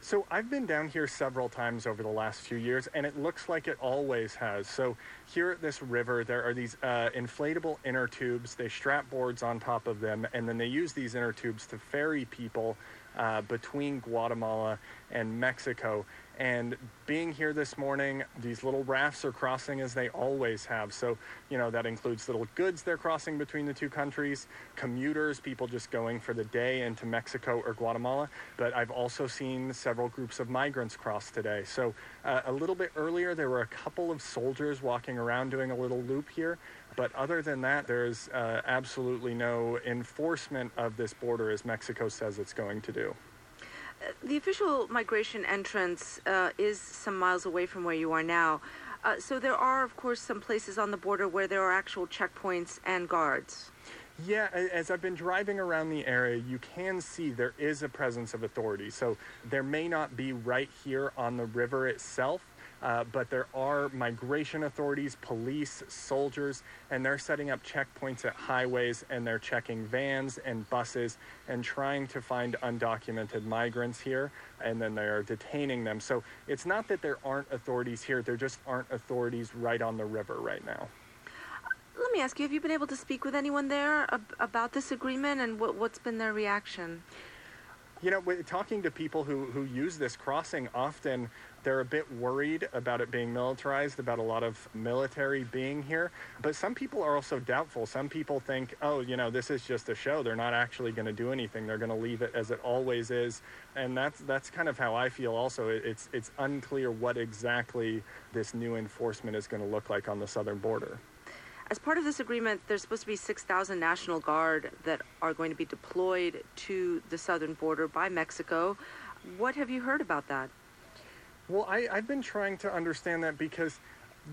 So I've been down here several times over the last few years, and it looks like it always has. So here at this river, there are these uh, inflatable inner tubes. They strap boards on top of them, and then they use these inner tubes to ferry people uh, between Guatemala and Mexico. And being here this morning, these little rafts are crossing as they always have. So, you know, that includes little goods they're crossing between the two countries, commuters, people just going for the day into Mexico or Guatemala. But I've also seen several groups of migrants cross today. So, uh, a little bit earlier, there were a couple of soldiers walking around doing a little loop here. But other than that, there's uh, absolutely no enforcement of this border as Mexico says it's going to do. The official migration entrance uh, is some miles away from where you are now. Uh, so there are, of course, some places on the border where there are actual checkpoints and guards. Yeah, as I've been driving around the area, you can see there is a presence of authority. So there may not be right here on the river itself, uh, but there are migration authorities, police, soldiers, and they're setting up checkpoints at highways and they're checking vans and buses and trying to find undocumented migrants here, and then they are detaining them. So it's not that there aren't authorities here, there just aren't authorities right on the river right now. Let me ask you: Have you been able to speak with anyone there ab- about this agreement, and what, what's been their reaction? You know, talking to people who, who use this crossing, often they're a bit worried about it being militarized, about a lot of military being here. But some people are also doubtful. Some people think, oh, you know, this is just a show. They're not actually going to do anything. They're going to leave it as it always is. And that's that's kind of how I feel. Also, it's it's unclear what exactly this new enforcement is going to look like on the southern border. As part of this agreement, there's supposed to be 6,000 National Guard that are going to be deployed to the southern border by Mexico. What have you heard about that? Well, I, I've been trying to understand that because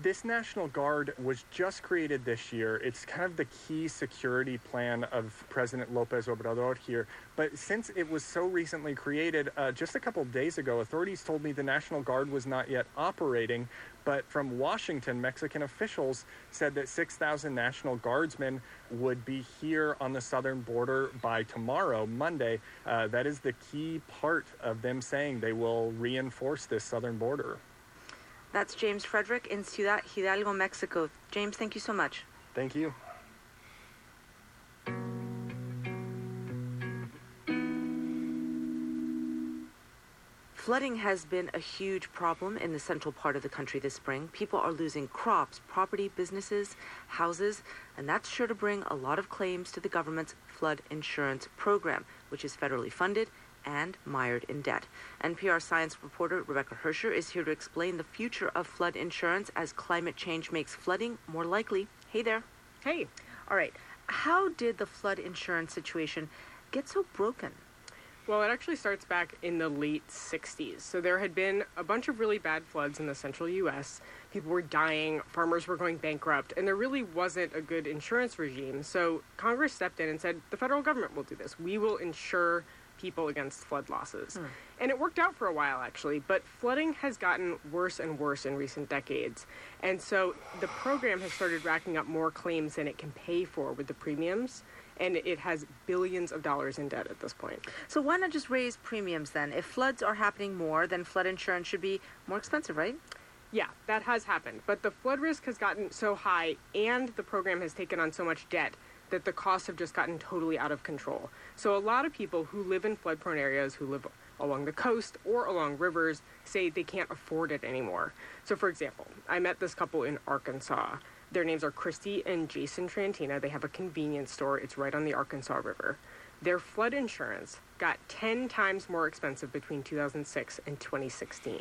This National Guard was just created this year. It's kind of the key security plan of President Lopez Obrador here. But since it was so recently created, uh, just a couple days ago, authorities told me the National Guard was not yet operating. But from Washington, Mexican officials said that 6,000 National Guardsmen would be here on the southern border by tomorrow, Monday. Uh, that is the key part of them saying they will reinforce this southern border. That's James Frederick in Ciudad Hidalgo, Mexico. James, thank you so much. Thank you. Flooding has been a huge problem in the central part of the country this spring. People are losing crops, property, businesses, houses, and that's sure to bring a lot of claims to the government's flood insurance program, which is federally funded and mired in debt. NPR science reporter Rebecca Hersher is here to explain the future of flood insurance as climate change makes flooding more likely. Hey there. Hey. All right. How did the flood insurance situation get so broken? Well, it actually starts back in the late 60s. So there had been a bunch of really bad floods in the central US. People were dying, farmers were going bankrupt, and there really wasn't a good insurance regime. So Congress stepped in and said, the federal government will do this. We will insure people against flood losses. Hmm. And it worked out for a while, actually, but flooding has gotten worse and worse in recent decades. And so the program has started racking up more claims than it can pay for with the premiums. And it has billions of dollars in debt at this point. So why not just raise premiums then? If floods are happening more, then flood insurance should be more expensive, right? Yeah, that has happened. But the flood risk has gotten so high and the program has taken on so much debt that the costs have just gotten totally out of control. So a lot of people who live in flood prone areas, who live along the coast or along rivers, say they can't afford it anymore. So, for example, I met this couple in Arkansas. Their names are Christy and Jason Trantina. They have a convenience store, it's right on the Arkansas River. Their flood insurance got 10 times more expensive between 2006 and 2016.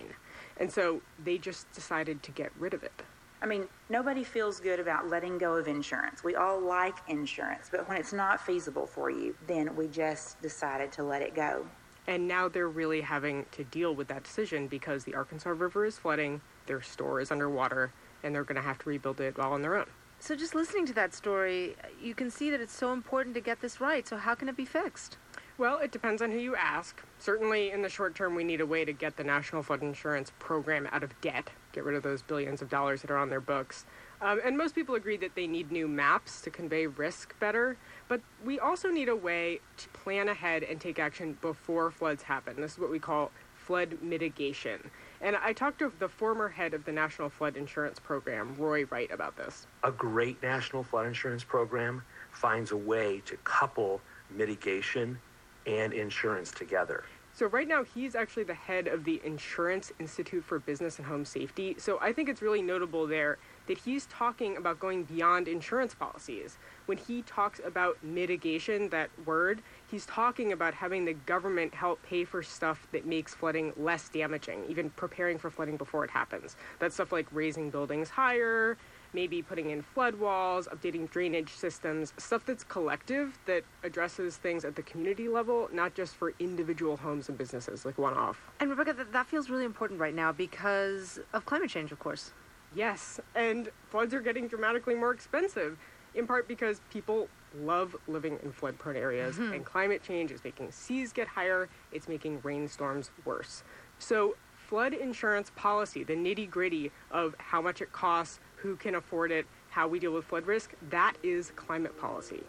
And so they just decided to get rid of it. I mean, nobody feels good about letting go of insurance. We all like insurance, but when it's not feasible for you, then we just decided to let it go. And now they're really having to deal with that decision because the Arkansas River is flooding, their store is underwater, and they're going to have to rebuild it all on their own. So, just listening to that story, you can see that it's so important to get this right. So, how can it be fixed? Well, it depends on who you ask. Certainly, in the short term, we need a way to get the National Flood Insurance Program out of debt, get rid of those billions of dollars that are on their books. Um, and most people agree that they need new maps to convey risk better. But we also need a way to plan ahead and take action before floods happen. This is what we call flood mitigation. And I talked to the former head of the National Flood Insurance Program, Roy Wright, about this. A great national flood insurance program finds a way to couple mitigation and insurance together. So right now he's actually the head of the Insurance Institute for Business and Home Safety. So I think it's really notable there that he's talking about going beyond insurance policies. When he talks about mitigation, that word, he's talking about having the government help pay for stuff that makes flooding less damaging, even preparing for flooding before it happens. That's stuff like raising buildings higher, maybe putting in flood walls, updating drainage systems, stuff that's collective that addresses things at the community level, not just for individual homes and businesses, like one off. And Rebecca, that, that feels really important right now because of climate change, of course. Yes, and floods are getting dramatically more expensive, in part because people love living in flood prone areas, Mhm. and climate change is making seas get higher, it's making rainstorms worse. So, flood insurance policy, the nitty gritty of how much it costs, who can afford it, how we deal with flood risk, that is climate policy.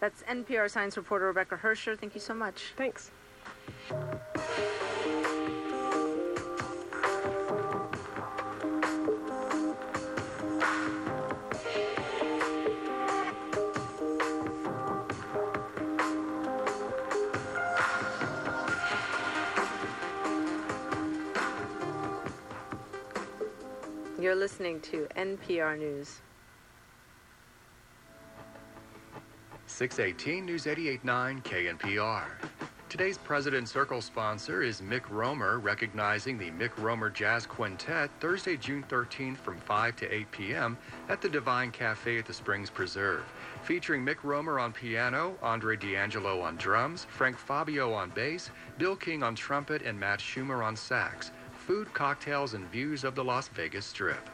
That's NPR science reporter Rebecca Hersher. Thank you so much. Thanks. Listening to NPR News. 618 News 889 KNPR. Today's President Circle sponsor is Mick Romer, recognizing the Mick Romer Jazz Quintet Thursday, June 13th from 5 to 8 p.m. at the Divine Cafe at the Springs Preserve. Featuring Mick Romer on piano, Andre D'Angelo on drums, Frank Fabio on bass, Bill King on trumpet, and Matt Schumer on sax. Food, cocktails, and views of the Las Vegas Strip.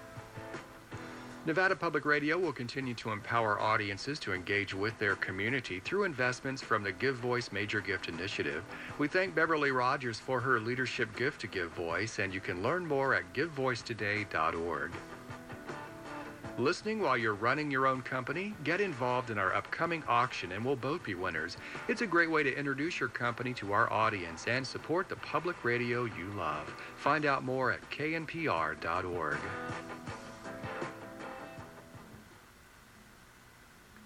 Nevada Public Radio will continue to empower audiences to engage with their community through investments from the Give Voice Major Gift Initiative. We thank Beverly Rogers for her leadership gift to Give Voice, and you can learn more at givevoicetoday.org. Listening while you're running your own company? Get involved in our upcoming auction and we'll both be winners. It's a great way to introduce your company to our audience and support the public radio you love. Find out more at knpr.org.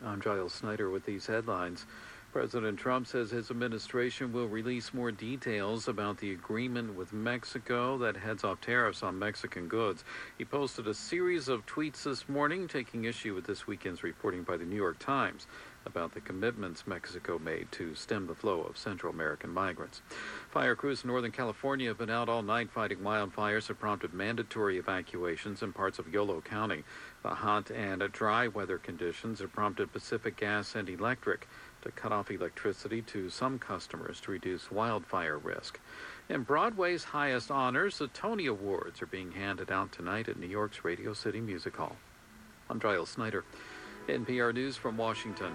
I'm Giles Snyder with these headlines. President Trump says his administration will release more details about the agreement with Mexico that heads off tariffs on Mexican goods. He posted a series of tweets this morning taking issue with this weekend's reporting by the New York Times about the commitments Mexico made to stem the flow of Central American migrants. Fire crews in Northern California have been out all night fighting wildfires have prompted mandatory evacuations in parts of Yolo County. The hot and dry weather conditions have prompted Pacific Gas and Electric to cut off electricity to some customers to reduce wildfire risk. And Broadway's highest honors, the Tony Awards, are being handed out tonight at New York's Radio City Music Hall. I'm Giles Snyder, NPR News from Washington.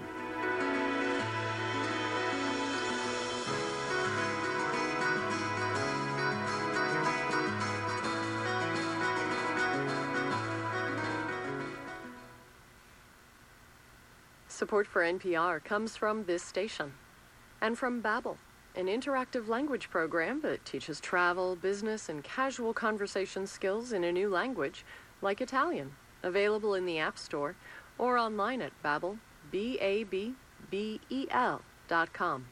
Support for NPR comes from this station and from Babbel, an interactive language program that teaches travel, business, and casual conversation skills in a new language, like Italian, available in the App Store or online at Babbel, B-A-B-B-E-L dot com.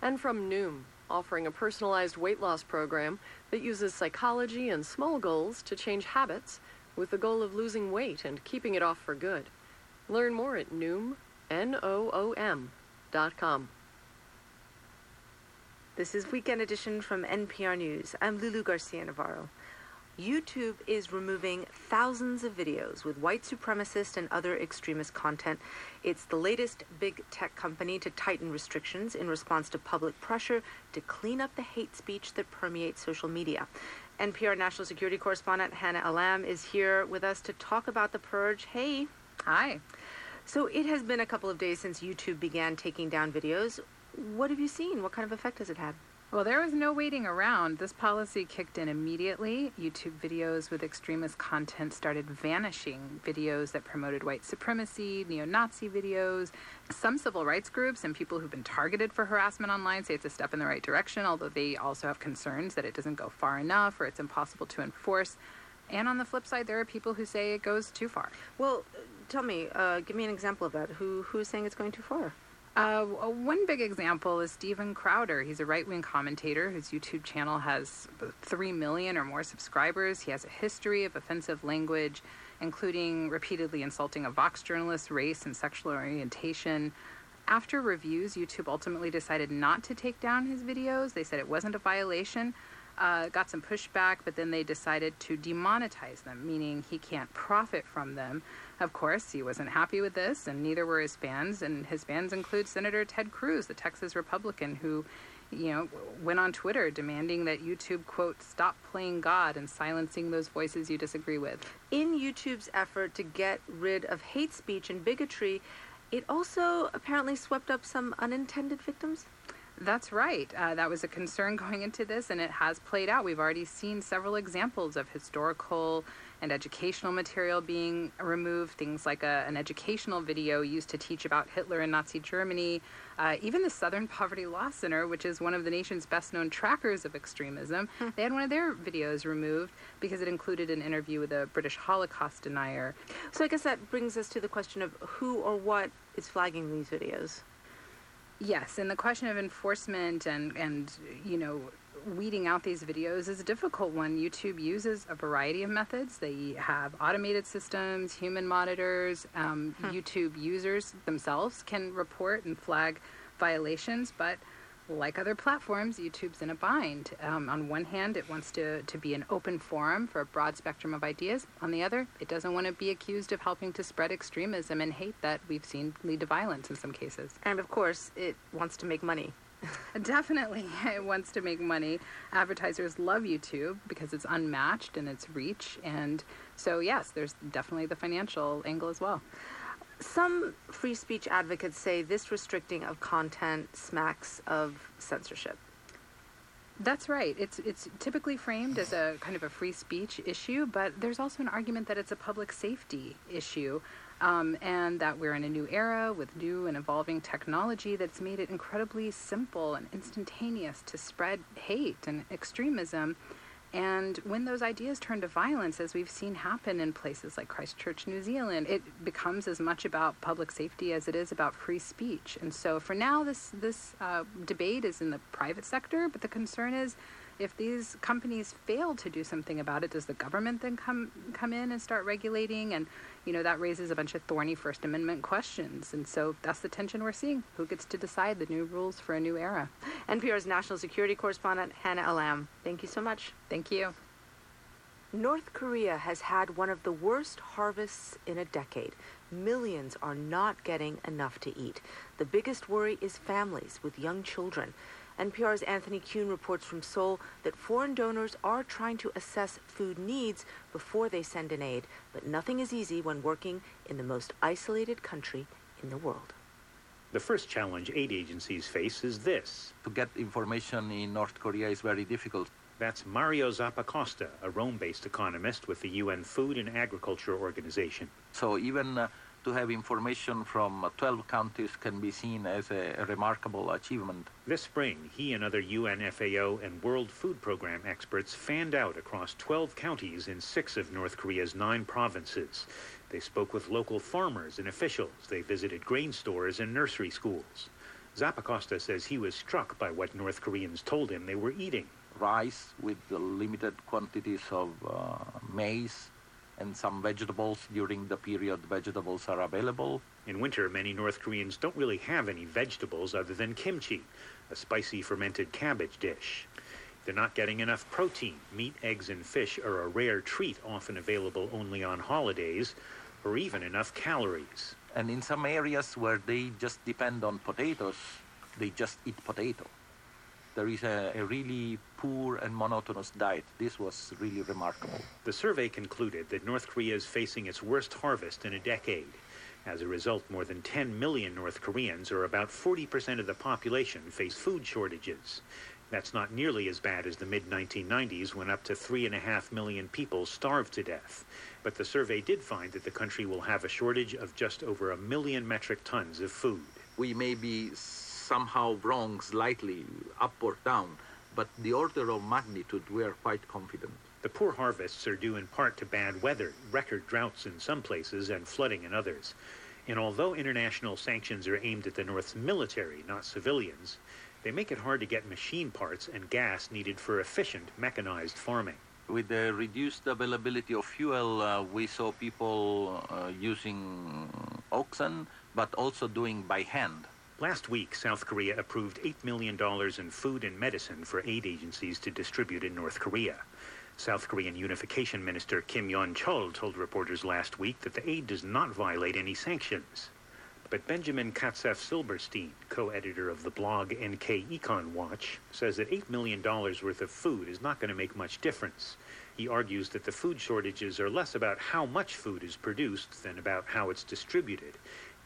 And from Noom, offering a personalized weight loss program that uses psychology and small goals to change habits with the goal of losing weight and keeping it off for good. Learn more at Noom, N-O-O-M dot com. This is Weekend Edition from NPR News. I'm Lulu Garcia Navarro. YouTube is removing thousands of videos with white supremacist and other extremist content. It's the latest big tech company to tighten restrictions in response to public pressure to clean up the hate speech that permeates social media. NPR national security correspondent Hannah Allam is here with us to talk about the purge. Hey. Hi. So it has been a couple of days since YouTube began taking down videos. What have you seen? What kind of effect has it had? Well, there was no waiting around. This policy kicked in immediately. YouTube videos with extremist content started vanishing. Videos that promoted white supremacy, neo Nazi videos. Some civil rights groups and people who've been targeted for harassment online say it's a step in the right direction, although they also have concerns that it doesn't go far enough or it's impossible to enforce. And on the flip side, there are people who say it goes too far. Well, tell me, uh, give me an example of that. Who who's saying it's going too far? Uh, one big example is Steven Crowder. He's a right wing commentator whose YouTube channel has 3 million or more subscribers. He has a history of offensive language, including repeatedly insulting a Vox journalist's race and sexual orientation. After reviews, YouTube ultimately decided not to take down his videos. They said it wasn't a violation. Uh, got some pushback, but then they decided to demonetize them, meaning he can't profit from them. Of course, he wasn't happy with this, and neither were his fans. And his fans include Senator Ted Cruz, the Texas Republican, who, you know, went on Twitter demanding that YouTube, quote, stop playing God and silencing those voices you disagree with. In YouTube's effort to get rid of hate speech and bigotry, it also apparently swept up some unintended victims. That's right. Uh, that was a concern going into this, and it has played out. We've already seen several examples of historical and educational material being removed, things like a, an educational video used to teach about Hitler and Nazi Germany. Uh, even the Southern Poverty Law Center, which is one of the nation's best known trackers of extremism, they had one of their videos removed because it included an interview with a British Holocaust denier. So I guess that brings us to the question of who or what is flagging these videos. Yes, and the question of enforcement and, and you know, weeding out these videos is a difficult one. YouTube uses a variety of methods. They have automated systems, human monitors. Um, hmm. YouTube users themselves can report and flag violations, but like other platforms, YouTube's in a bind. Um, on one hand, it wants to, to be an open forum for a broad spectrum of ideas. On the other, it doesn't want to be accused of helping to spread extremism and hate that we've seen lead to violence in some cases. And of course, it wants to make money. Definitely, it wants to make money. Advertisers love YouTube because it's unmatched in its reach. And so, yes, there's definitely the financial angle as well. Some free speech advocates say this restricting of content smacks of censorship. That's right. It's it's typically framed as a kind of a free speech issue, but there's also an argument that it's a public safety issue, um, and that we're in a new era with new and evolving technology that's made it incredibly simple and instantaneous to spread hate and extremism. And when those ideas turn to violence, as we've seen happen in places like Christchurch, New Zealand, it becomes as much about public safety as it is about free speech. And so, for now, this this uh, debate is in the private sector, but the concern is if these companies fail to do something about it, does the government then come come in and start regulating? And you know that raises a bunch of thorny First Amendment questions. And so that's the tension we're seeing. Who gets to decide the new rules for a new era? NPR's national security correspondent Hannah Allam. Thank you so much. Thank you. North Korea has had one of the worst harvests in a decade. Millions are not getting enough to eat. The biggest worry is families with young children. NPR's Anthony Kuhn reports from Seoul that foreign donors are trying to assess food needs before they send in aid, but nothing is easy when working in the most isolated country in the world. The first challenge aid agencies face is this. To get information in North Korea is very difficult. That's Mario Zappacosta, a Rome-based economist with the UN Food and Agriculture Organization. So even uh, to have information from uh, 12 countries can be seen as a, a, remarkable achievement. This spring, he and other UN FAO and World Food Program experts fanned out across 12 counties in six of North Korea's nine provinces. They spoke with local farmers and officials. They visited grain stores and nursery schools. Zappacosta says he was struck by what North Koreans told him they were eating rice with limited quantities of uh, maize and some vegetables during the period vegetables are available. In winter, many North Koreans don't really have any vegetables other than kimchi, a spicy fermented cabbage dish. They're not getting enough protein. Meat, eggs, and fish are a rare treat often available only on holidays, or even enough calories. And in some areas where they just depend on potatoes, they just eat potato there is a, a, really poor and monotonous diet. This was really remarkable. The survey concluded that North Korea is facing its worst harvest in a decade. As a result, more than 10 million North Koreans, or about 40% of the population, face food shortages. That's not nearly as bad as the mid 1990s when up to 3.5 million people starved to death. But the survey did find that the country will have a shortage of just over a million metric tons of food. We may be somehow wrong slightly, up or down, but the order of magnitude we are quite confident. The poor harvests are due in part to bad weather, record droughts in some places, and flooding in others. And although international sanctions are aimed at the North's military, not civilians, they make it hard to get machine parts and gas needed for efficient mechanized farming. With the reduced availability of fuel, uh, we saw people uh, using oxen, but also doing by hand. Last week, South Korea approved $8 million in food and medicine for aid agencies to distribute in North Korea. South Korean Unification Minister Kim Yeon Chol told reporters last week that the aid does not violate any sanctions. But Benjamin Katzeff Silberstein, co-editor of the blog NK Econ Watch, says that $8 million worth of food is not going to make much difference. He argues that the food shortages are less about how much food is produced than about how it's distributed.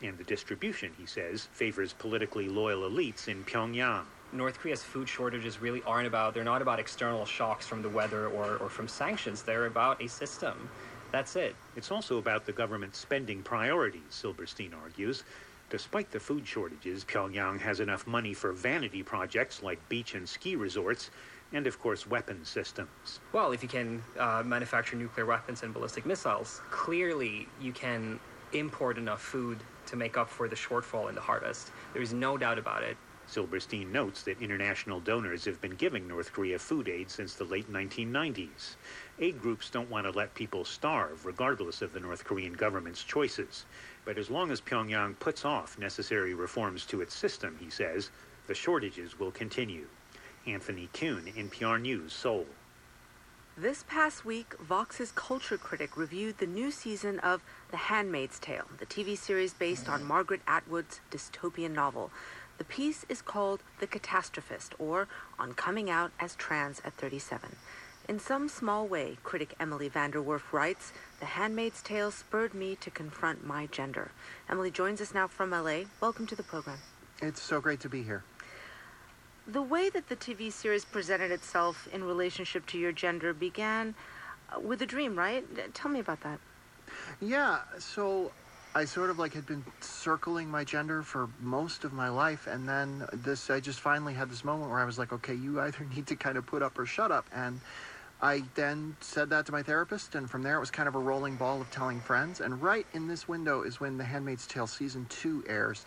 And the distribution, he says, favors politically loyal elites in Pyongyang. North Korea's food shortages really aren't about, they're not about external shocks from the weather or, or from sanctions. They're about a system. That's it. It's also about the government's spending priorities, Silberstein argues. Despite the food shortages, Pyongyang has enough money for vanity projects like beach and ski resorts, and of course weapons systems. Well, if you can uh, manufacture nuclear weapons and ballistic missiles, clearly you can import enough food to make up for the shortfall in the harvest. There's no doubt about it. Silberstein notes that international donors have been giving North Korea food aid since the late 1990s. Aid groups don't want to let people starve, regardless of the North Korean government's choices. But as long as Pyongyang puts off necessary reforms to its system, he says, the shortages will continue. Anthony Kuhn, NPR News, Seoul. This past week, Vox's culture critic reviewed the new season of The Handmaid's Tale, the TV series based on Margaret Atwood's dystopian novel. The piece is called The Catastrophist, or On Coming Out as Trans at 37. In some small way, critic Emily VanDerWerff writes, The Handmaid's Tale spurred me to confront my gender. Emily joins us now from LA. Welcome to the program. It's so great to be here. The way that the TV series presented itself in relationship to your gender began uh, with a dream, right? Tell me about that. Yeah, so I sort of like had been circling my gender for most of my life, and then this I just finally had this moment where I was like, okay, you either need to kind of put up or shut up, and I then said that to my therapist, and from there it was kind of a rolling ball of telling friends. And right in this window is when The Handmaid's Tale season two airs,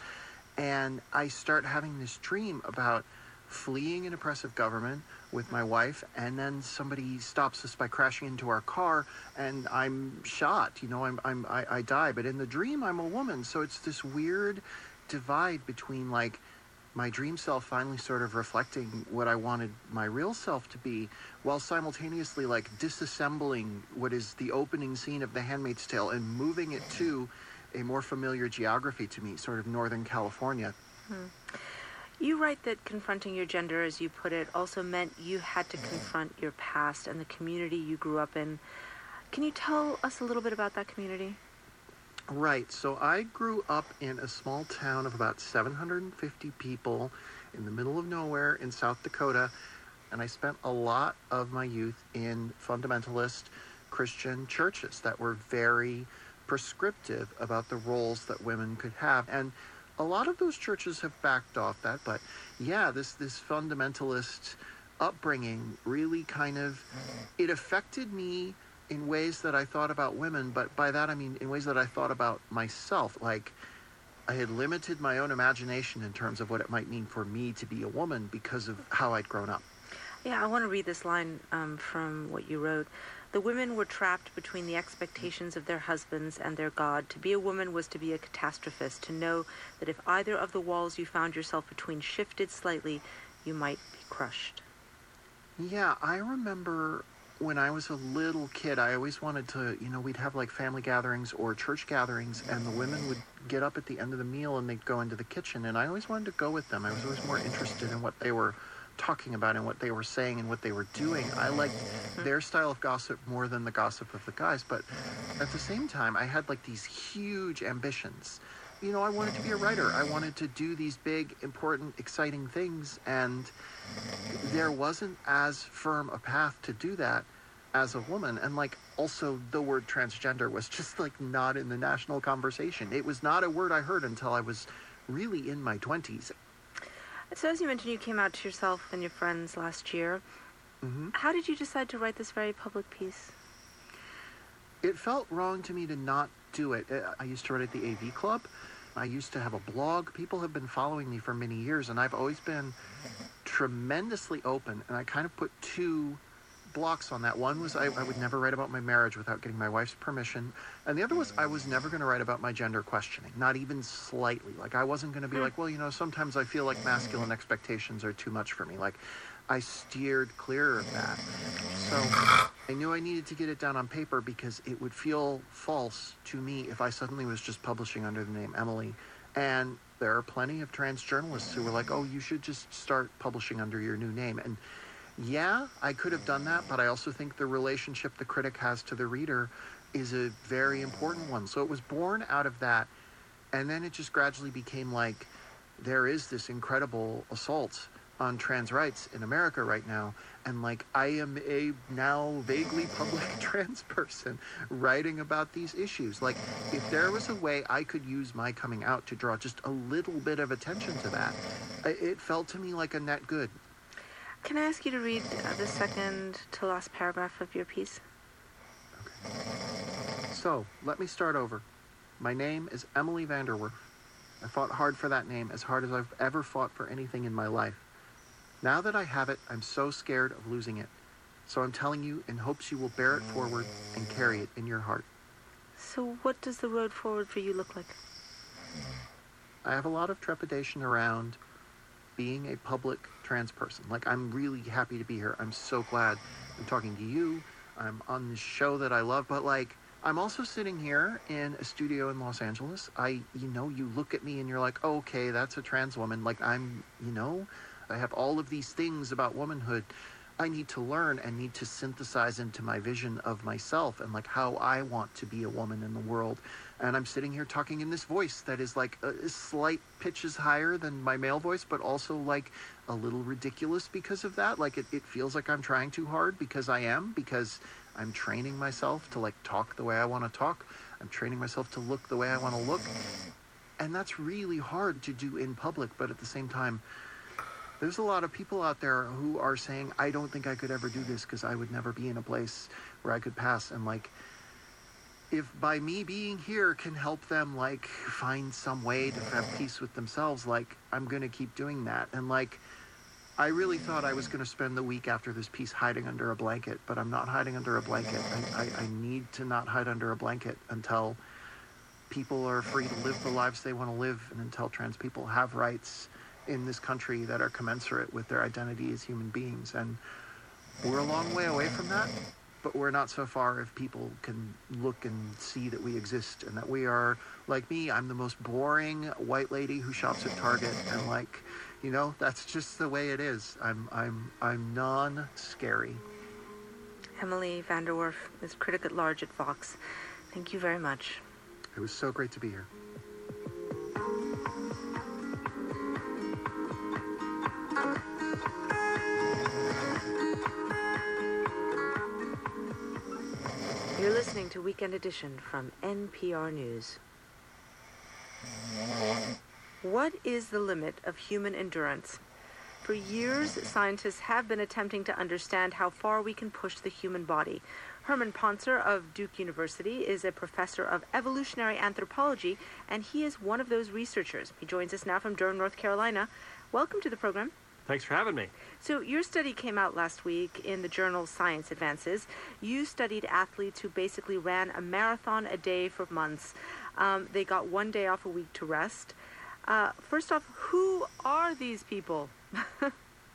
and I start having this dream about fleeing an oppressive government with my wife, and then somebody stops us by crashing into our car, and I'm shot. You know, I'm, I'm I, I die. But in the dream, I'm a woman. So it's this weird divide between like my dream self finally sort of reflecting what I wanted my real self to be, while simultaneously like disassembling what is the opening scene of The Handmaid's Tale and moving it to a more familiar geography to me, sort of Northern California. Hmm. You write that confronting your gender, as you put it, also meant you had to confront your past and the community you grew up in. Can you tell us a little bit about that community? Right. So I grew up in a small town of about 750 people in the middle of nowhere in South Dakota. And I spent a lot of my youth in fundamentalist Christian churches that were very prescriptive about the roles that women could have. And a lot of those churches have backed off that, but yeah, this this fundamentalist upbringing really kind of it affected me in ways that I thought about women, but by that I mean in ways that I thought about myself. Like I had limited my own imagination in terms of what it might mean for me to be a woman because of how I'd grown up. Yeah, I want to read this line um, from what you wrote. The women were trapped between the expectations of their husbands and their God. To be a woman was to be a catastrophist, to know that if either of the walls you found yourself between shifted slightly, you might be crushed. Yeah, I remember when I was a little kid, I always wanted to, you know, we'd have like family gatherings or church gatherings, and the women would get up at the end of the meal and they'd go into the kitchen, and I always wanted to go with them. I was always more interested in what they were talking about and what they were saying and what they were doing. I liked their style of gossip more than the gossip of the guys, but at the same time, I had like these huge ambitions. You know, I wanted to be a writer. I wanted to do these big, important, exciting things, and there wasn't as firm a path to do that as a woman. And like, also, the word transgender was just like not in the national conversation. It was not a word I heard until I was really in my 20s. So, as you mentioned, you came out to yourself and your friends last year. Mm-hmm. How did you decide to write this very public piece? It felt wrong to me to not do it. Uh, I used to write at the AV Club. I used to have a blog. People have been following me for many years, and I've always been tremendously open. And I kind of put two blocks on that. One was I, I, would never write about my marriage without getting my wife's permission. And the other was I was never going to write about my gender questioning, not even slightly. Like, I wasn't going to be hmm. like, well, you know, sometimes I feel like masculine expectations are too much for me. Like, I steered clear of that. So I knew I needed to get it down on paper because it would feel false to me if I suddenly was just publishing under the name Emily. And there are plenty of trans journalists who were like, oh, you should just start publishing under your new name. And yeah, I could have done that, but I also think the relationship the critic has to the reader is a very important one. So it was born out of that. And then it just gradually became like there is this incredible assault on trans rights in America right now. And like I am a now vaguely public trans person writing about these issues. Like if there was a way I could use my coming out to draw just a little bit of attention to that, it felt to me like a net good. Can I ask you to read uh, the second to last paragraph of your piece? Okay. So, let me start over. My name is Emily VanDerWerff. I fought hard for that name, as hard as I've ever fought for anything in my life. Now that I have it, I'm so scared of losing it. So I'm telling you in hopes you will bear it forward and carry it in your heart. So, what does the road forward for you look like? I have a lot of trepidation around being a public trans person. Like, I'm really happy to be here. I'm so glad I'm talking to you. I'm on this show that I love, but like, I'm also sitting here in a studio in Los Angeles. I, you know, you look at me and you're like, oh, okay, that's a trans woman. Like I'm, you know, I have all of these things about womanhood. I need to learn and need to synthesize into my vision of myself and like how I want to be a woman in the world. And I'm sitting here talking in this voice that is like a slight pitches higher than my male voice, but also like a little ridiculous because of that. Like it, it feels like I'm trying too hard because I am, because I'm training myself to like talk the way I want to talk. I'm training myself to look the way I want to look. And that's really hard to do in public, but at the same time, there's a lot of people out there who are saying, I don't think I could ever do this because I would never be in a place where I could pass. And like, if by me being here can help them like find some way to have peace with themselves, like I'm gonna keep doing that. And like, I really thought I was going to spend the week after this piece hiding under a blanket, but I'm not hiding under a blanket. I, I, I, need to not hide under a blanket until people are free to live the lives they want to live and until trans people have rights in this country that are commensurate with their identity as human beings. And we're a long way away from that, but we're not so far if people can look and see that we exist and that we are, like me, I'm the most boring white lady who shops at Target and like, you know, that's just the way it is. I'm I'm I'm non-scary. Emily VanDerWerff is critic at large at Vox. Thank you very much. It was so great to be here. You're listening to Weekend Edition from NPR News. What is the limit of human endurance? For years, scientists have been attempting to understand how far we can push the human body. Herman Pontzer of Duke University is a professor of evolutionary anthropology, and he is one of those researchers. He joins us now from Durham, North Carolina. Welcome to the program. Thanks for having me. So, your study came out last week in the journal Science Advances. You studied athletes who basically ran a marathon a day for months. Um, they got one day off a week to rest. Uh, first off, who are these people?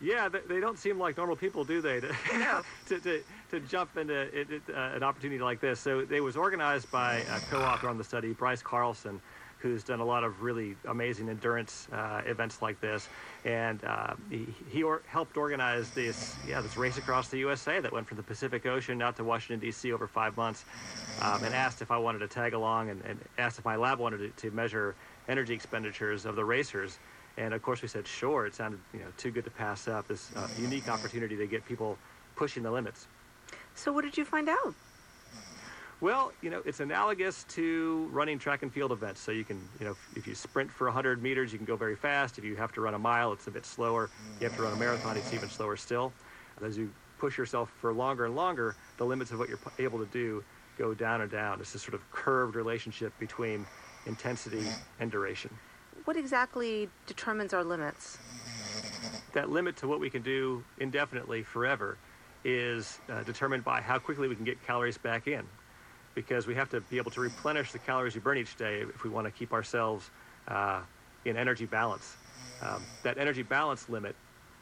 yeah, they, they, don't seem like normal people, do they? To, no. to, to, to, jump into it, it, uh, an opportunity like this. So it was organized by a co-author on the study, Bryce Carlson, who's done a lot of really amazing endurance uh, events like this, and uh, he, he or, helped organize this yeah this race across the USA that went from the Pacific Ocean out to Washington D.C. over five months, um, and asked if I wanted to tag along and, and asked if my lab wanted to, to measure energy expenditures of the racers. And of course, we said, sure, it sounded you know too good to pass up. This uh, unique opportunity to get people pushing the limits. So, what did you find out? Well, you know, it's analogous to running track and field events. So you can, you know, if, if you sprint for 100 meters, you can go very fast. If you have to run a mile, it's a bit slower. You have to run a marathon, it's even slower still. And as you push yourself for longer and longer, the limits of what you're able to do go down and down. It's this sort of curved relationship between intensity and duration. What exactly determines our limits? That limit to what we can do indefinitely forever is uh, determined by how quickly we can get calories back in. Because we have to be able to replenish the calories we burn each day if we want to keep ourselves uh, in energy balance. Um, that energy balance limit,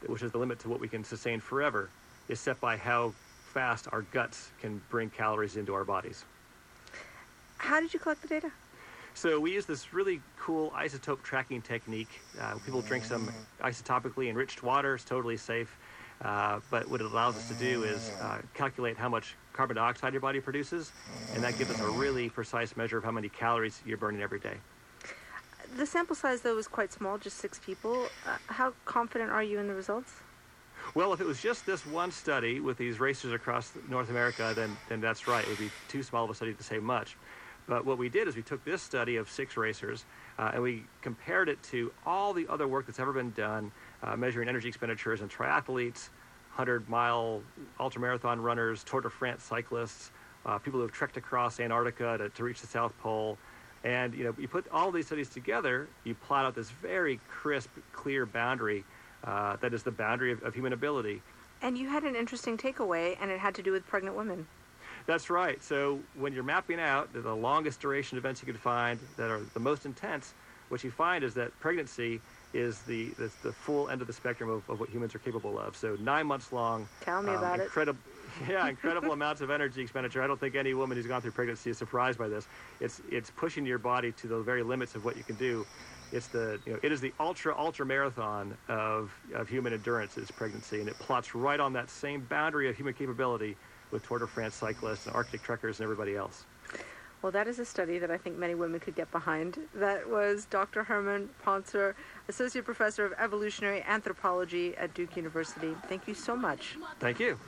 which is the limit to what we can sustain forever, is set by how fast our guts can bring calories into our bodies. How did you collect the data? So we use this really cool isotope tracking technique. Uh, people drink some isotopically enriched water. It's totally safe. Uh, but what it allows us to do is uh, calculate how much carbon dioxide your body produces, and that gives us a really precise measure of how many calories you're burning every day. The sample size, though, was quite small, just six people. Uh, how confident are you in the results? Well, if it was just this one study with these racers across North America, then, then that's right. It would be too small of a study to say much. But what we did is we took this study of six racers uh, and we compared it to all the other work that's ever been done uh, measuring energy expenditures in triathletes, 100 mile ultramarathon runners, Tour de France cyclists, uh, people who have trekked across Antarctica to, to reach the South Pole. And you know, you put all these studies together, you plot out this very crisp, clear boundary that is the boundary of, of human ability. And you had an interesting takeaway, and it had to do with pregnant women. That's right. So when you're mapping out the longest duration events you could find that are the most intense, what you find is that pregnancy is the the, the full end of the spectrum of, of what humans are capable of. So nine months long. Tell me um, about incredible, yeah, incredible amounts of energy expenditure. I don't think any woman who's gone through pregnancy is surprised by this. It's it's pushing your body to the very limits of what you can do. It's the you know it is the ultra ultra marathon of of human endurance is pregnancy, and it plots right on that same boundary of human capability with Tour de France cyclists and Arctic trekkers and everybody else. Well, that is a study that I think many women could get behind. That was Dr. Herman Pontzer, Associate Professor of Evolutionary Anthropology at Duke University. Thank you so much. Thank you.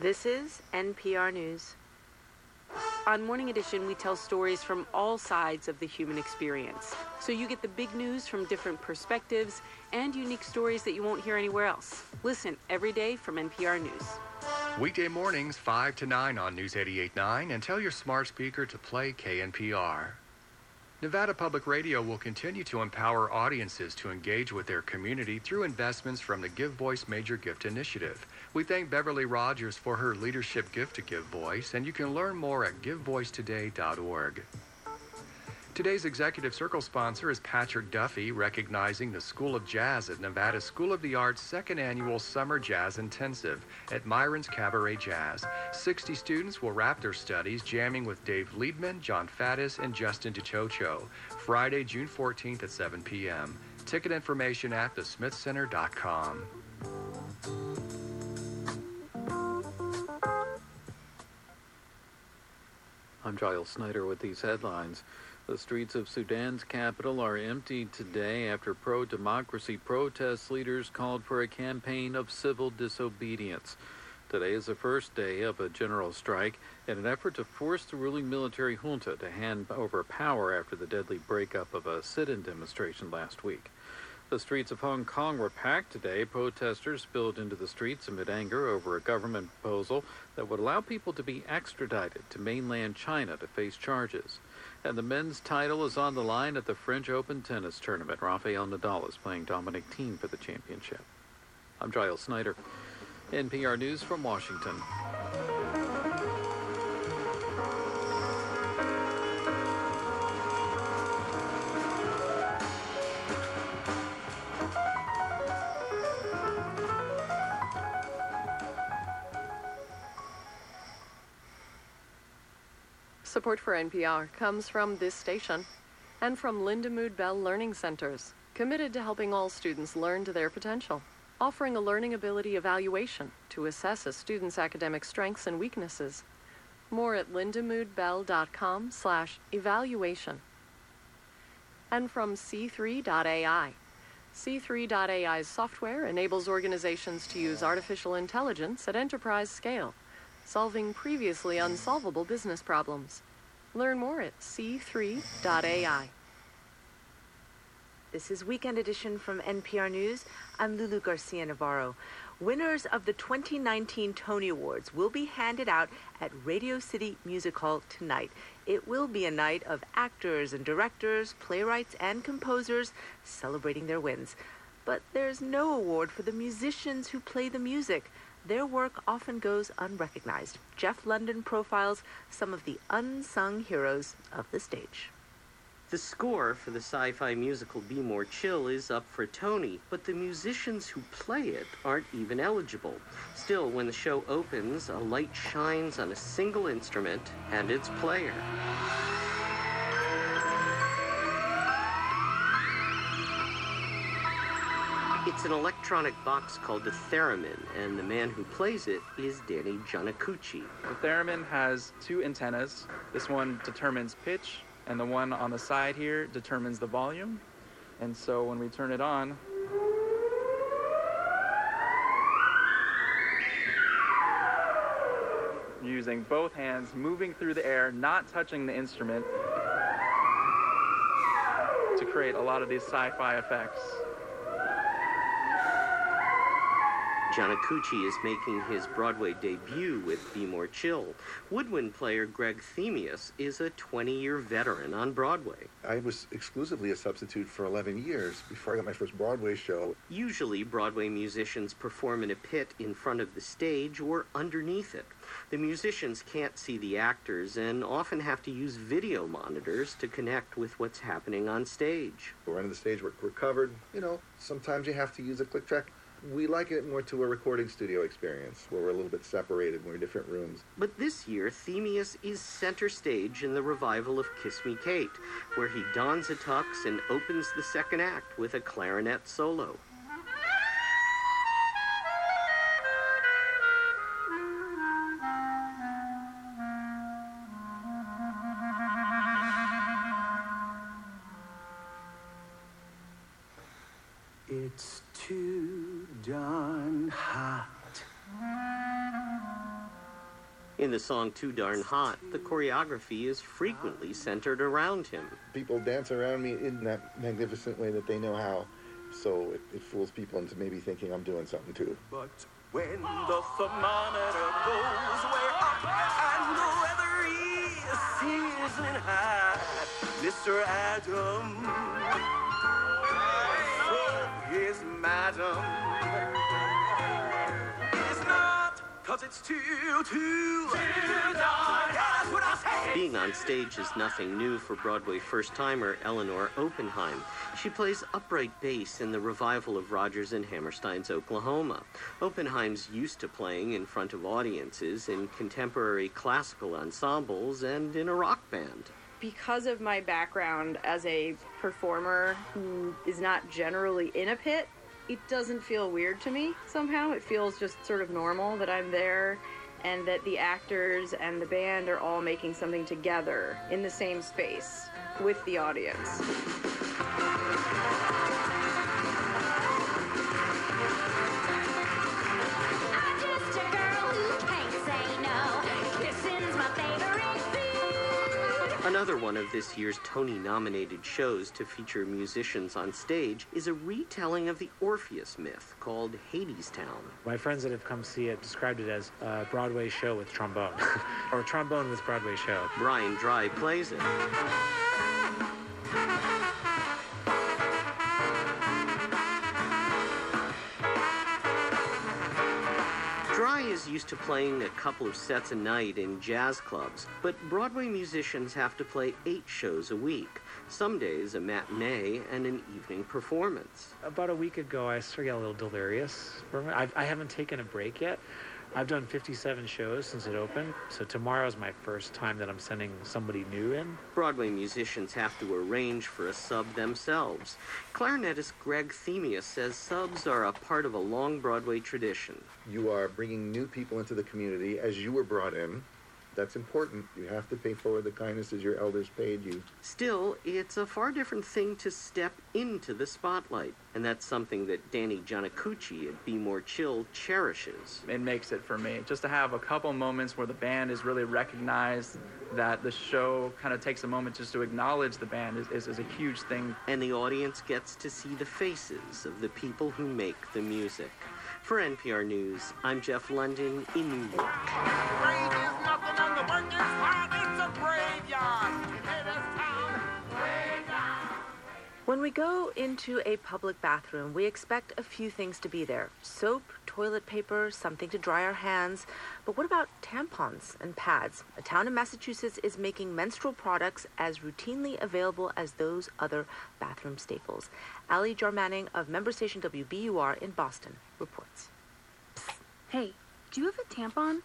This is NPR News. On Morning Edition, we tell stories from all sides of the human experience. So you get the big news from different perspectives and unique stories that you won't hear anywhere else. Listen every day from NPR News. Weekday mornings, 5 to 9 on News 88.9, and tell your smart speaker to play KNPR. Nevada Public Radio will continue to empower audiences to engage with their community through investments from the Give Voice Major Gift Initiative. We thank Beverly Rogers for her leadership gift to Give Voice, and you can learn more at givevoicetoday.org. Today's Executive Circle sponsor is Patrick Duffy, recognizing the School of Jazz at Nevada School of the Arts' second annual Summer Jazz Intensive at Myron's Cabaret Jazz. 60 students will wrap their studies jamming with Dave Liebman, Jon Faddis, and Justin DiCioccio. Friday, June 14th at 7 p.m. Ticket information at thesmithcenter.com. Giles Snyder with these headlines. The streets of Sudan's capital are empty today after pro democracy protest leaders called for a campaign of civil disobedience. Today is the first day of a general strike in an effort to force the ruling military junta to hand over power after the deadly breakup of a sit in demonstration last week. The streets of Hong Kong were packed today. Protesters spilled into the streets amid anger over a government proposal that would allow people to be extradited to mainland China to face charges. And the men's title is on the line at the French Open tennis tournament. Rafael Nadal is playing Dominic Thiem for the championship. I'm Giles Snyder. NPR News from Washington. Support for NPR comes from this station and from Lindamood Bell Learning Centers, committed to helping all students learn to their potential, offering a learning ability evaluation to assess a student's academic strengths and weaknesses. More at lindamoodbell.com slash evaluation. And from C3.ai. C3.ai's software enables organizations to use artificial intelligence at enterprise scale solving previously unsolvable business problems. Learn more at c3.ai. This is Weekend Edition from NPR News. I'm Lulu Garcia Navarro. Winners of the 2019 Tony Awards will be handed out at Radio City Music Hall tonight. It will be a night of actors and directors, playwrights, and composers celebrating their wins. But there's no award for the musicians who play the music their work often goes unrecognized. Jeff Lunden profiles some of the unsung heroes of the stage. The score for the sci fi musical Be More Chill is up for Tony, but the musicians who play it aren't even eligible. Still, when the show opens, a light shines on a single instrument and its player. It's an electronic box called the theremin, and the man who plays it is Danny Giannacucci. The theremin has two antennas. This one determines pitch, and the one on the side here determines the volume. And so when we turn it on, using both hands, moving through the air, not touching the instrument to create a lot of these sci-fi effects. Giannacucci is making his Broadway debut with Be More Chill. Woodwind player Greg Thymius is a 20-year veteran on Broadway. I was exclusively a substitute for 11 years before I got my first Broadway show. Usually, Broadway musicians perform in a pit in front of the stage or underneath it. The musicians can't see the actors and often have to use video monitors to connect with what's happening on stage. We're under the stage, we're, we're covered. You know, sometimes you have to use a click track. We like it more to a recording studio experience where we're a little bit separated, we're in different rooms. But this year, Thymius is center stage in the revival of Kiss Me Kate, where he dons a tux and opens the second act with a clarinet solo. The song Too Darn Hot, the choreography is frequently centered around him. People dance around me in that magnificent way that they know how, so it, it fools people into maybe thinking I'm doing something too. But when the thermometer goes way up and the weather is sizzling hot, Mr. Adam from his madam it's too, too, too. That's what I say. Being on stage is nothing new for Broadway first timer Eleanor Oppenheim. She plays upright bass in the revival of Rodgers and Hammerstein's Oklahoma. Oppenheim's used to playing in front of audiences in contemporary classical ensembles and in a rock band. because of my background as a performer who is not generally in a pit, it doesn't feel weird to me somehow. It feels just sort of normal that I'm there and that the actors and the band are all making something together in the same space with the audience. Another one of this year's Tony nominated shows to feature musicians on stage is a retelling of the Orpheus myth called Hadestown. My friends that have come see it described it as a Broadway show with trombone, or trombone with Broadway show. Brian Drye plays it. Is used to playing a couple of sets a night in jazz clubs, but Broadway musicians have to play eight shows a week. Some days a matinee and an evening performance. About a week ago, I sort of got a little delirious. I've, I haven't taken a break yet. I've done 57 shows since it opened, so tomorrow's my first time that I'm sending somebody new in. Broadway musicians have to arrange for a sub themselves. Clarinetist Greg Thymius says subs are a part of a long Broadway tradition. You are bringing new people into the community as you were brought in. That's important. You have to pay forward the kindnesses your elders paid you. Still, it's a far different thing to step into the spotlight, and that's something that Danny Giannacucci at Be More Chill cherishes. It makes it for me. Just to have a couple moments where the band is really recognized, that the show kind of takes a moment just to acknowledge the band is, is, is a huge thing. And the audience gets to see the faces of the people who make the music. For NPR News, I'm Jeff Lunden in New York. When we go into a public bathroom, we expect a few things to be there soap, toilet paper, something to dry our hands. But what about tampons and pads? A town in Massachusetts is making menstrual products as routinely available as those other bathroom staples. Ally Jarmanning of member station WBUR in Boston reports. Hey, do you have a tampon?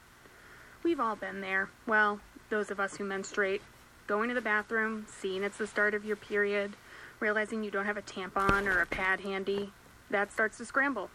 We've all been there. Well, those of us who menstruate. Going to the bathroom, seeing it's the start of your period, realizing you don't have a tampon or a pad handy. That starts to scramble.